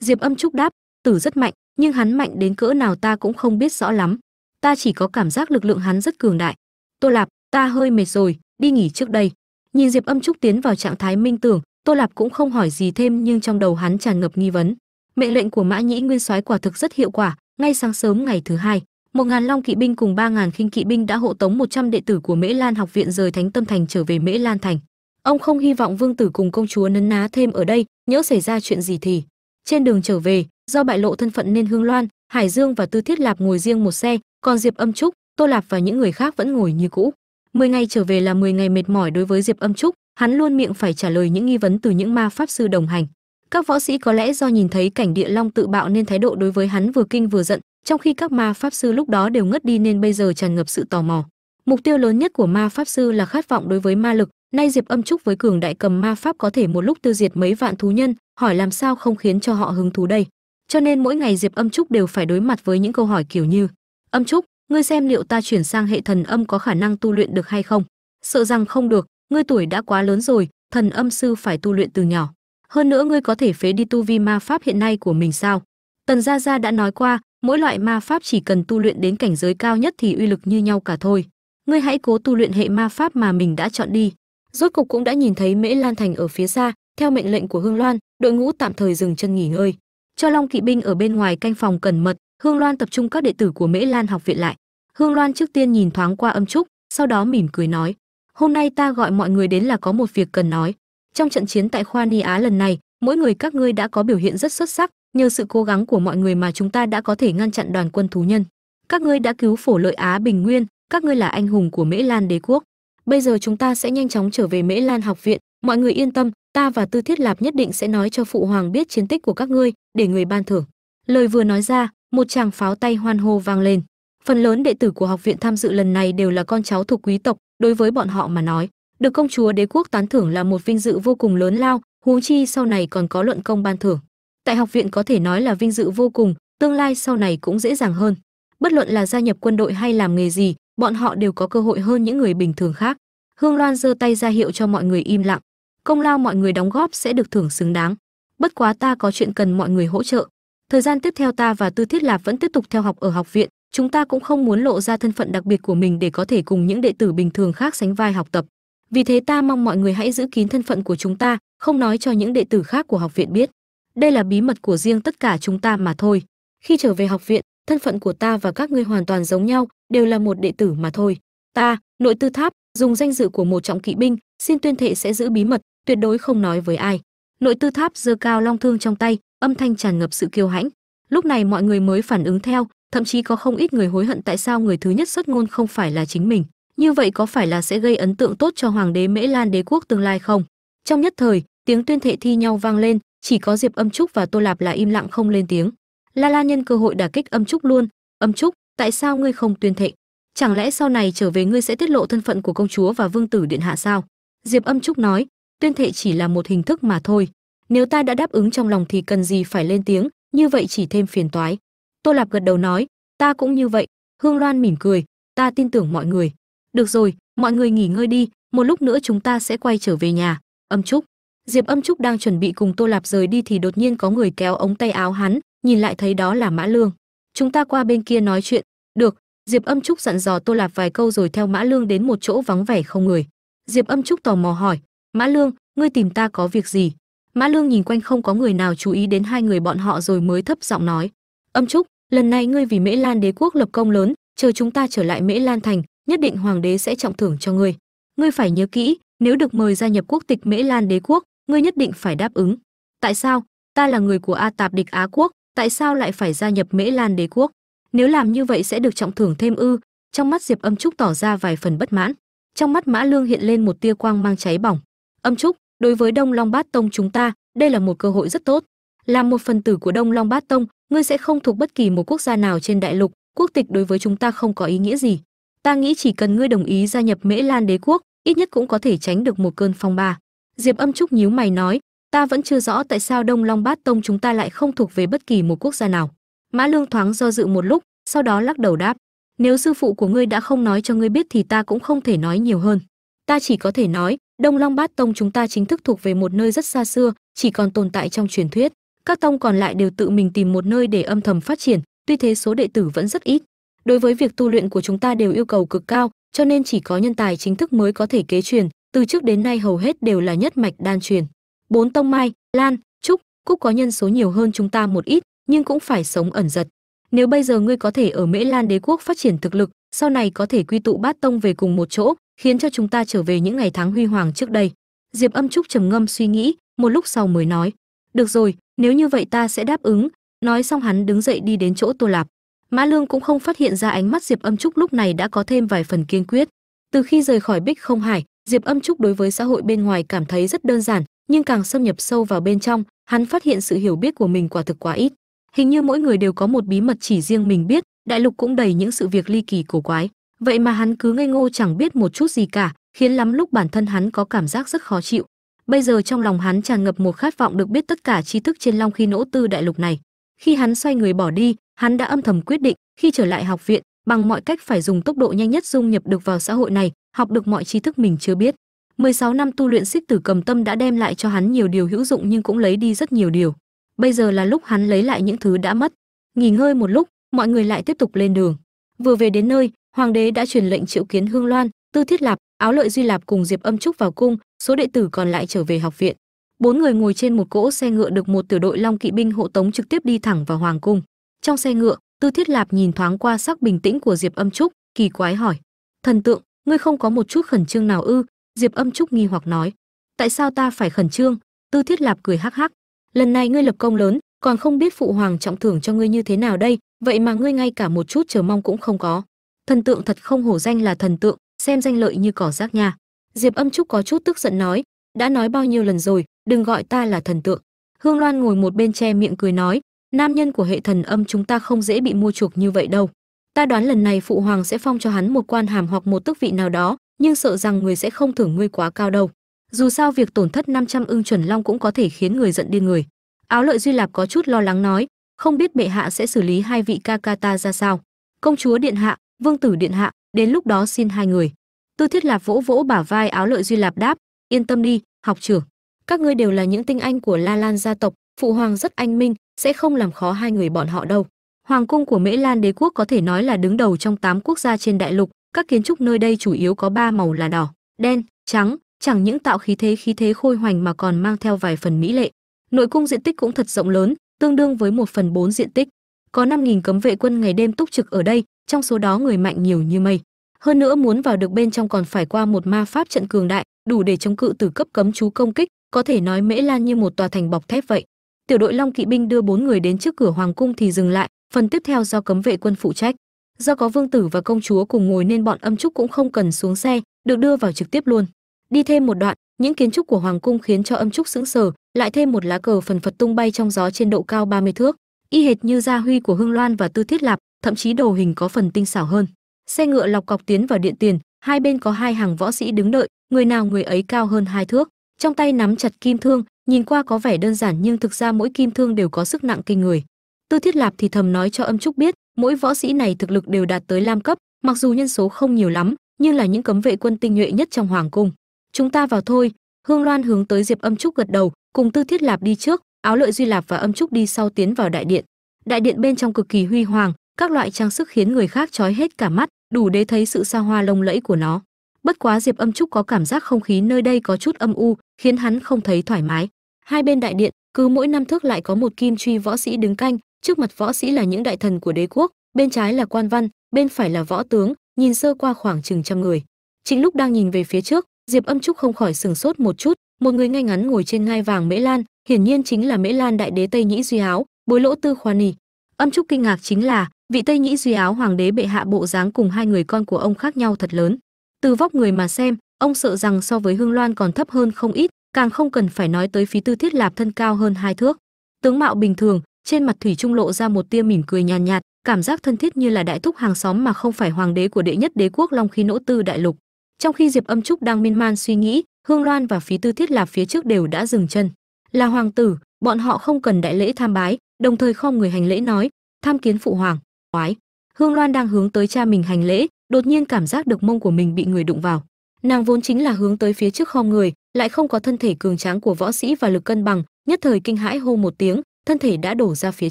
Diệp âm trúc đáp, tử rất mạnh, nhưng hắn mạnh đến cỡ nào ta cũng không biết rõ lắm. Ta chỉ có cảm giác lực lượng hắn rất cường đại. Tô lạp, ta hơi mệt rồi, đi nghỉ trước đây. Nhìn diệp âm trúc tiến vào trạng thái minh tưởng, tô lạp cũng không hỏi gì thêm nhưng trong đầu hắn tràn ngập nghi vấn mệnh lệnh của mã nhĩ nguyên soái quả thực rất hiệu quả. Ngay sáng sớm ngày thứ hai, một ngàn long kỵ binh cùng ba ngàn khinh kỵ binh đã hộ tống 100 đệ tử của mễ lan học viện rời thánh tâm thành trở về mễ lan thành. Ông không hy vọng vương tử cùng công chúa nấn ná thêm ở đây, nhỡ xảy ra chuyện gì thì. Trên đường trở về, do bại lộ thân phận nên hương loan, hải dương và tư thiết lạp ngồi riêng một xe, còn diệp âm trúc, tô lạp và những người khác vẫn ngồi như cũ. 10 ngày trở về là 10 ngày mệt mỏi đối với diệp âm trúc, hắn luôn miệng phải trả lời những nghi vấn từ những ma pháp sư đồng hành các võ sĩ có lẽ do nhìn thấy cảnh địa long tự bạo nên thái độ đối với hắn vừa kinh vừa giận, trong khi các ma pháp sư lúc đó đều ngất đi nên bây giờ tràn ngập sự tò mò. Mục tiêu lớn nhất của ma pháp sư là khát vọng đối với ma lực. Nay diệp âm trúc với cường đại cầm ma pháp có thể một lúc tiêu diệt mấy vạn thú nhân, hỏi làm sao không khiến cho họ hứng thú đây? Cho nên mỗi ngày diệp âm trúc đều phải đối mặt với những câu hỏi kiểu như, âm trúc, ngươi xem liệu ta chuyển sang hệ thần âm có khả năng tu luyện được hay không? Sợ rằng không được, ngươi tuổi đã quá lớn rồi, thần âm sư phải tu luyện từ nhỏ hơn nữa ngươi có thể phế đi tu vi ma pháp hiện nay của mình sao? Tần gia gia đã nói qua, mỗi loại ma pháp chỉ cần tu luyện đến cảnh giới cao nhất thì uy lực như nhau cả thôi. Ngươi hãy cố tu luyện hệ ma pháp mà mình đã chọn đi. Rốt cục cũng đã nhìn thấy mễ lan thành ở phía xa, theo mệnh lệnh của hương loan, đội ngũ tạm thời dừng chân nghỉ ngơi. Cho long kỵ binh ở bên ngoài canh phòng cẩn mật, hương loan tập trung các đệ tử của mễ lan học viện lại. Hương loan trước tiên nhìn thoáng qua âm trúc, sau đó mỉm cười nói, hôm nay ta gọi mọi người đến là có một việc cần nói trong trận chiến tại khoa ni á lần này, mỗi người các ngươi đã có biểu hiện rất xuất sắc, nhờ sự cố gắng của mọi người mà chúng ta đã có thể ngăn chặn đoàn quân thú nhân. Các ngươi đã cứu phổ lợi á bình nguyên, các ngươi là anh hùng của mễ lan đế quốc. Bây giờ chúng ta sẽ nhanh chóng trở về mễ lan học viện. Mọi người yên tâm, ta và tư thiết lạp nhất định sẽ nói cho phụ hoàng biết chiến tích của các ngươi, để người ban thưởng. Lời vừa nói ra, một tràng pháo tay hoan hô vang lên. Phần lớn đệ tử của học viện tham dự lần này đều là con cháu thuộc quý tộc, đối với bọn họ mà nói được công chúa đế quốc tán thưởng là một vinh dự vô cùng lớn lao, huống chi sau này còn có luận công ban thưởng. Tại học viện có thể nói là vinh dự vô cùng, tương lai sau này cũng dễ dàng hơn. Bất luận là gia nhập quân đội hay làm nghề gì, bọn họ đều có cơ hội hơn những người bình thường khác. Hương loan giơ tay ra hiệu cho mọi người im lặng. Công lao mọi người đóng góp sẽ được thưởng xứng đáng. Bất quá ta có chuyện cần mọi người hỗ trợ. Thời gian tiếp theo ta và tư thiết lạp vẫn tiếp tục theo học ở học viện. Chúng ta cũng không muốn lộ ra thân phận đặc biệt của mình để có thể cùng những đệ tử bình thường khác sánh vai học tập vì thế ta mong mọi người hãy giữ kín thân phận của chúng ta, không nói cho những đệ tử khác của học viện biết. Đây là bí mật của riêng tất cả chúng ta mà thôi. Khi trở về học viện, thân phận của ta và các ngươi hoàn toàn giống nhau, đều là một đệ tử mà thôi. Ta, nội tư tháp, dùng danh dự của một trọng kỵ binh, xin tuyên thệ sẽ giữ bí mật, tuyệt đối không nói với ai. Nội tư tháp giơ cao long thương trong tay, âm thanh tràn ngập sự kiêu hãnh. Lúc này mọi người mới phản ứng theo, thậm chí có không ít người hối hận tại sao người thứ nhất xuất ngôn không phải là chính mình như vậy có phải là sẽ gây ấn tượng tốt cho hoàng đế mễ lan đế quốc tương lai không? Trong nhất thời, tiếng tuyên thệ thi nhau vang lên, chỉ có diệp âm trúc và tô lạp là im lặng không lên tiếng. La la nhân cơ hội đả kích âm trúc luôn. Âm trúc, tại sao ngươi không tuyên thệ? Chẳng lẽ sau này trở về ngươi sẽ tiết lộ thân phận của công chúa và vương tử điện hạ sao? Diệp âm trúc nói, tuyên thệ chỉ là một hình thức mà thôi. Nếu ta đã đáp ứng trong lòng thì cần gì phải lên tiếng, như vậy chỉ thêm phiền toái. Tô lạp gật đầu nói, ta cũng như vậy. Hương loan mỉm cười, ta tin tưởng mọi người được rồi, mọi người nghỉ ngơi đi, một lúc nữa chúng ta sẽ quay trở về nhà. Âm trúc. Diệp âm trúc đang chuẩn bị cùng tô lạp rời đi thì đột nhiên có người kéo ống tay áo hắn, nhìn lại thấy đó là mã lương. Chúng ta qua bên kia nói chuyện. Được, diệp âm trúc dặn dò tô lạp vài câu rồi theo mã lương đến một chỗ vắng vẻ không người. Diệp âm trúc tò mò hỏi, mã lương, ngươi tìm ta có việc gì? Mã lương nhìn quanh không có người nào chú ý đến hai người bọn họ rồi mới thấp giọng nói, âm trúc, lần này ngươi vì mễ lan đế quốc lập công lớn, chờ chúng ta trở lại mễ lan thành nhất định hoàng đế sẽ trọng thưởng cho ngươi. Ngươi phải nhớ kỹ, nếu được mời gia nhập quốc tịch mễ lan đế quốc, ngươi nhất định phải đáp ứng. Tại sao? Ta là người của a tạp địch á quốc, tại sao lại phải gia nhập mễ lan đế quốc? Nếu làm như vậy sẽ được trọng thưởng thêm ư? Trong mắt diệp âm trúc tỏ ra vài phần bất mãn. Trong mắt mã lương hiện lên một tia quang mang cháy bỏng. Âm trúc, đối với đông long bát tông chúng ta, đây là một cơ hội rất tốt. Làm một phần tử của đông long bát tông, ngươi sẽ không thuộc bất kỳ một quốc gia nào trên đại lục. Quốc tịch đối với chúng ta không có ý nghĩa gì ta nghĩ chỉ cần ngươi đồng ý gia nhập mễ lan đế quốc, ít nhất cũng có thể tránh được một cơn phong ba. Diệp âm trúc nhíu mày nói, ta vẫn chưa rõ tại sao đông long bát tông chúng ta lại không thuộc về bất kỳ một quốc gia nào. Mã lương thoáng do dự một lúc, sau đó lắc đầu đáp, nếu sư phụ của ngươi đã không nói cho ngươi biết thì ta cũng không thể nói nhiều hơn. Ta chỉ có thể nói, đông long bát tông chúng ta chính thức thuộc về một nơi rất xa xưa, chỉ còn tồn tại trong truyền thuyết. Các tông còn lại đều tự mình tìm một nơi để âm thầm phát triển, tuy thế số đệ tử vẫn rất ít đối với việc tu luyện của chúng ta đều yêu cầu cực cao, cho nên chỉ có nhân tài chính thức mới có thể kế truyền, từ trước đến nay hầu hết đều là nhất mạch đan truyền. Bốn tông mai, lan, trúc, cúc có nhân số nhiều hơn chúng ta một ít, nhưng cũng phải sống ẩn giật. Nếu bây giờ ngươi có thể ở mễ lan đế quốc phát triển thực lực, sau này có thể quy tụ bát tông về cùng một chỗ, khiến cho chúng ta trở về những ngày tháng huy hoàng trước đây. Diệp âm trúc trầm ngâm suy nghĩ, một lúc sau mới nói, được rồi, nếu như vậy ta sẽ đáp ứng. Nói xong hắn đứng dậy đi đến chỗ tô lạp mã lương cũng không phát hiện ra ánh mắt diệp âm trúc lúc này đã có thêm vài phần kiên quyết. Từ khi rời khỏi bích không hải, diệp âm trúc đối với xã hội bên ngoài cảm thấy rất đơn giản, nhưng càng xâm nhập sâu vào bên trong, hắn phát hiện sự hiểu biết của mình quả thực quá ít. Hình như mỗi người đều có một bí mật chỉ riêng mình biết, đại lục cũng đầy những sự việc ly kỳ cổ quái. Vậy mà hắn cứ ngây ngô chẳng biết một chút gì cả, khiến lắm lúc bản thân hắn có cảm giác rất khó chịu. Bây giờ trong lòng hắn tràn ngập một khát vọng được biết tất cả tri thức trên long khi nỗ tư đại lục này. Khi hắn xoay người bỏ đi hắn đã âm thầm quyết định, khi trở lại học viện, bằng mọi cách phải dùng tốc độ nhanh nhất dung nhập được vào xã hội này, học được mọi tri thức mình chưa biết. 16 năm tu luyện xích tử cầm tâm đã đem lại cho hắn nhiều điều hữu dụng nhưng cũng lấy đi rất nhiều điều. Bây giờ là lúc hắn lấy lại những thứ đã mất. Nghỉ ngơi một lúc, mọi người lại tiếp tục lên đường. Vừa về đến nơi, hoàng đế đã truyền lệnh triệu kiến hương loan, tư thiết lạp, áo lợi duy lạp cùng diệp âm trúc vào cung, số đệ tử còn lại trở về học viện. Bốn người ngồi trên một cỗ xe ngựa được một tiểu đội long kỵ binh hộ tống trực tiếp đi thẳng vào hoàng cung trong xe ngựa, tư thiết lạp nhìn thoáng qua sắc bình tĩnh của diệp âm trúc, kỳ quái hỏi, thần tượng, ngươi không có một chút khẩn trương nào ư? Diệp âm trúc nghi hoặc nói, tại sao ta phải khẩn trương? Tư thiết lạp cười hắc hắc, lần này ngươi lập công lớn, còn không biết phụ hoàng trọng thưởng cho ngươi như thế nào đây, vậy mà ngươi ngay cả một chút chờ mong cũng không có. Thần tượng thật không hổ danh là thần tượng, xem danh lợi như cỏ rác nha. Diệp âm trúc có chút tức giận nói, đã nói bao nhiêu lần rồi, đừng gọi ta là thần tượng. Hương loan ngồi một bên che miệng cười nói nam nhân của hệ thần âm chúng ta không dễ bị mua chuộc như vậy đâu. Ta đoán lần này phụ hoàng sẽ phong cho hắn một quan hàm hoặc một tước vị nào đó, nhưng sợ rằng người sẽ không thưởng ngươi quá cao đâu. Dù sao việc tổn thất 500 ưng chuẩn long cũng có thể khiến người giận điên người. Áo lợi duy lạp có chút lo lắng nói, không biết bệ hạ sẽ xử lý hai vị ca ca ta ra sao. Công chúa điện hạ, vương tử điện hạ, đến lúc đó xin hai người. Tư thiết lạp vỗ vỗ bả vai áo lợi duy lạp đáp, yên tâm đi, học trưởng. Các ngươi đều là những tinh anh của la lan gia tộc, phụ hoàng rất anh minh sẽ không làm khó hai người bọn họ đâu. Hoàng cung của mễ lan đế quốc có thể nói là đứng đầu trong tám quốc gia trên đại lục, các kiến trúc nơi đây chủ yếu có ba màu là đỏ, đen, trắng, chẳng những tạo khí thế khí thế khôi hoành mà còn mang theo vài phần mỹ lệ. Nội cung diện tích cũng thật rộng lớn, tương đương với một phần bốn diện tích. Có 5.000 cấm vệ quân ngày đêm túc trực ở đây, trong số đó người mạnh nhiều như mây. Hơn nữa muốn vào được bên trong còn phải qua một ma pháp trận cường đại, đủ để chống cự từ cấp cấm chú công kích, có thể nói mễ lan như một tòa thành bọc thép vậy tiểu đội long kỵ binh đưa bốn người đến trước cửa hoàng cung thì dừng lại, phần tiếp theo do cấm vệ quân phụ trách. Do có vương tử và công chúa cùng ngồi nên bọn âm trúc cũng không cần xuống xe, được đưa vào trực tiếp luôn. Đi thêm một đoạn, những kiến trúc của hoàng cung khiến cho âm trúc sững sờ, lại thêm một lá cờ phần phật tung bay trong gió trên độ cao 30 thước. Y hệt như gia huy của hương loan và tư thiết lạp, thậm chí đồ hình có phần tinh xảo hơn. Xe ngựa lọc cọc tiến vào điện tiền, hai bên có hai hàng võ sĩ đứng đợi, người nào người ấy cao hơn hai thước. Trong tay nắm chặt kim thương nhìn qua có vẻ đơn giản nhưng thực ra mỗi kim thương đều có sức nặng kinh người. Tư thiết lạp thì thầm nói cho âm trúc biết, mỗi võ sĩ này thực lực đều đạt tới lam cấp, mặc dù nhân số không nhiều lắm, nhưng là những cấm vệ quân tinh nhuệ nhất trong hoàng cung. Chúng ta vào thôi. Hương loan hướng tới diệp âm trúc gật đầu, cùng tư thiết lạp đi trước, áo lợi duy lạp và âm trúc đi sau tiến vào đại điện. Đại điện bên trong cực kỳ huy hoàng, các loại trang sức khiến người khác trói hết cả mắt, đủ để thấy sự xa hoa lông lẫy của nó. Bất quá diệp âm trúc có cảm giác không khí nơi đây có chút âm u, khiến hắn không thấy thoải mái hai bên đại điện, cứ mỗi năm thước lại có một kim truy võ sĩ đứng canh. Trước mặt võ sĩ là những đại thần của đế quốc, bên trái là quan văn, bên phải là võ tướng, nhìn sơ qua khoảng chừng trăm người. Chính lúc đang nhìn về phía trước, diệp âm trúc không khỏi sừng sốt một chút, một người ngay ngắn ngồi trên ngai vàng mễ lan, hiển nhiên chính là mễ lan đại đế tây nhĩ duy áo, bối lỗ tư khoa nì. Âm trúc kinh ngạc chính là, vị tây nhĩ duy áo hoàng đế bệ hạ bộ dáng cùng hai người con của ông khác nhau thật lớn. Từ vóc người mà xem, ông sợ rằng so với hương loan còn thấp hơn không ít càng không cần phải nói tới phí tư thiết lạp thân cao hơn hai thước. Tướng mạo bình thường trên mặt thủy trung lộ ra một tia mỉm cười nhàn nhạt, nhạt cảm giác thân thiết như là đại thúc hàng xóm mà không phải hoàng đế của đệ nhất đế quốc long khí nỗ tư đại lục. Trong khi diệp âm trúc đang miên man suy nghĩ hương loan và phí tư thiết lạp phía trước đều đã dừng chân. Là hoàng tử bọn họ không cần đại lễ tham bái đồng thời không người hành lễ nói tham kiến phụ hoàng. Oái hương loan đang hướng tới cha mình hành lễ đột nhiên cảm giác được mông của mình bị người đụng vào. Nàng vốn chính là hướng tới phía trước khom người lại không có thân thể cường tráng của võ sĩ và lực cân bằng, nhất thời kinh hãi hô một tiếng, thân thể đã đổ ra phía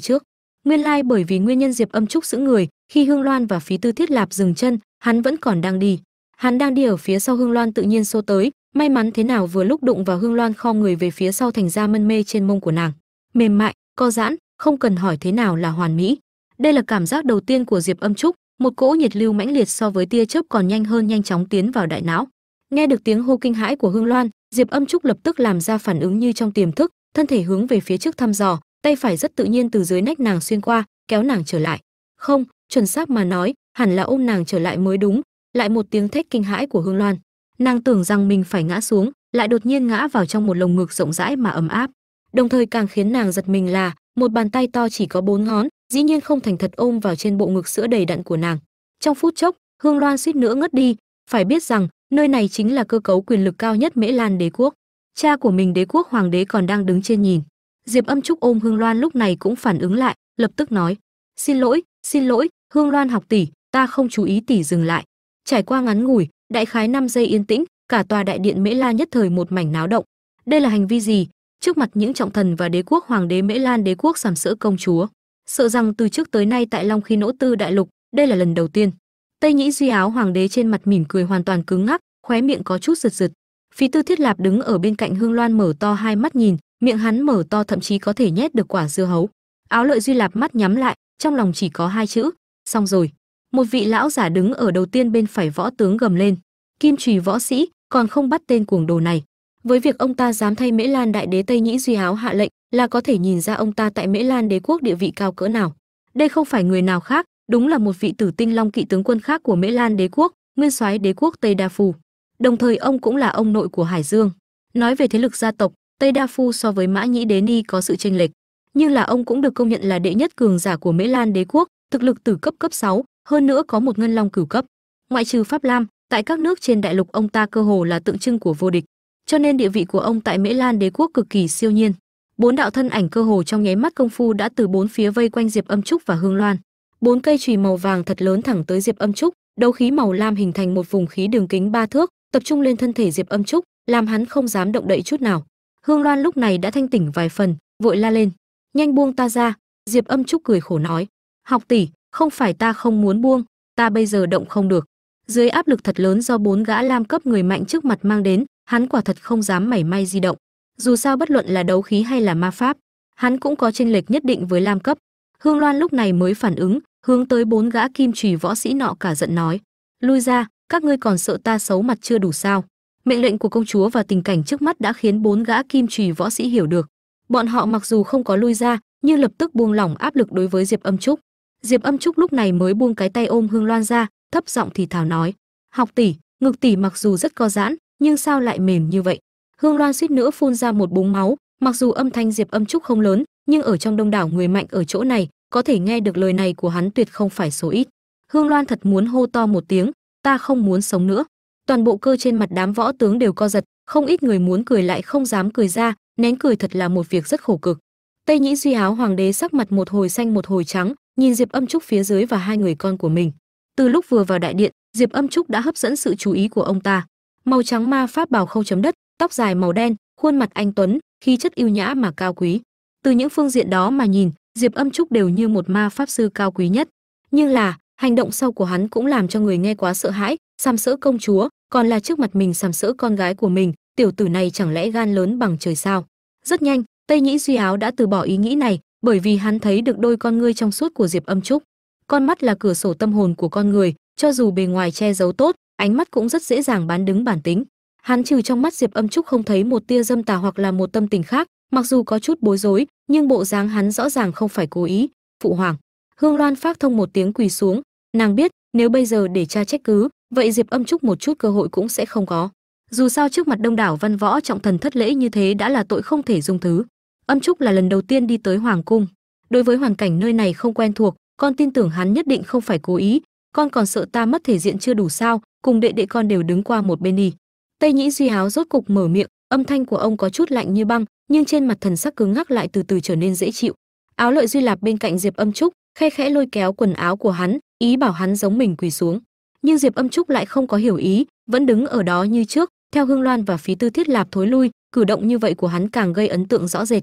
trước. Nguyên lai bởi vì nguyên nhân diệp âm trúc giữ người, khi hương loan và phí tư thiết lạp dừng chân, hắn vẫn còn đang đi. Hắn đang đi ở phía sau hương loan tự nhiên xô tới, may mắn thế nào vừa lúc đụng vào hương loan kho người về phía sau thành ra mân mê trên mông của nàng. Mềm mại, co giãn, không cần hỏi thế nào là hoàn mỹ. Đây là cảm giác đầu tiên của diệp âm trúc, một cỗ nhiệt lưu mãnh liệt so với tia chớp còn nhanh hơn nhanh chóng tiến vào đại não. Nghe được tiếng hô kinh hãi của hương loan diệp âm trúc lập tức làm ra phản ứng như trong tiềm thức, thân thể hướng về phía trước thăm dò, tay phải rất tự nhiên từ dưới nách nàng xuyên qua, kéo nàng trở lại. Không, chuẩn xác mà nói, hẳn là ôm nàng trở lại mới đúng, lại một tiếng thét kinh hãi của hương loan. Nàng tưởng rằng mình phải ngã xuống, lại đột nhiên ngã vào trong một lồng ngực rộng rãi mà ấm áp. Đồng thời càng khiến nàng giật mình là, một bàn tay to chỉ có bốn ngón, dĩ nhiên không thành thật ôm vào trên bộ ngực sữa đầy đặn của nàng. Trong phút chốc, hương loan suýt nữa ngất đi, phải biết rằng nơi này chính là cơ cấu quyền lực cao nhất mễ lan đế quốc. Cha của mình đế quốc hoàng đế còn đang đứng trên nhìn. Diệp âm trúc ôm hương loan lúc này cũng phản ứng lại, lập tức nói, xin lỗi xin lỗi, hương loan học tỷ, ta không chú ý tỷ dừng lại. Trải qua ngắn ngủi, đại khái 5 giây yên tĩnh, cả tòa đại điện mễ la nhất thời một mảnh náo động. Đây là hành vi gì? Trước mặt những trọng thần và đế quốc hoàng đế mễ lan đế quốc sàm sỡ công chúa. Sợ rằng từ trước tới nay tại long khi nỗ tư đại lục, đây là lần đầu tiên tây nhĩ duy áo hoàng đế trên mặt mỉm cười hoàn toàn cứng ngắc, khóe miệng có chút giật giật. Phí tư thiết lạp đứng ở bên cạnh hương loan mở to hai mắt nhìn, miệng hắn mở to thậm chí có thể nhét được quả dưa hấu. Áo lợi duy lạp mắt nhắm lại, trong lòng chỉ có hai chữ, xong rồi. Một vị lão giả đứng ở đầu tiên bên phải võ tướng gầm lên, kim trùy võ sĩ, còn không bắt tên cuồng đồ này. Với việc ông ta dám thay mễ lan đại đế tây nhĩ duy áo hạ lệnh, là có thể nhìn ra ông ta tại mễ lan đế quốc địa vị cao cỡ nào. Đây không phải người nào khác đúng là một vị tử tinh long kỵ tướng quân khác của mễ lan đế quốc nguyên soái đế quốc tây đa phù đồng thời ông cũng là ông nội của hải dương. Nói về thế lực gia tộc tây đa phu so với mã nhĩ đế ni có sự chênh lệch. Nhưng là ông cũng được công nhận là đệ nhất cường giả của mễ lan đế quốc thực lực từ cấp cấp 6, hơn nữa có một ngân long cửu cấp. Ngoại trừ pháp lam tại các nước trên đại lục ông ta cơ hồ là tượng trưng của vô địch. Cho nên địa vị của ông tại mễ lan đế quốc cực kỳ siêu nhiên. Bốn đạo thân ảnh cơ hồ trong nháy mắt công phu đã từ bốn phía vây quanh diệp âm trúc và hương loan bốn cây chùy màu vàng thật lớn thẳng tới diệp âm trúc, đấu khí màu lam hình thành một vùng khí đường kính ba thước, tập trung lên thân thể diệp âm trúc, làm hắn không dám động đậy chút nào. Hương loan lúc này đã thanh tỉnh vài phần, vội la lên, nhanh buông ta ra. Diệp âm trúc cười khổ nói, học tỷ, không phải ta không muốn buông, ta bây giờ động không được. Dưới áp lực thật lớn do bốn gã lam cấp người mạnh trước mặt mang đến, hắn quả thật không dám mảy may di động. Dù sao bất luận là đấu khí hay là ma pháp, hắn cũng có chênh lệch nhất định với lam cấp hương loan lúc này mới phản ứng, hướng tới bốn gã kim trùy võ sĩ nọ cả giận nói, lui ra, các ngươi còn sợ ta xấu mặt chưa đủ sao? Mệnh lệnh của công chúa và tình cảnh trước mắt đã khiến bốn gã kim trùy võ sĩ hiểu được. Bọn họ mặc dù không có lui ra, nhưng lập tức buông lỏng áp lực đối với diệp âm trúc. Diệp âm trúc lúc này mới buông cái tay ôm hương loan ra, thấp giọng thì thào nói, học tỷ, ngực tỷ mặc dù rất co giãn, nhưng sao lại mềm như vậy? Hương loan suýt nữa phun ra một búng máu, mặc dù âm thanh diệp âm trúc không lớn, nhưng ở trong đông đảo người mạnh ở chỗ này có thể nghe được lời này của hắn tuyệt không phải số ít. Hương loan thật muốn hô to một tiếng, ta không muốn sống nữa. Toàn bộ cơ trên mặt đám võ tướng đều co giật, không ít người muốn cười lại không dám cười ra, nén cười thật là một việc rất khổ cực. Tây nhĩ duy áo hoàng đế sắc mặt một hồi xanh một hồi trắng, nhìn diệp âm trúc phía dưới và hai người con của mình. Từ lúc vừa vào đại điện, diệp âm trúc đã hấp dẫn sự chú ý của ông ta. Màu trắng ma pháp bào khâu chấm đất, tóc dài màu đen, khuôn mặt anh tuấn, khí chất yêu nhã mà cao quý. Từ những phương diện đó mà nhìn diệp âm trúc đều như một ma pháp sư cao quý nhất. Nhưng là, hành động sau của hắn cũng làm cho người nghe quá sợ hãi sàm sỡ công chúa, còn là trước mặt mình sàm sỡ con gái của mình, tiểu tử này chẳng lẽ gan lớn bằng trời sao? Rất nhanh, tây nhĩ duy áo đã từ bỏ ý nghĩ này, bởi vì hắn thấy được đôi con ngươi trong suốt của diệp âm trúc. Con mắt là cửa sổ tâm hồn của con người, cho dù bề ngoài che giấu tốt, ánh mắt cũng rất dễ dàng bán đứng bản tính. Hắn trừ trong mắt diệp âm trúc không thấy một tia dâm tà hoặc là một tâm tình khác mặc dù có chút bối rối, nhưng bộ dáng hắn rõ ràng không phải cố ý. Phụ hoàng, hương loan phát thông một tiếng quỳ xuống. Nàng biết, nếu bây giờ để cha trách cứ, vậy diệp âm trúc một chút cơ hội cũng sẽ không có. Dù sao trước mặt đông đảo văn võ trọng thần thất lễ như thế đã là tội không thể dung thứ. Âm trúc là lần đầu tiên đi tới hoàng cung. Đối với hoàn cảnh nơi này không quen thuộc, con tin tưởng hắn nhất định không phải cố ý. Con còn sợ ta mất thể diện chưa đủ sao, cùng đệ đệ con đều đứng qua một bên đi. Tây nhĩ duy háo rốt cục mở miệng, âm thanh của ông có chút lạnh như băng nhưng trên mặt thần sắc cứng ngắc lại từ từ trở nên dễ chịu. Áo lợi duy lạp bên cạnh diệp âm trúc khe khẽ lôi kéo quần áo của hắn ý bảo hắn giống mình quỳ xuống. Nhưng diệp âm trúc lại không có hiểu ý vẫn đứng ở đó như trước theo hương loan và phí tư thiết lạp thối lui cử động như vậy của hắn càng gây ấn tượng rõ rệt.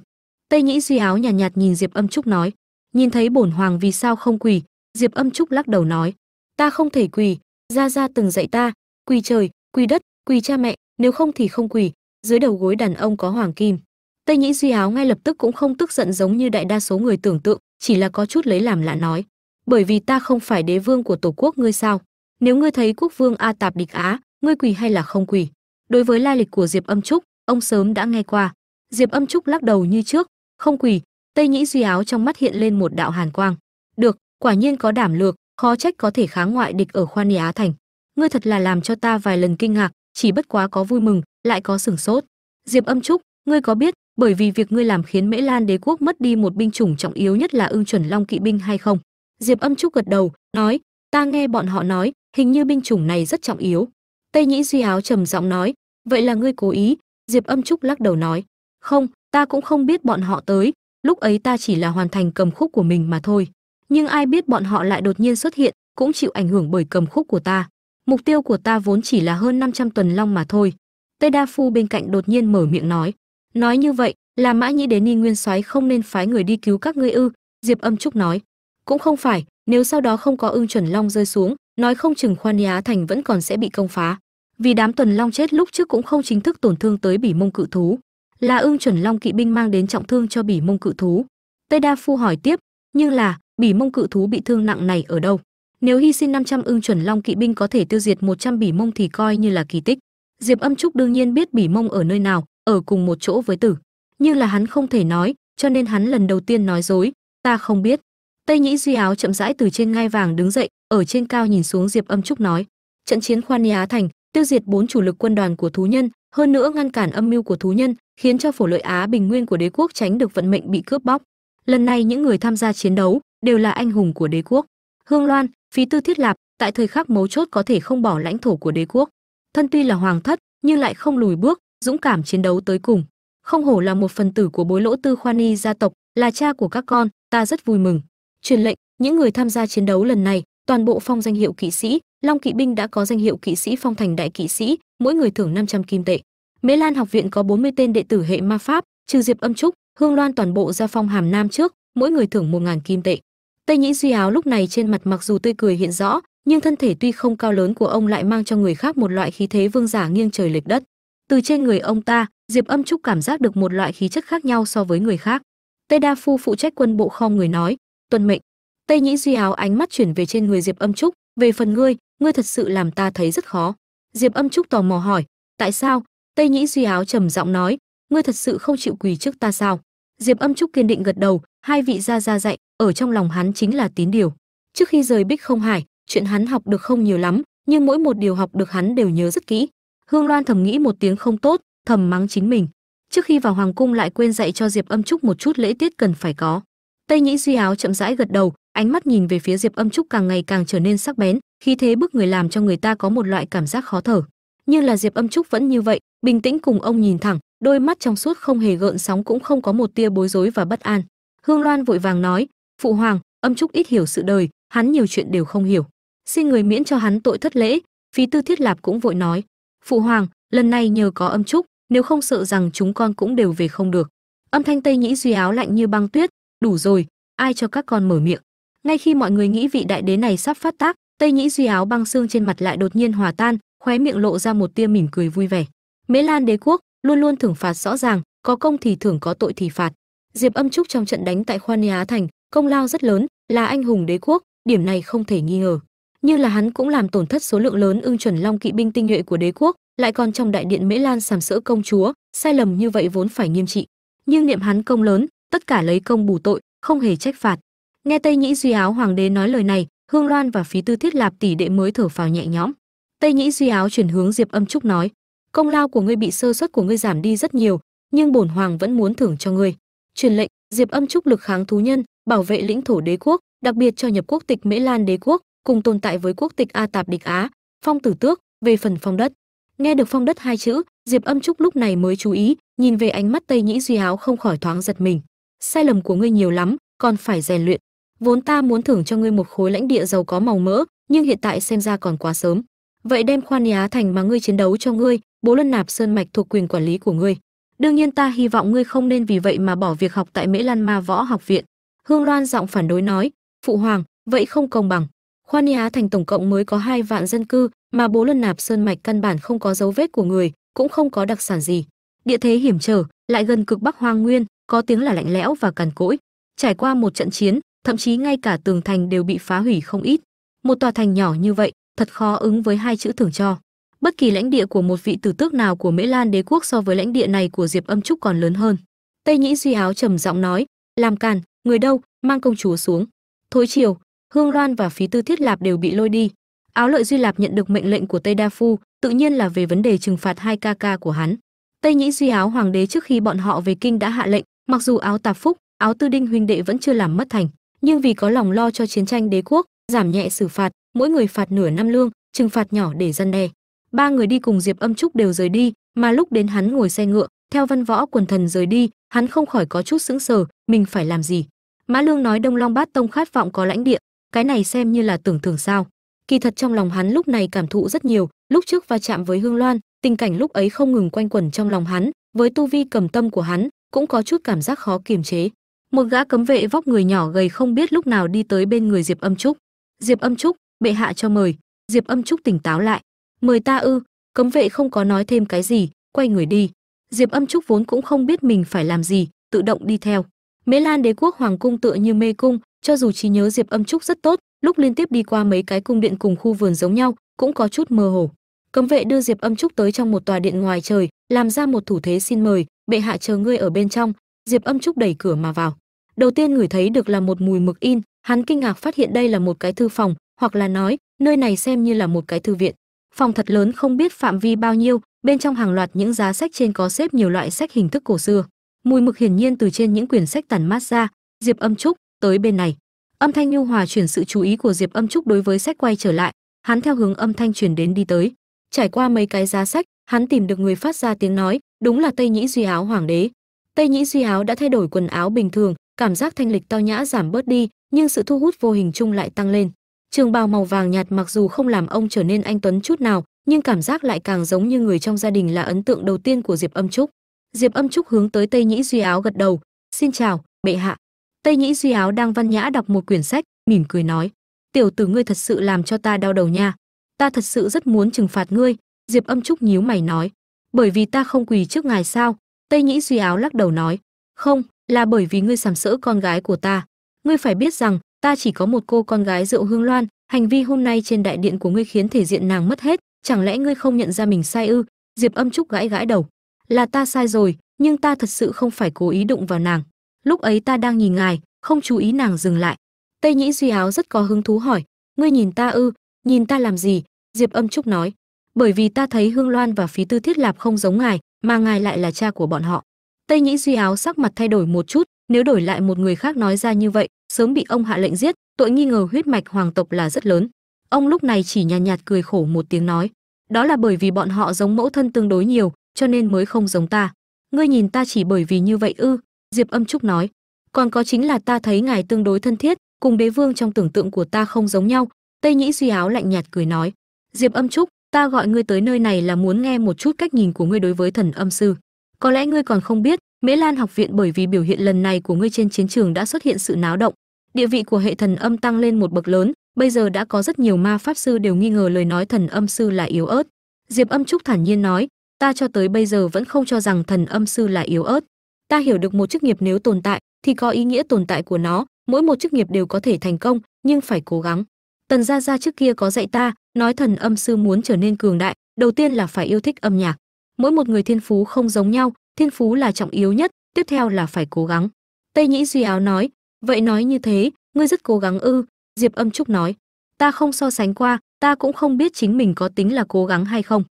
Tây nhĩ duy áo nhàn nhạt, nhạt nhìn diệp âm trúc nói nhìn thấy bổn hoàng vì sao không quỳ? Diệp âm trúc lắc đầu nói ta không thể quỳ gia gia từng dạy ta quỳ trời quỳ đất quỳ cha mẹ nếu không thì không quỳ dưới đầu gối đàn ông có hoàng kim tây nhĩ duy áo ngay lập tức cũng không tức giận giống như đại đa số người tưởng tượng, chỉ là có chút lấy làm lạ nói. Bởi vì ta không phải đế vương của tổ quốc ngươi sao? Nếu ngươi thấy quốc vương a tạp địch á, ngươi quỳ hay là không quỳ? Đối với lai lịch của diệp âm trúc, ông sớm đã nghe qua. Diệp âm trúc lắc đầu như trước, không quỳ, tây nhĩ duy áo trong mắt hiện lên một đạo hàn quang. Được, quả nhiên có đảm lược, khó trách có thể kháng ngoại địch ở khoan á thành. Ngươi thật là làm cho ta vài lần kinh ngạc, chỉ bất quá có vui mừng, lại có sửng sốt. Diệp âm trúc, ngươi có biết bởi vì việc ngươi làm khiến mễ lan đế quốc mất đi một binh chủng trọng yếu nhất là ưng chuẩn long kỵ binh hay không? Diệp âm trúc gật đầu, nói, ta nghe bọn họ nói, hình như binh chủng này rất trọng yếu. Tây nhĩ duy áo trầm giọng nói, vậy là ngươi cố ý? Diệp âm trúc lắc đầu nói, không, ta cũng không biết bọn họ tới, lúc ấy ta chỉ là hoàn thành cầm khúc của mình mà thôi. Nhưng ai biết bọn họ lại đột nhiên xuất hiện, cũng chịu ảnh hưởng bởi cầm khúc của ta. Mục tiêu của ta vốn chỉ là hơn 500 tuần long mà thôi. Tây đa phu bên cạnh đột nhiên mở miệng nói nói như vậy là mã nhĩ đến ni nguyên soái không nên phái người đi cứu các ngươi ư, diệp âm trúc nói. Cũng không phải, nếu sau đó không có ưng chuẩn long rơi xuống, nói không chừng khoan nhá thành vẫn còn sẽ bị công phá. Vì đám tuần long chết lúc trước cũng không chính thức tổn thương tới bỉ mông cự thú. Là ưng chuẩn long kỵ binh mang đến trọng thương cho bỉ mông cự thú. Tây đa phu hỏi tiếp, nhưng là, bỉ mông cự thú bị thương nặng này ở đâu? Nếu hy sinh 500 ưng chuẩn long kỵ binh có thể tiêu diệt 100 bỉ mông thì coi như là kỳ tích. Diệp âm trúc đương nhiên biết bỉ mông ở nơi nào ở cùng một chỗ với tử. Như là hắn không thể nói, cho nên hắn lần đầu tiên nói dối, ta không biết. Tây nhĩ duy áo chậm rãi từ trên ngai vàng đứng dậy, ở trên cao nhìn xuống diệp âm trúc nói, trận chiến khoan á thành, tiêu diệt bốn chủ lực quân đoàn của thú nhân, hơn nữa ngăn cản âm mưu của thú nhân, khiến cho phổ lợi á bình nguyên của đế quốc tránh được vận mệnh bị cướp bóc. Lần này những người tham gia chiến đấu đều là anh hùng của đế quốc. Hương loan, phí tư thiết lạp, tại thời khắc mấu chốt có thể không bỏ lãnh thổ của đế quốc. Thân tuy là hoàng thất, nhưng lại không lùi bước dũng cảm chiến đấu tới cùng. Không hổ là một phần tử của bối lỗ tư khoan y gia tộc, là cha của các con, ta rất vui mừng. Truyền lệnh, những người tham gia chiến đấu lần này, toàn bộ phong danh hiệu kỵ sĩ, long kỵ binh đã có danh hiệu kỵ sĩ phong thành đại kỵ sĩ, mỗi người thưởng 500 kim tệ. Mễ lan học viện có 40 tên đệ tử hệ ma pháp, trừ diệp âm trúc, hương loan toàn bộ ra phong hàm nam trước, mỗi người thưởng 1.000 kim tệ. Tây nhĩ duy áo lúc này trên mặt mặc dù tươi cười hiện rõ, nhưng thân thể tuy không cao lớn của ông lại mang cho người khác một loại khí thế vương giả nghiêng trời lệch đất từ trên người ông ta, diệp âm trúc cảm giác được một loại khí chất khác nhau so với người khác. Tây đa phu phụ trách quân bộ kho người nói tuân mệnh. Tây nhĩ duy áo ánh mắt chuyển về trên người diệp âm trúc, về phần ngươi ngươi thật sự làm ta thấy rất khó. Diệp âm trúc tò mò hỏi, tại sao? Tây nhĩ duy áo trầm giọng nói, ngươi thật sự không chịu quỳ trước ta sao? Diệp âm trúc kiên định gật đầu, hai vị gia gia dạy, ở trong lòng hắn chính là tín điều. Trước khi rời bích không hải, chuyện hắn học được không nhiều lắm, nhưng mỗi một điều học được hắn đều nhớ rất kỹ hương loan thầm nghĩ một tiếng không tốt, thầm mắng chính mình. Trước khi vào hoàng cung lại quên dạy cho diệp âm trúc một chút lễ tiết cần phải có. Tây nhĩ duy áo chậm rãi gật đầu, ánh mắt nhìn về phía diệp âm trúc càng ngày càng trở nên sắc bén khi thế bức người làm cho người ta có một loại cảm giác khó thở. Nhưng là diệp âm trúc vẫn như vậy, bình tĩnh cùng ông nhìn thẳng, đôi mắt trong suốt không hề gợn sóng cũng không có một tia bối rối và bất an. Hương loan vội vàng nói, phụ hoàng, âm trúc ít hiểu sự đời, hắn nhiều chuyện đều không hiểu. Xin người miễn cho hắn tội thất lễ. Phí tư thiết lạp cũng vội nói phụ hoàng, lần này nhờ có âm trúc nếu không sợ rằng chúng con cũng đều về không được. Âm thanh tây nhĩ duy áo lạnh như băng tuyết, đủ rồi, ai cho các con mở miệng? Ngay khi mọi người nghĩ vị đại đế này sắp phát tác, tây nhĩ duy áo băng xương trên mặt lại đột nhiên hòa tan, khóe miệng lộ ra một tia mỉm cười vui vẻ. Mễ lan đế quốc luôn luôn thưởng phạt rõ ràng, có công thì thưởng, có tội thì phạt. Diệp âm trúc trong trận đánh tại khoan á thành, công lao rất lớn, là anh hùng đế quốc, điểm này không thể nghi ngờ như là hắn cũng làm tổn thất số lượng lớn ưng chuẩn long kỵ binh tinh nhuệ của đế quốc, lại còn trong đại điện mễ lan sàm sỡ công chúa, sai lầm như vậy vốn phải nghiêm trị. Nhưng niệm hắn công lớn, tất cả lấy công bù tội, không hề trách phạt. Nghe tây nhĩ duy áo hoàng đế nói lời này, hương loan và phí tư thiết lạp tỷ đệ mới thở phào nhẹ nhõm. Tây nhĩ duy áo chuyển hướng diệp âm trúc nói, công lao của ngươi bị sơ suất của ngươi giảm đi rất nhiều, nhưng bổn hoàng vẫn muốn thưởng cho ngươi. Truyền lệnh, diệp âm trúc lực kháng thú nhân, bảo vệ lĩnh thổ đế quốc, đặc biệt cho nhập quốc tịch mễ lan đế quốc cùng tồn tại với quốc tịch a tạp địch á, phong tử tước, về phần phong đất. Nghe được phong đất hai chữ, diệp âm trúc lúc này mới chú ý, nhìn về ánh mắt tây nhĩ duy áo không khỏi thoáng giật mình. Sai lầm của ngươi nhiều lắm, còn phải rèn luyện. Vốn ta muốn thưởng cho ngươi một khối lãnh địa giàu có màu mỡ, nhưng hiện tại xem ra còn quá sớm. Vậy đem khoan á thành mà ngươi chiến đấu cho ngươi, bố lân nạp sơn mạch thuộc quyền quản lý của ngươi. Đương nhiên ta hy vọng ngươi không nên vì vậy mà bỏ việc học tại mễ lan ma võ học viện. Hương loan giọng phản đối nói, phụ hoàng, vậy không công bằng khoan nhá thành tổng cộng mới có hai vạn dân cư, mà bố lân nạp sơn mạch căn bản không có dấu vết của người, cũng không có đặc sản gì. Địa thế hiểm trở, lại gần cực bắc hoang nguyên, có tiếng là lạnh lẽo và cằn cỗi. Trải qua một trận chiến, thậm chí ngay cả tường thành đều bị phá hủy không ít. Một tòa thành nhỏ như vậy, thật khó ứng với hai chữ thưởng cho. Bất kỳ lãnh địa của một vị tử tước nào của mễ lan đế quốc so với lãnh địa này của diệp âm trúc còn lớn hơn. Tây nhĩ duy áo trầm giọng nói, làm càn, người đâu, mang công chúa xuống. Thối chiều hương loan và phí tư thiết lạp đều bị lôi đi. Áo lợi duy lạp nhận được mệnh lệnh của tây đa phu, tự nhiên là về vấn đề trừng phạt hai ca ca của hắn. Tây nhĩ duy áo hoàng đế trước khi bọn họ về kinh đã hạ lệnh, mặc dù áo tạp phúc, áo tư đinh huynh đệ vẫn chưa làm mất thành, nhưng vì có lòng lo cho chiến tranh đế quốc, giảm nhẹ xử phạt, mỗi người phạt nửa năm lương, trừng phạt nhỏ để dân đe. Ba người đi cùng diệp âm trúc đều rời đi, mà lúc đến hắn ngồi xe ngựa, theo văn võ quần thần rời đi, hắn không khỏi có chút sững sờ, mình phải làm gì? Mã lương nói đông long bát tông khát vọng có lãnh địa cái này xem như là tưởng thường sao. Kỳ thật trong lòng hắn lúc này cảm thụ rất nhiều, lúc trước va chạm với hương loan, tình cảnh lúc ấy không ngừng quanh quẩn trong lòng hắn, với tu vi cầm tâm của hắn, cũng có chút cảm giác khó kiềm chế. Một gã cấm vệ vóc người nhỏ gầy không biết lúc nào đi tới bên người diệp âm trúc. Diệp âm trúc, bệ hạ cho mời. Diệp âm trúc tỉnh táo lại. Mời ta ư? Cấm vệ không có nói thêm cái gì, quay người đi. Diệp âm trúc vốn cũng không biết mình phải làm gì, tự động đi theo mễ lan đế quốc hoàng cung tựa như mê cung, cho dù trí nhớ diệp âm trúc rất tốt, lúc liên tiếp đi qua mấy cái cung điện cùng khu vườn giống nhau, cũng có chút mơ hồ. Cấm vệ đưa diệp âm trúc tới trong một tòa điện ngoài trời, làm ra một thủ thế xin mời, bệ hạ chờ ngươi ở bên trong. Diệp âm trúc đẩy cửa mà vào. Đầu tiên người thấy được là một mùi mực in, hắn kinh ngạc phát hiện đây là một cái thư phòng, hoặc là nói, nơi này xem như là một cái thư viện. Phòng thật lớn không biết phạm vi bao nhiêu, bên trong hàng loạt những giá sách trên có xếp nhiều loại sách hình thức cổ xưa mùi mực hiển nhiên từ trên những quyển sách tản mát ra. Diệp âm trúc, tới bên này. Âm thanh nhu hòa chuyển sự chú ý của diệp âm trúc đối với sách quay trở lại. Hắn theo hướng âm thanh truyền đến đi tới. Trải qua mấy cái giá sách, hắn tìm được người phát ra tiếng nói, đúng là tây nhĩ duy áo hoàng đế. Tây nhĩ duy áo đã thay đổi quần áo bình thường, cảm giác thanh lịch to nhã giảm bớt đi, nhưng sự thu hút vô hình chung lại tăng lên. Trường bào màu vàng nhạt mặc dù không làm ông trở nên anh tuấn chút nào, nhưng cảm giác lại càng giống như người trong gia đình là ấn tượng đầu tiên của diệp âm trúc diệp âm trúc hướng tới tây nhĩ duy áo gật đầu. Xin chào, bệ hạ. Tây nhĩ duy áo đang văn nhã đọc một quyển sách, mỉm cười nói. Tiểu tử ngươi thật sự làm cho ta đau đầu nha. Ta thật sự rất muốn trừng phạt ngươi. Diệp âm trúc nhíu mày nói. Bởi vì ta không quỳ trước ngài sao? Tây nhĩ duy áo lắc đầu nói. Không, là bởi vì ngươi sàm sỡ con gái của ta. Ngươi phải biết rằng, ta chỉ có một cô con gái rượu hương loan. Hành vi hôm nay trên đại điện của ngươi khiến thể diện nàng mất hết. Chẳng lẽ ngươi không nhận ra mình sai ư? Diệp âm trúc gãi gãi đầu là ta sai rồi nhưng ta thật sự không phải cố ý đụng vào nàng. Lúc ấy ta đang nhìn ngài không chú ý nàng dừng lại. Tây nhĩ duy áo rất có hứng thú hỏi ngươi nhìn ta ư? Nhìn ta làm gì? Diệp âm trúc nói bởi vì ta thấy hương loan và phí tư thiết lạp không giống ngài mà ngài lại là cha của bọn họ. Tây nhĩ duy áo sắc mặt thay đổi một chút nếu đổi lại một người khác nói ra như vậy sớm bị ông hạ lệnh giết tội nghi ngờ huyết mạch hoàng tộc là rất lớn. Ông lúc này chỉ nhàn nhạt, nhạt cười khổ một tiếng nói đó là bởi vì bọn họ giống mẫu thân tương đối nhiều cho nên mới không giống ta. Ngươi nhìn ta chỉ bởi vì như vậy ư? Diệp âm trúc nói. Còn có chính là ta thấy ngài tương đối thân thiết, cùng đế vương trong tưởng tượng của ta không giống nhau. Tây nhĩ suy áo lạnh nhạt cười nói. Diệp âm trúc, ta gọi ngươi tới nơi này là muốn nghe một chút cách nhìn của ngươi đối với thần âm sư. Có lẽ ngươi còn không biết, mễ lan học viện bởi vì biểu hiện lần này của ngươi trên chiến trường đã xuất hiện sự náo động. Địa vị của hệ thần âm tăng lên một bậc lớn, bây giờ đã có rất nhiều ma pháp sư đều nghi ngờ lời nói thần âm sư là yếu ớt. Diệp âm trúc thản nhiên nói ta cho tới bây giờ vẫn không cho rằng thần âm sư là yếu ớt. Ta hiểu được một chức nghiệp nếu tồn tại, thì có ý nghĩa tồn tại của nó. Mỗi một chức nghiệp đều có thể thành công, nhưng phải cố gắng. Tần gia gia trước kia có dạy ta, nói thần âm sư muốn trở nên cường đại, đầu tiên là phải yêu thích âm nhạc. Mỗi một người thiên phú không giống nhau, thiên phú là trọng yếu nhất, tiếp theo là phải cố gắng. Tây nhĩ duy áo nói, vậy nói như thế, ngươi rất cố gắng ư? Diệp âm trúc nói, ta không so sánh qua, ta cũng không biết chính mình có tính là cố gắng hay không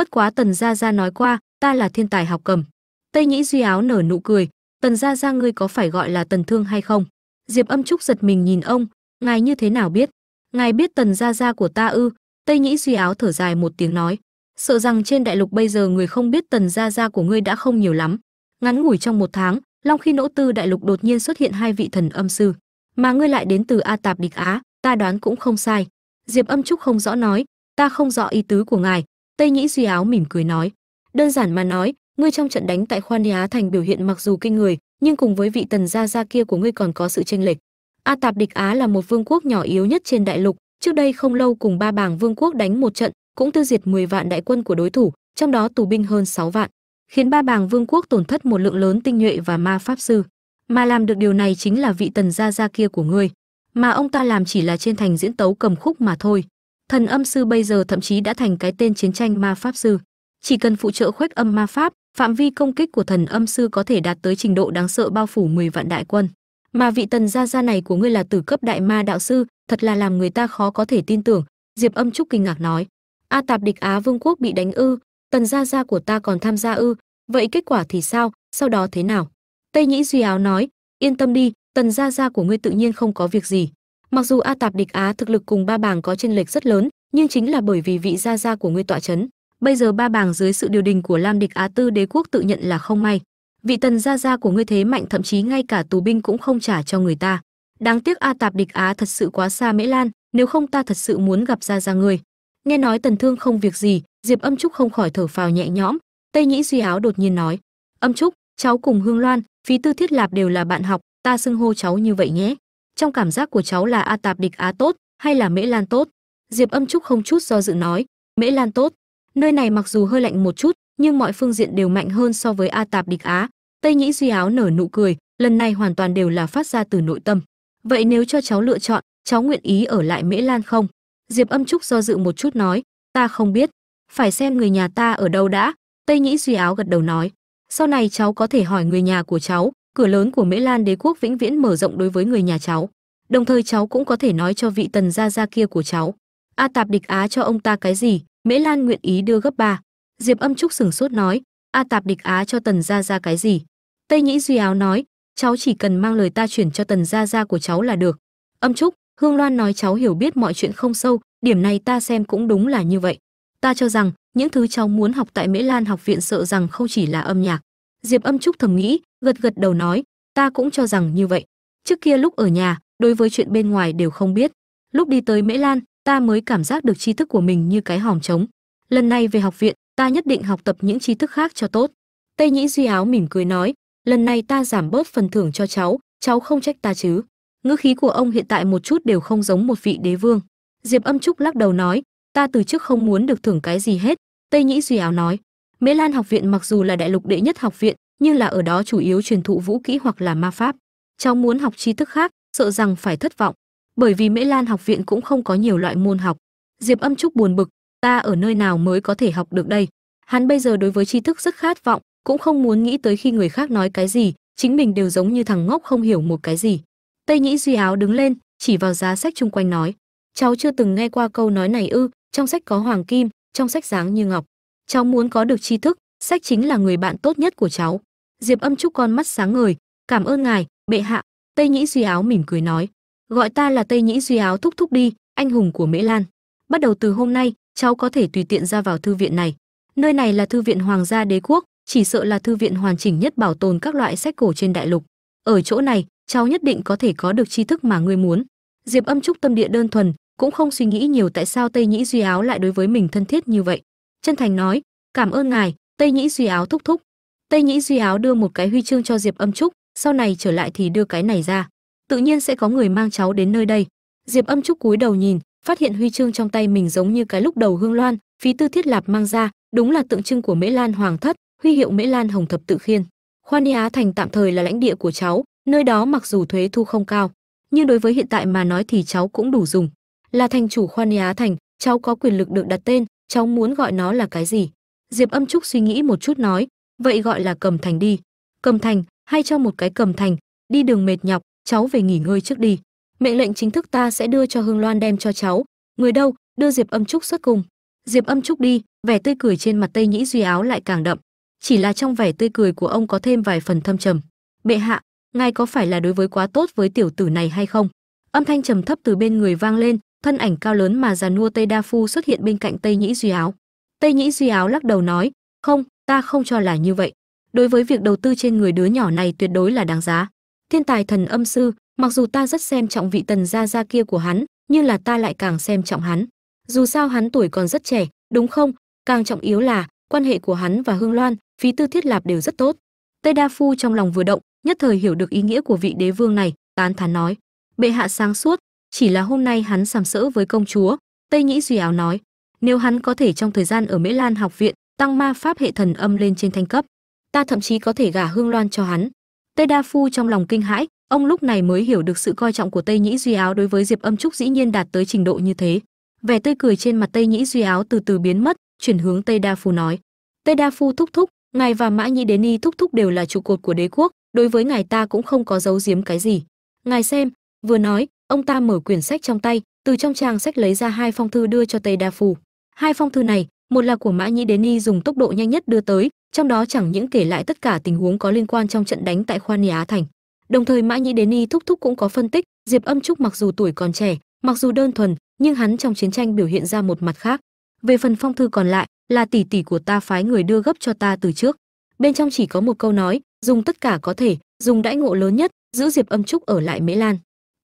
bất quá tần gia gia nói qua, ta là thiên tài học cầm. Tây nhĩ duy áo nở nụ cười, tần gia gia ngươi có phải gọi là tần thương hay không? Diệp âm trúc giật mình nhìn ông, ngài như thế nào biết? Ngài biết tần gia gia của ta ư? Tây nhĩ duy áo thở dài một tiếng nói, sợ rằng trên đại lục bây giờ người không biết tần gia gia của ngươi đã không nhiều lắm. Ngắn ngủi trong một tháng, long khi nỗ tư đại lục đột nhiên xuất hiện hai vị thần âm sư, mà ngươi lại đến từ a tạp địch á, ta đoán cũng không sai. Diệp âm trúc không rõ nói, ta không rõ ý tứ của ngài tây nhĩ duy áo mỉm cười nói, đơn giản mà nói, ngươi trong trận đánh tại khoan á thành biểu hiện mặc dù kinh người, nhưng cùng với vị tần gia gia kia của ngươi còn có sự chênh lệch. A tạp địch á là một vương quốc nhỏ yếu nhất trên đại lục, trước đây không lâu cùng ba bảng vương quốc đánh một trận, cũng tiêu diệt 10 vạn đại quân của đối thủ, trong đó tù binh hơn 6 vạn, khiến ba bảng vương quốc tổn thất một lượng lớn tinh nhuệ và ma pháp sư. Mà làm được điều này chính là vị tần gia gia kia của ngươi. Mà ông ta làm chỉ là trên thành diễn tấu cầm khúc mà thôi thần âm sư bây giờ thậm chí đã thành cái tên chiến tranh ma pháp sư. Chỉ cần phụ trợ khuếch âm ma pháp, phạm vi công kích của thần âm sư có thể đạt tới trình độ đáng sợ bao phủ 10 vạn đại quân. Mà vị tần gia gia này của ngươi là tử cấp đại ma đạo sư, thật là làm người ta khó có thể tin tưởng, diệp âm trúc kinh ngạc nói. A tạp địch á vương quốc bị đánh ư, tần gia gia của ta còn tham gia ư, vậy kết quả thì sao, sau đó thế nào? Tây nhĩ duy áo nói, yên tâm đi, tần gia gia của ngươi tự nhiên không có việc gì mặc dù a tạp địch á thực lực cùng ba bảng có chênh lệch rất lớn, nhưng chính là bởi vì vị gia gia của ngươi tọa chấn. Bây giờ ba bảng dưới sự điều đình của lam địch á tư đế quốc tự nhận là không may. Vị tần gia gia của ngươi thế mạnh, thậm chí ngay cả tù binh cũng không trả cho người ta. Đáng tiếc a tạp địch á thật sự quá xa mễ lan, nếu không ta thật sự muốn gặp gia gia ngươi. Nghe nói tần thương không việc gì, diệp âm trúc không khỏi thở phào nhẹ nhõm. Tây nhĩ duy áo đột nhiên nói, âm trúc, cháu cùng hương loan, phí tư thiết lạp đều là bạn học, ta xưng hô cháu như vậy nhé trong cảm giác của cháu là a tạp địch á tốt hay là mễ lan tốt? Diệp âm trúc không chút do dự nói, mễ lan tốt. Nơi này mặc dù hơi lạnh một chút, nhưng mọi phương diện đều mạnh hơn so với a tạp địch á. Tây nhĩ duy áo nở nụ cười, lần này hoàn toàn đều là phát ra từ nội tâm. Vậy nếu cho cháu lựa chọn, cháu nguyện ý ở lại mễ lan không? Diệp âm trúc do dự một chút nói, ta không biết. Phải xem người nhà ta ở đâu đã. Tây nhĩ duy áo gật đầu nói, sau này cháu có thể hỏi người nhà của cháu cửa lớn của mễ lan đế quốc vĩnh viễn mở rộng đối với người nhà cháu. Đồng thời cháu cũng có thể nói cho vị tần gia gia kia của cháu, a tạp địch á cho ông ta cái gì? Mễ lan nguyện ý đưa gấp ba. Diệp âm trúc sửng sốt nói, a tạp địch á cho tần gia gia cái gì? Tây nhĩ duy áo nói, cháu chỉ cần mang lời ta chuyển cho tần gia gia của cháu là được. Âm trúc, hương loan nói, cháu hiểu biết mọi chuyện không sâu, điểm này ta xem cũng đúng là như vậy. Ta cho rằng, những thứ cháu muốn học tại mễ lan học viện sợ rằng không chỉ là âm nhạc diệp âm trúc thầm nghĩ, gật gật đầu nói, ta cũng cho rằng như vậy. Trước kia lúc ở nhà, đối với chuyện bên ngoài đều không biết. Lúc đi tới mễ lan, ta mới cảm giác được tri thức của mình như cái hòm trống. Lần này về học viện, ta nhất định học tập những tri thức khác cho tốt. Tây nhĩ duy áo mỉm cười nói, lần này ta giảm bớt phần thưởng cho cháu cháu không trách ta chứ. Ngữ khí của ông hiện tại một chút đều không giống một vị đế vương. Diệp âm trúc lắc đầu nói, ta từ trước không muốn được thưởng cái gì hết. Tây nhĩ duy áo nói mễ lan học viện mặc dù là đại lục đệ nhất học viện, nhưng là ở đó chủ yếu truyền thụ vũ kỹ hoặc là ma pháp. Cháu muốn học tri thức khác, sợ rằng phải thất vọng. Bởi vì mễ lan học viện cũng không có nhiều loại môn học. Diệp âm trúc buồn bực, ta ở nơi nào mới có thể học được đây? Hắn bây giờ đối với tri thức rất khát vọng, cũng không muốn nghĩ tới khi người khác nói cái gì, chính mình đều giống như thằng ngốc không hiểu một cái gì. Tây nhĩ duy áo đứng lên, chỉ vào giá sách chung quanh nói, cháu chưa từng nghe qua câu nói này ư, trong sách có hoàng kim, trong sách dáng như ngọc cháu muốn có được tri thức, sách chính là người bạn tốt nhất của cháu. Diệp âm trúc con mắt sáng ngời. Cảm ơn ngài, bệ hạ. Tây nhĩ duy áo mỉm cười nói. Gọi ta là tây nhĩ duy áo thúc thúc đi, anh hùng của mễ lan. Bắt đầu từ hôm nay, cháu có thể tùy tiện ra vào thư viện này. Nơi này là thư viện hoàng gia đế quốc, chỉ sợ là thư viện hoàn chỉnh nhất bảo tồn các loại sách cổ trên đại lục. Ở chỗ này, cháu nhất định có thể có được tri thức mà ngươi muốn. Diệp âm trúc tâm địa đơn thuần, cũng không suy nghĩ nhiều tại sao tây nhĩ duy áo lại đối với mình thân thiết như vậy chân thành nói, cảm ơn ngài, tây nhĩ duy áo thúc thúc. Tây nhĩ duy áo đưa một cái huy chương cho diệp âm trúc, sau này trở lại thì đưa cái này ra. Tự nhiên sẽ có người mang cháu đến nơi đây. Diệp âm trúc cúi đầu nhìn, phát hiện huy chương trong tay mình giống như cái lúc đầu hương loan, phí tư thiết lạp mang ra, đúng là tượng trưng của mễ lan hoàng thất, huy hiệu mễ lan hồng thập tự khiên. Khoan đi á thành tạm thời là lãnh địa của cháu, nơi đó mặc dù thuế thu không cao, nhưng đối với hiện tại mà nói thì cháu cũng đủ dùng. Là thành chủ khoan á thành, cháu có quyền lực được đặt tên cháu muốn gọi nó là cái gì? Diệp âm trúc suy nghĩ một chút nói, vậy gọi là cầm thành đi. Cầm thành, hay cho một cái cầm thành. Đi đường mệt nhọc, cháu về nghỉ ngơi trước đi. Mệnh lệnh chính thức ta sẽ đưa cho hương loan đem cho cháu. Người đâu? Đưa diệp âm trúc xuất cùng. diệp âm trúc đi, vẻ tươi cười trên mặt tây nhĩ duy áo lại càng đậm. Chỉ là trong vẻ tươi cười của ông có thêm vài phần thâm trầm. Bệ hạ, ngài có phải là đối với quá tốt với tiểu tử này hay không? Âm thanh trầm thấp từ bên người vang lên thân ảnh cao lớn mà già nua tây đa phu xuất hiện bên cạnh tây nhĩ duy áo. Tây nhĩ duy áo lắc đầu nói, không, ta không cho là như vậy. Đối với việc đầu tư trên người đứa nhỏ này tuyệt đối là đáng giá. Thiên tài thần âm sư, mặc dù ta rất xem trọng vị tần gia gia kia của hắn, nhưng là ta lại càng xem trọng hắn. Dù sao hắn tuổi còn rất trẻ, đúng không? Càng trọng yếu là, quan hệ của hắn và hương loan, phí tư thiết lạp đều rất tốt. Tây đa phu trong lòng vừa động, nhất thời hiểu được ý nghĩa của vị đế vương này, tán thán nói, bệ hạ sáng suốt chỉ là hôm nay hắn sàm sỡ với công chúa, tây nhĩ duy áo nói, nếu hắn có thể trong thời gian ở mễ lan học viện, tăng ma pháp hệ thần âm lên trên thanh cấp, ta thậm chí có thể gả hương loan cho hắn. Tây đa phu trong lòng kinh hãi, ông lúc này mới hiểu được sự coi trọng của tây nhĩ duy áo đối với diệp âm trúc dĩ nhiên đạt tới trình độ như thế. Vẻ tươi cười trên mặt tây nhĩ duy áo từ từ biến mất, chuyển hướng tây đa phu nói, tây đa phu thúc thúc, ngài và mã nhĩ đến y thúc thúc đều là trụ cột của đế quốc, đối với ngài ta cũng không có giấu giếm cái gì. Ngài xem, vừa nói ông ta mở quyển sách trong tay, từ trong trang sách lấy ra hai phong thư đưa cho tây đa phù. hai phong thư này, một là của mã nhĩ đến y dùng tốc độ nhanh nhất đưa tới, trong đó chẳng những kể lại tất cả tình huống có liên quan trong trận đánh tại khoan á thành. Đồng thời mã nhĩ đến y thúc thúc cũng có phân tích, diệp âm trúc mặc dù tuổi còn trẻ, mặc dù đơn thuần, nhưng hắn trong chiến tranh biểu hiện ra một mặt khác. Về phần phong thư còn lại, là tỷ tỷ của ta phái người đưa gấp cho ta từ trước. Bên trong chỉ có một câu nói, dùng tất cả có thể, dùng đãi ngộ lớn nhất, giữ diệp âm trúc ở lại mễ lan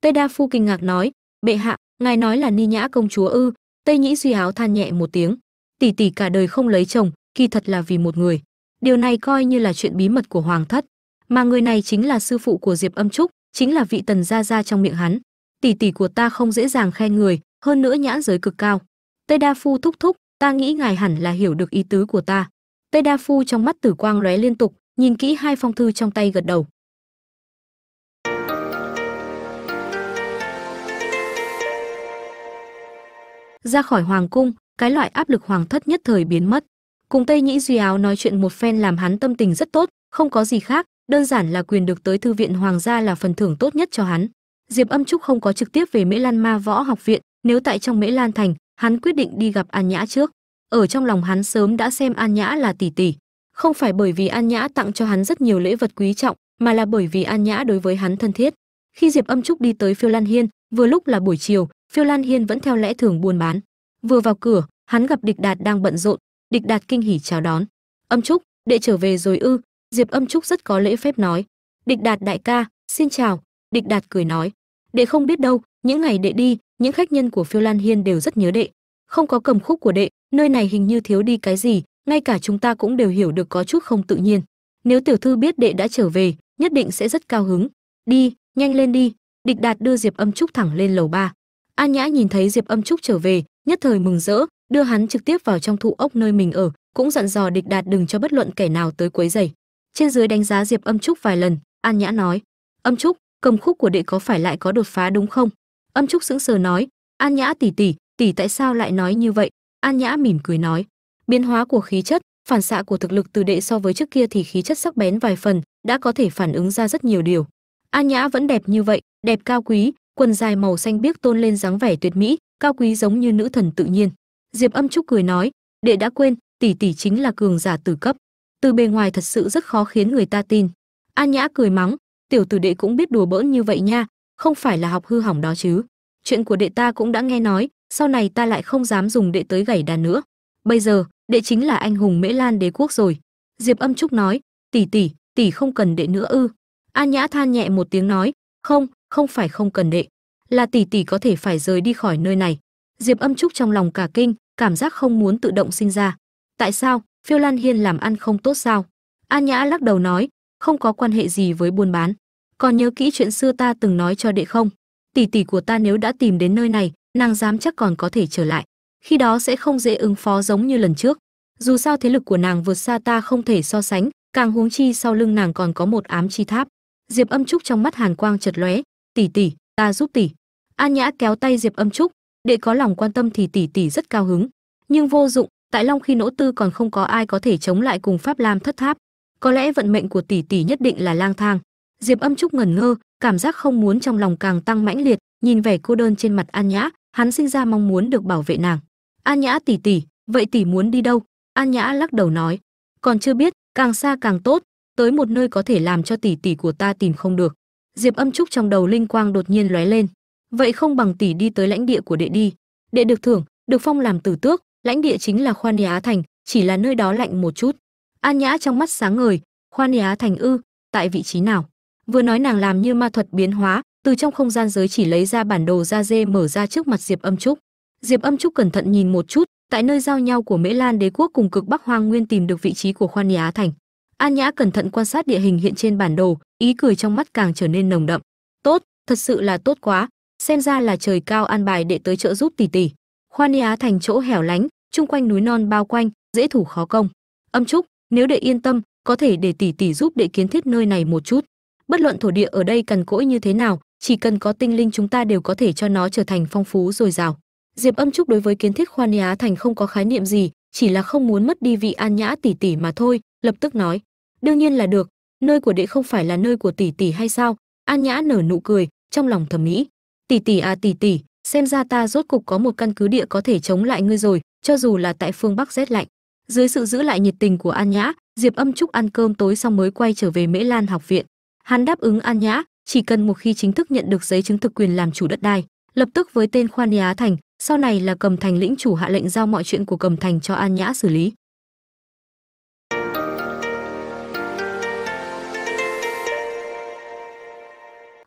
tây đa phu kinh ngạc nói, bệ hạ, ngài nói là ni nhã công chúa ư? Tây nhĩ duy áo than nhẹ một tiếng, tỷ tỷ cả đời không lấy chồng, kỳ thật là vì một người. Điều này coi như là chuyện bí mật của hoàng thất. Mà người này chính là sư phụ của diệp âm trúc, chính là vị tần gia gia trong miệng hắn. Tỷ tỷ của ta không dễ dàng khen người, hơn nữa nhãn giới cực cao. Tây đa phu thúc thúc, ta nghĩ ngài hẳn là hiểu được ý tứ của ta. Tây đa phu trong mắt tử quang lóe liên tục, nhìn kỹ hai phong thư trong tay gật đầu. Ra khỏi hoàng cung, cái loại áp lực hoàng thất nhất thời biến mất. Cùng tây nhĩ duy áo nói chuyện một phen làm hắn tâm tình rất tốt, không có gì khác, đơn giản là quyền được tới thư viện hoàng gia là phần thưởng tốt nhất cho hắn. Diệp âm trúc không có trực tiếp về mễ lan ma võ học viện, nếu tại trong mễ lan thành, hắn quyết định đi gặp an nhã trước. Ở trong lòng hắn sớm đã xem an nhã là tỷ tỷ. Không phải bởi vì an nhã tặng cho hắn rất nhiều lễ vật quý trọng, mà là bởi vì an nhã đối với hắn thân thiết. Khi diệp âm trúc đi tới phiêu lan hiên, vừa lúc là buổi chiều phiêu lan hiên vẫn theo lẽ thường buôn bán. Vừa vào cửa, hắn gặp địch đạt đang bận rộn. Địch đạt kinh hỉ chào đón. Âm trúc, đệ trở về rồi ư? Diệp âm trúc rất có lễ phép nói. Địch đạt đại ca, xin chào. Địch đạt cười nói. Đệ không biết đâu, những ngày đệ đi, những khách nhân của phiêu lan hiên đều rất nhớ đệ. Không có cầm khúc của đệ, nơi này hình như thiếu đi cái gì, ngay cả chúng ta cũng đều hiểu được có chút không tự nhiên. Nếu tiểu thư biết đệ đã trở về, nhất định sẽ rất cao hứng. Đi, nhanh lên đi. Địch đạt đưa diệp âm trúc thẳng lên lầu ba an nhã nhìn thấy diệp âm trúc trở về, nhất thời mừng rỡ, đưa hắn trực tiếp vào trong thụ ốc nơi mình ở, cũng dặn dò địch đạt đừng cho bất luận kẻ nào tới quấy rầy. Trên dưới đánh giá diệp âm trúc vài lần, an nhã nói, âm trúc, cầm khúc của đệ có phải lại có đột phá đúng không? Âm trúc sững sờ nói, an nhã tỷ tỷ tỷ tại sao lại nói như vậy? An nhã mỉm cười nói, biến hóa của khí chất, phản xạ của thực lực từ đệ so với trước kia thì khí chất sắc bén vài phần, đã có thể phản ứng ra rất nhiều điều. An nhã vẫn đẹp như vậy, đẹp cao quý quần dài màu xanh biếc tôn lên dáng vẻ tuyệt mỹ, cao quý giống như nữ thần tự nhiên. Diệp âm trúc cười nói, đệ đã quên, tỷ tỷ chính là cường giả tử cấp. Từ bề ngoài thật sự rất khó khiến người ta tin. An nhã cười mắng, tiểu tử đệ cũng biết đùa bỡn như vậy nha, không phải là học hư hỏng đó chứ. Chuyện của đệ ta cũng đã nghe nói, sau này ta lại không dám dùng đệ tới gảy đàn nữa. Bây giờ, đệ chính là anh hùng mễ lan đế quốc rồi. Diệp âm trúc nói, tỷ tỷ tỷ không cần đệ nữa ư. An nhã than nhẹ một tiếng nói, không không phải không cần đệ, là tỷ tỷ có thể phải rời đi khỏi nơi này. Diệp âm trúc trong lòng cả kinh, cảm giác không muốn tự động sinh ra. Tại sao? Phiêu lan hiên làm ăn không tốt sao? An nhã lắc đầu nói, không có quan hệ gì với buôn bán. Còn nhớ kỹ chuyện xưa ta từng nói cho đệ không? Tỷ tỷ của ta nếu đã tìm đến nơi này, nàng dám chắc còn có thể trở lại. Khi đó sẽ không dễ ứng phó giống như lần trước. Dù sao thế lực của nàng vượt xa ta không thể so sánh, càng huống chi sau lưng nàng còn có một ám chi tháp. Diệp âm trúc trong mắt hàn quang chật lóe tỷ tỷ, ta giúp tỷ. An nhã kéo tay diệp âm trúc, để có lòng quan tâm thì tỷ tỷ rất cao hứng. Nhưng vô dụng, tại long khi nỗ tư còn không có ai có thể chống lại cùng pháp lam thất tháp. Có lẽ vận mệnh của tỷ tỷ nhất định là lang thang. Diệp âm trúc ngẩn ngơ, cảm giác không muốn trong lòng càng tăng mãnh liệt. Nhìn vẻ cô đơn trên mặt an nhã, hắn sinh ra mong muốn được bảo vệ nàng. An nhã tỷ tỷ, vậy tỷ muốn đi đâu? An nhã lắc đầu nói, còn chưa biết, càng xa càng tốt, tới một nơi có thể làm cho tỷ tỷ của ta tìm không được diệp âm trúc trong đầu linh quang đột nhiên lóe lên. Vậy không bằng tỷ đi tới lãnh địa của đệ đi. Đệ được thưởng, được phong làm tử tước, lãnh địa chính là khoan á thành, chỉ là nơi đó lạnh một chút. An nhã trong mắt sáng ngời, khoan á thành ư, tại vị trí nào? Vừa nói nàng làm như ma thuật biến hóa, từ trong không gian giới chỉ lấy ra bản đồ da dê mở ra trước mặt diệp âm trúc. Diệp âm trúc cẩn thận nhìn một chút, tại nơi giao nhau của mễ lan đế quốc cùng cực bắc hoang nguyên tìm được vị trí của khoan á thành. An nhã cẩn thận quan sát địa hình hiện trên bản đồ ý cười trong mắt càng trở nên nồng đậm. Tốt, thật sự là tốt quá. Xem ra là trời cao an bài để tới trợ giúp tỷ tỷ khoan á thành chỗ hẻo lánh, chung quanh núi non bao quanh, dễ thủ khó công. Âm trúc, nếu đệ yên tâm, có thể để tỷ tỷ giúp đệ kiến thiết nơi này một chút. Bất luận thổ địa ở đây cần cỗi như thế nào, chỉ cần có tinh linh chúng ta đều có thể cho nó trở thành phong phú dồi dào. Diệp âm trúc đối với kiến thiết khoan á thành không có khái niệm gì, chỉ là không muốn mất đi vị an nhã tỷ tỷ mà thôi, lập tức nói. Đương nhiên là được nơi của đệ không phải là nơi của tỷ tỷ hay sao? An nhã nở nụ cười, trong lòng thầm nghĩ. Tỷ tỷ à tỷ tỷ, xem ra ta rốt cục có một căn cứ địa có thể chống lại ngươi rồi, cho dù là tại phương bắc rét lạnh. Dưới sự giữ lại nhiệt tình của an nhã, diệp âm trúc ăn cơm tối xong mới quay trở về mễ lan học viện. Hắn đáp ứng an nhã, chỉ cần một khi chính thức nhận được giấy chứng thực quyền làm chủ đất đai, lập tức với tên khoan á thành, sau này là cầm thành lĩnh chủ hạ lệnh giao mọi chuyện của cầm thành cho an nhã xử lý.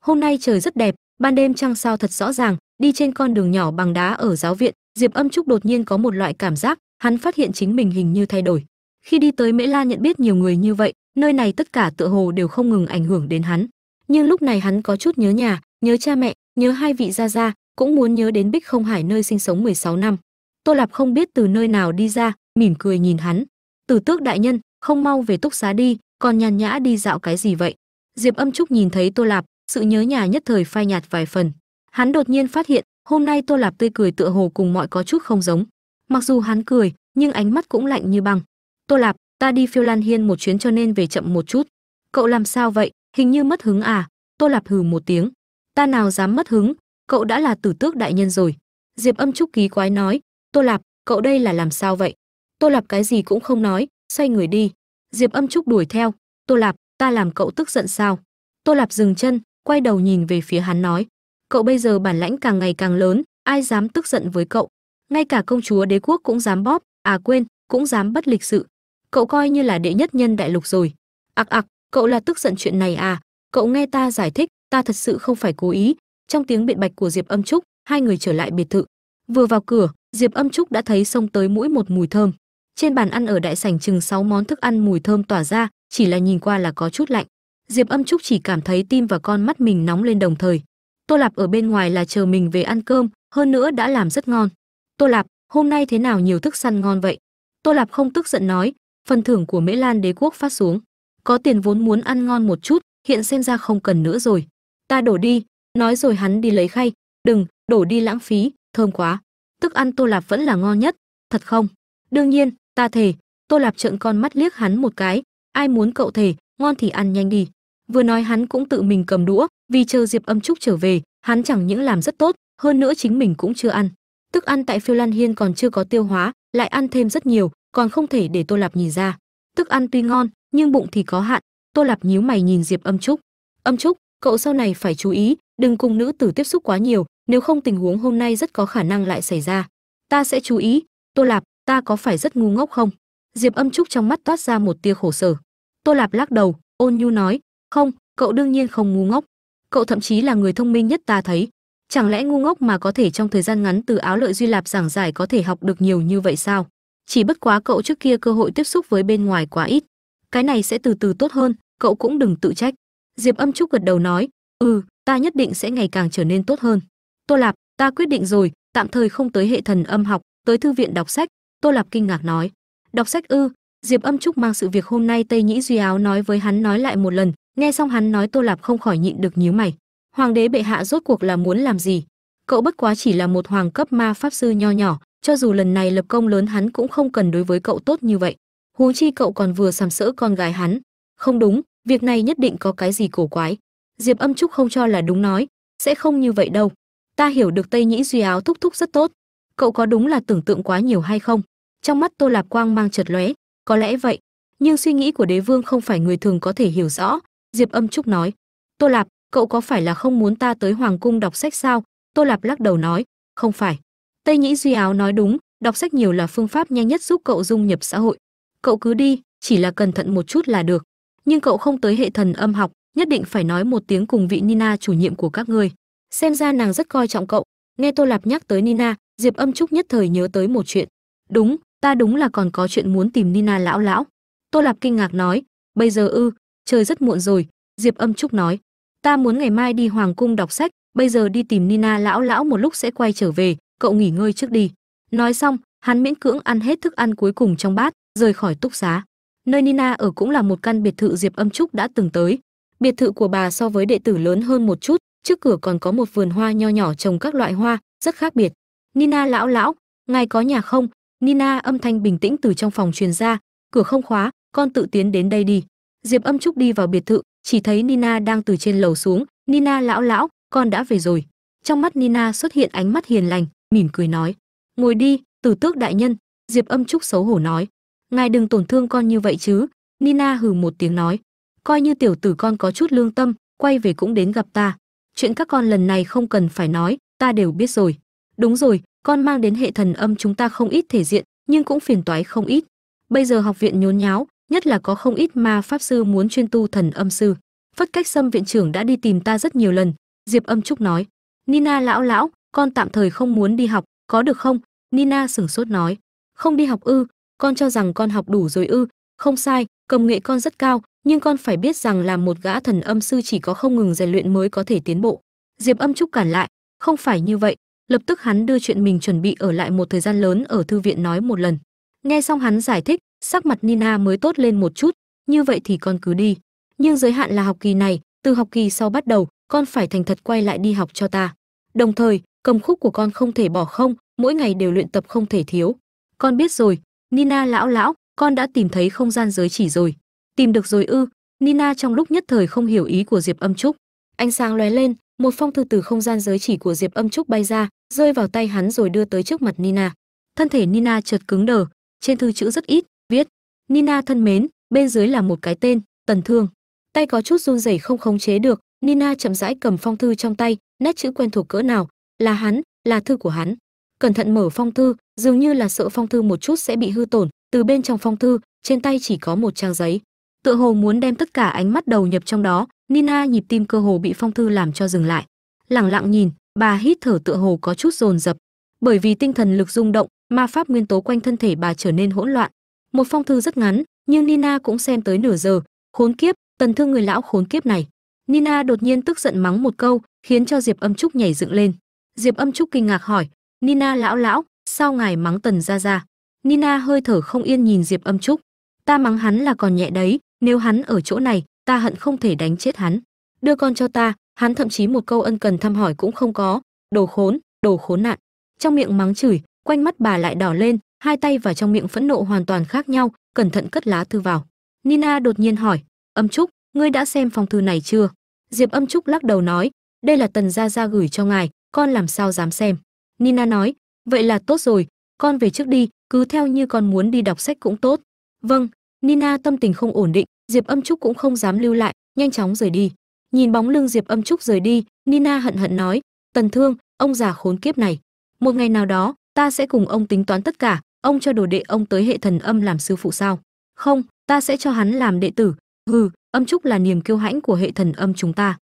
Hôm nay trời rất đẹp, ban đêm trăng sao thật rõ ràng, đi trên con đường nhỏ bằng đá ở giáo viện, diệp âm trúc đột nhiên có một loại cảm giác, hắn phát hiện chính mình hình như thay đổi. Khi đi tới mễ la nhận biết nhiều người như vậy, nơi này tất cả tựa hồ đều không ngừng ảnh hưởng đến hắn. Nhưng lúc này hắn có chút nhớ nhà, nhớ cha mẹ, nhớ hai vị gia gia, cũng muốn nhớ đến bích không hải nơi sinh sống 16 năm. Tô lạp không biết từ nơi nào đi ra, mỉm cười nhìn hắn. Tử tước đại nhân, không mau về túc xá đi, còn nhàn nhã đi dạo cái gì vậy? Diệp âm trúc nhìn thấy tô lạp sự nhớ nhà nhất thời phai nhạt vài phần. Hắn đột nhiên phát hiện, hôm nay tô lạp tươi cười tựa hồ cùng mọi có chút không giống. Mặc dù hắn cười, nhưng ánh mắt cũng lạnh như băng. Tô lạp, ta đi phiêu lan hiên một chuyến cho nên về chậm một chút. Cậu làm sao vậy? Hình như mất hứng à? Tô lạp hừ một tiếng. Ta nào dám mất hứng? Cậu đã là tử tước đại nhân rồi. Diệp âm trúc ký quái nói. Tô lạp, cậu đây là làm sao vậy? Tô lạp cái gì cũng không nói, xoay người đi. Diệp âm trúc đuổi theo. Tô lạp, ta làm cậu tức giận sao? Tô lạp dừng chân quay đầu nhìn về phía hắn nói, cậu bây giờ bản lãnh càng ngày càng lớn, ai dám tức giận với cậu? Ngay cả công chúa đế quốc cũng dám bóp à quên, cũng dám bất lịch sự. Cậu coi như là đệ nhất nhân đại lục rồi. Ặc ặc cậu là tức giận chuyện này à? Cậu nghe ta giải thích, ta thật sự không phải cố ý. Trong tiếng biện bạch của diệp âm trúc, hai người trở lại biệt thự. Vừa vào cửa, diệp âm trúc đã thấy xông tới mũi một mùi thơm. Trên bàn ăn ở đại sảnh chừng 6 món thức ăn mùi thơm tỏa ra, chỉ là nhìn qua là có chút lạnh diệp âm trúc chỉ cảm thấy tim và con mắt mình nóng lên đồng thời. Tô lạp ở bên ngoài là chờ mình về ăn cơm, hơn nữa đã làm rất ngon. Tô lạp, hôm nay thế nào nhiều thức săn ngon vậy? Tô lạp không tức giận nói, phần thưởng của mễ lan đế quốc phát xuống. Có tiền vốn muốn ăn ngon một chút, hiện xem ra không cần nữa rồi. Ta đổ đi, nói rồi hắn đi lấy khay. Đừng, đổ đi lãng phí, thơm quá. Thức ăn tô lạp vẫn là ngon nhất, thật không? Đương nhiên, ta thề. Tô lạp trợn con mắt liếc hắn một cái. Ai muốn cậu thề, ngon thì ăn nhanh đi vừa nói hắn cũng tự mình cầm đũa, vì chờ diệp âm trúc trở về, hắn chẳng những làm rất tốt, hơn nữa chính mình cũng chưa ăn. Tức ăn tại phiêu lan hiên còn chưa có tiêu hóa, lại ăn thêm rất nhiều, còn không thể để tô lạp nhìn ra. Tức ăn tuy ngon, nhưng bụng thì có hạn. Tô lạp nhíu mày nhìn diệp âm trúc. Âm trúc, cậu sau này phải chú ý, đừng cùng nữ tử tiếp xúc quá nhiều, nếu không tình huống hôm nay rất có khả năng lại xảy ra. Ta sẽ chú ý. Tô lạp, ta có phải rất ngu ngốc không? Diệp âm trúc trong mắt toát ra một tia khổ sở. Tô lạp lắc đầu, ôn nhu nói không, cậu đương nhiên không ngu ngốc. Cậu thậm chí là người thông minh nhất ta thấy. Chẳng lẽ ngu ngốc mà có thể trong thời gian ngắn từ áo lợi duy lạp giảng giải có thể học được nhiều như vậy sao? Chỉ bất quá cậu trước kia cơ hội tiếp xúc với bên ngoài quá ít. Cái này sẽ từ từ tốt hơn, cậu cũng đừng tự trách. Diệp âm trúc gật đầu nói ừ ta nhất định sẽ ngày càng trở nên tốt hơn. Tô lạp, ta quyết định rồi, tạm thời không tới hệ thần âm học, tới thư viện đọc sách. Tô lạp kinh ngạc nói. Đọc sách ư? Diệp âm trúc mang sự việc hôm nay tây nhĩ duy áo nói với hắn nói lại một lần nghe xong hắn nói tô lạp không khỏi nhịn được nhíu mày. Hoàng đế bệ hạ rốt cuộc là muốn làm gì? Cậu bất quá chỉ là một hoàng cấp ma pháp sư nho nhỏ, cho dù lần này lập công lớn hắn cũng không cần đối với cậu tốt như vậy. Huống chi cậu còn vừa sàm sỡ con gái hắn. Không đúng, việc này nhất định có cái gì cổ quái. Diệp âm trúc không cho là đúng nói, sẽ không như vậy đâu. Ta hiểu được tây nhĩ duy áo thúc thúc rất tốt. Cậu có đúng là tưởng tượng quá nhiều hay không? Trong mắt tô lạp quang mang chật lóe, có lẽ vậy. Nhưng suy nghĩ của đế vương không phải người thường có thể hiểu rõ diệp âm trúc nói, tô lạp, cậu có phải là không muốn ta tới hoàng cung đọc sách sao? Tô lạp lắc đầu nói, không phải. Tây nhĩ duy áo nói, đúng, đọc sách nhiều là phương pháp nhanh nhất giúp cậu dung nhập xã hội. Cậu cứ đi, chỉ là cẩn thận một chút là được. Nhưng cậu không tới hệ thần âm học, nhất định phải nói một tiếng cùng vị nina chủ nhiệm của các ngươi. Xem ra nàng rất coi trọng cậu. Nghe tô lạp nhắc tới nina, diệp âm trúc nhất thời nhớ tới một chuyện. Đúng, ta đúng là còn có chuyện muốn tìm nina lão lão. Tô lạp kinh ngạc nói, bây giờ ư trời rất muộn rồi, diệp âm trúc nói. Ta muốn ngày mai đi hoàng cung đọc sách, bây giờ đi tìm nina lão lão một lúc sẽ quay trở về, cậu nghỉ ngơi trước đi. Nói xong, hắn miễn cưỡng ăn hết thức ăn cuối cùng trong bát, rời khỏi túc xá. Nơi nina ở cũng là một căn biệt thự diệp âm trúc đã từng tới. Biệt thự của bà so với đệ tử lớn hơn một chút, trước cửa còn có một vườn hoa nho nhỏ trồng các loại hoa, rất khác biệt. Nina lão lão, ngài có nhà không? Nina âm thanh bình tĩnh từ trong phòng truyền ra. Cửa không khóa, con tự tiến đến đây đi diệp âm trúc đi vào biệt thự, chỉ thấy nina đang từ trên lầu xuống. Nina lão lão, con đã về rồi. Trong mắt nina xuất hiện ánh mắt hiền lành, mỉm cười nói, ngồi đi, tử tước đại nhân. Diệp âm trúc xấu hổ nói, ngài đừng tổn thương con như vậy chứ. Nina hừ một tiếng nói, coi như tiểu tử con có chút lương tâm, quay về cũng đến gặp ta. Chuyện các con lần này không cần phải nói, ta đều biết rồi. Đúng rồi, con mang đến hệ thần âm chúng ta không ít thể diện, nhưng cũng phiền toái không ít. Bây giờ học viện nhốn nháo nhất là có không ít ma pháp sư muốn chuyên tu thần âm sư. Phất cách xâm viện trưởng đã đi tìm ta rất nhiều lần, diệp âm trúc nói. Nina lão lão, con tạm thời không muốn đi học, có được không? Nina sửng sốt nói. Không đi học ư, con cho rằng con học đủ rồi ư. Không sai cầm nghệ con rất cao, nhưng con phải biết rằng làm một gã thần âm sư chỉ có không ngừng rèn luyện mới có thể tiến bộ. Diệp âm trúc cản lại. Không phải như vậy. Lập tức hắn đưa chuyện mình chuẩn bị ở lại một thời gian lớn ở thư viện nói một lần. Nghe xong hắn giải thích sắc mặt nina mới tốt lên một chút, như vậy thì con cứ đi. Nhưng giới hạn là học kỳ này, từ học kỳ sau bắt đầu, con phải thành thật quay lại đi học cho ta. Đồng thời, cầm khúc của con không thể bỏ không, mỗi ngày đều luyện tập không thể thiếu. Con biết rồi, nina lão lão, con đã tìm thấy không gian giới chỉ rồi. Tìm được rồi ư? Nina trong lúc nhất thời không hiểu ý của diệp âm trúc. Ánh sáng lóe lên, một phong thư từ không gian giới chỉ của diệp âm trúc bay ra, rơi vào tay hắn rồi đưa tới trước mặt nina. Thân thể nina chợt cứng đờ, trên thư chữ rất ít viết, nina thân mến, bên dưới là một cái tên, tần thương. Tay có chút run rẩy không khống chế được, nina chậm rãi cầm phong thư trong tay, nét chữ quen thuộc cỡ nào, là hắn, là thư của hắn. Cẩn thận mở phong thư, dường như là sợ phong thư một chút sẽ bị hư tổn, từ bên trong phong thư, trên tay chỉ có một trang giấy. Tựa hồ muốn đem tất cả ánh mắt đầu nhập trong đó, nina nhịp tim cơ hồ bị phong thư làm cho dừng lại. Lẳng lặng nhìn, bà hít thở tựa hồ có chút dồn dập. Bởi vì tinh thần lực rung động, ma pháp nguyên tố quanh thân thể bà trở nên hỗn loạn một phong thư rất ngắn, nhưng nina cũng xem tới nửa giờ. Khốn kiếp, tần thương người lão khốn kiếp này. Nina đột nhiên tức giận mắng một câu, khiến cho diệp âm trúc nhảy dựng lên. Diệp âm trúc kinh ngạc hỏi, nina lão lão, sao ngài mắng tần ra ra nina hơi thở không yên nhìn diệp âm trúc. Ta mắng hắn là còn nhẹ đấy, nếu hắn ở chỗ này, ta hận không thể đánh chết hắn. Đưa con cho ta, hắn thậm chí một câu ân cần thăm hỏi cũng không có. Đồ khốn đồ khốn nạn. Trong miệng mắng chửi, quanh mắt bà lại đỏ lên hai tay vào trong miệng phẫn nộ hoàn toàn khác nhau, cẩn thận cất lá thư vào. Nina đột nhiên hỏi, âm trúc, ngươi đã xem phong thư này chưa? Diệp âm trúc lắc đầu nói, đây là tần gia gia gửi cho ngài, con làm sao dám xem? Nina nói, vậy là tốt rồi, con về trước đi, cứ theo như con muốn đi đọc sách cũng tốt. Vâng. Nina tâm tình không ổn định, diệp âm trúc cũng không dám lưu lại, nhanh chóng rời đi. Nhìn bóng lưng diệp âm trúc rời đi, nina hận hận nói, tần thương, ông già khốn kiếp này. Một ngày nào đó, ta sẽ cùng ông tính toán tất cả ông cho đồ đệ ông tới hệ thần âm làm sư phụ sao? Không, ta sẽ cho hắn làm đệ tử. Hừ, âm trúc là niềm kiêu hãnh của hệ thần âm chúng ta.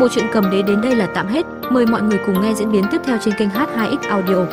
Bộ truyện cầm đế đến đây là tạm hết. Mời mọi người cùng nghe diễn biến tiếp theo trên kênh h2x audio.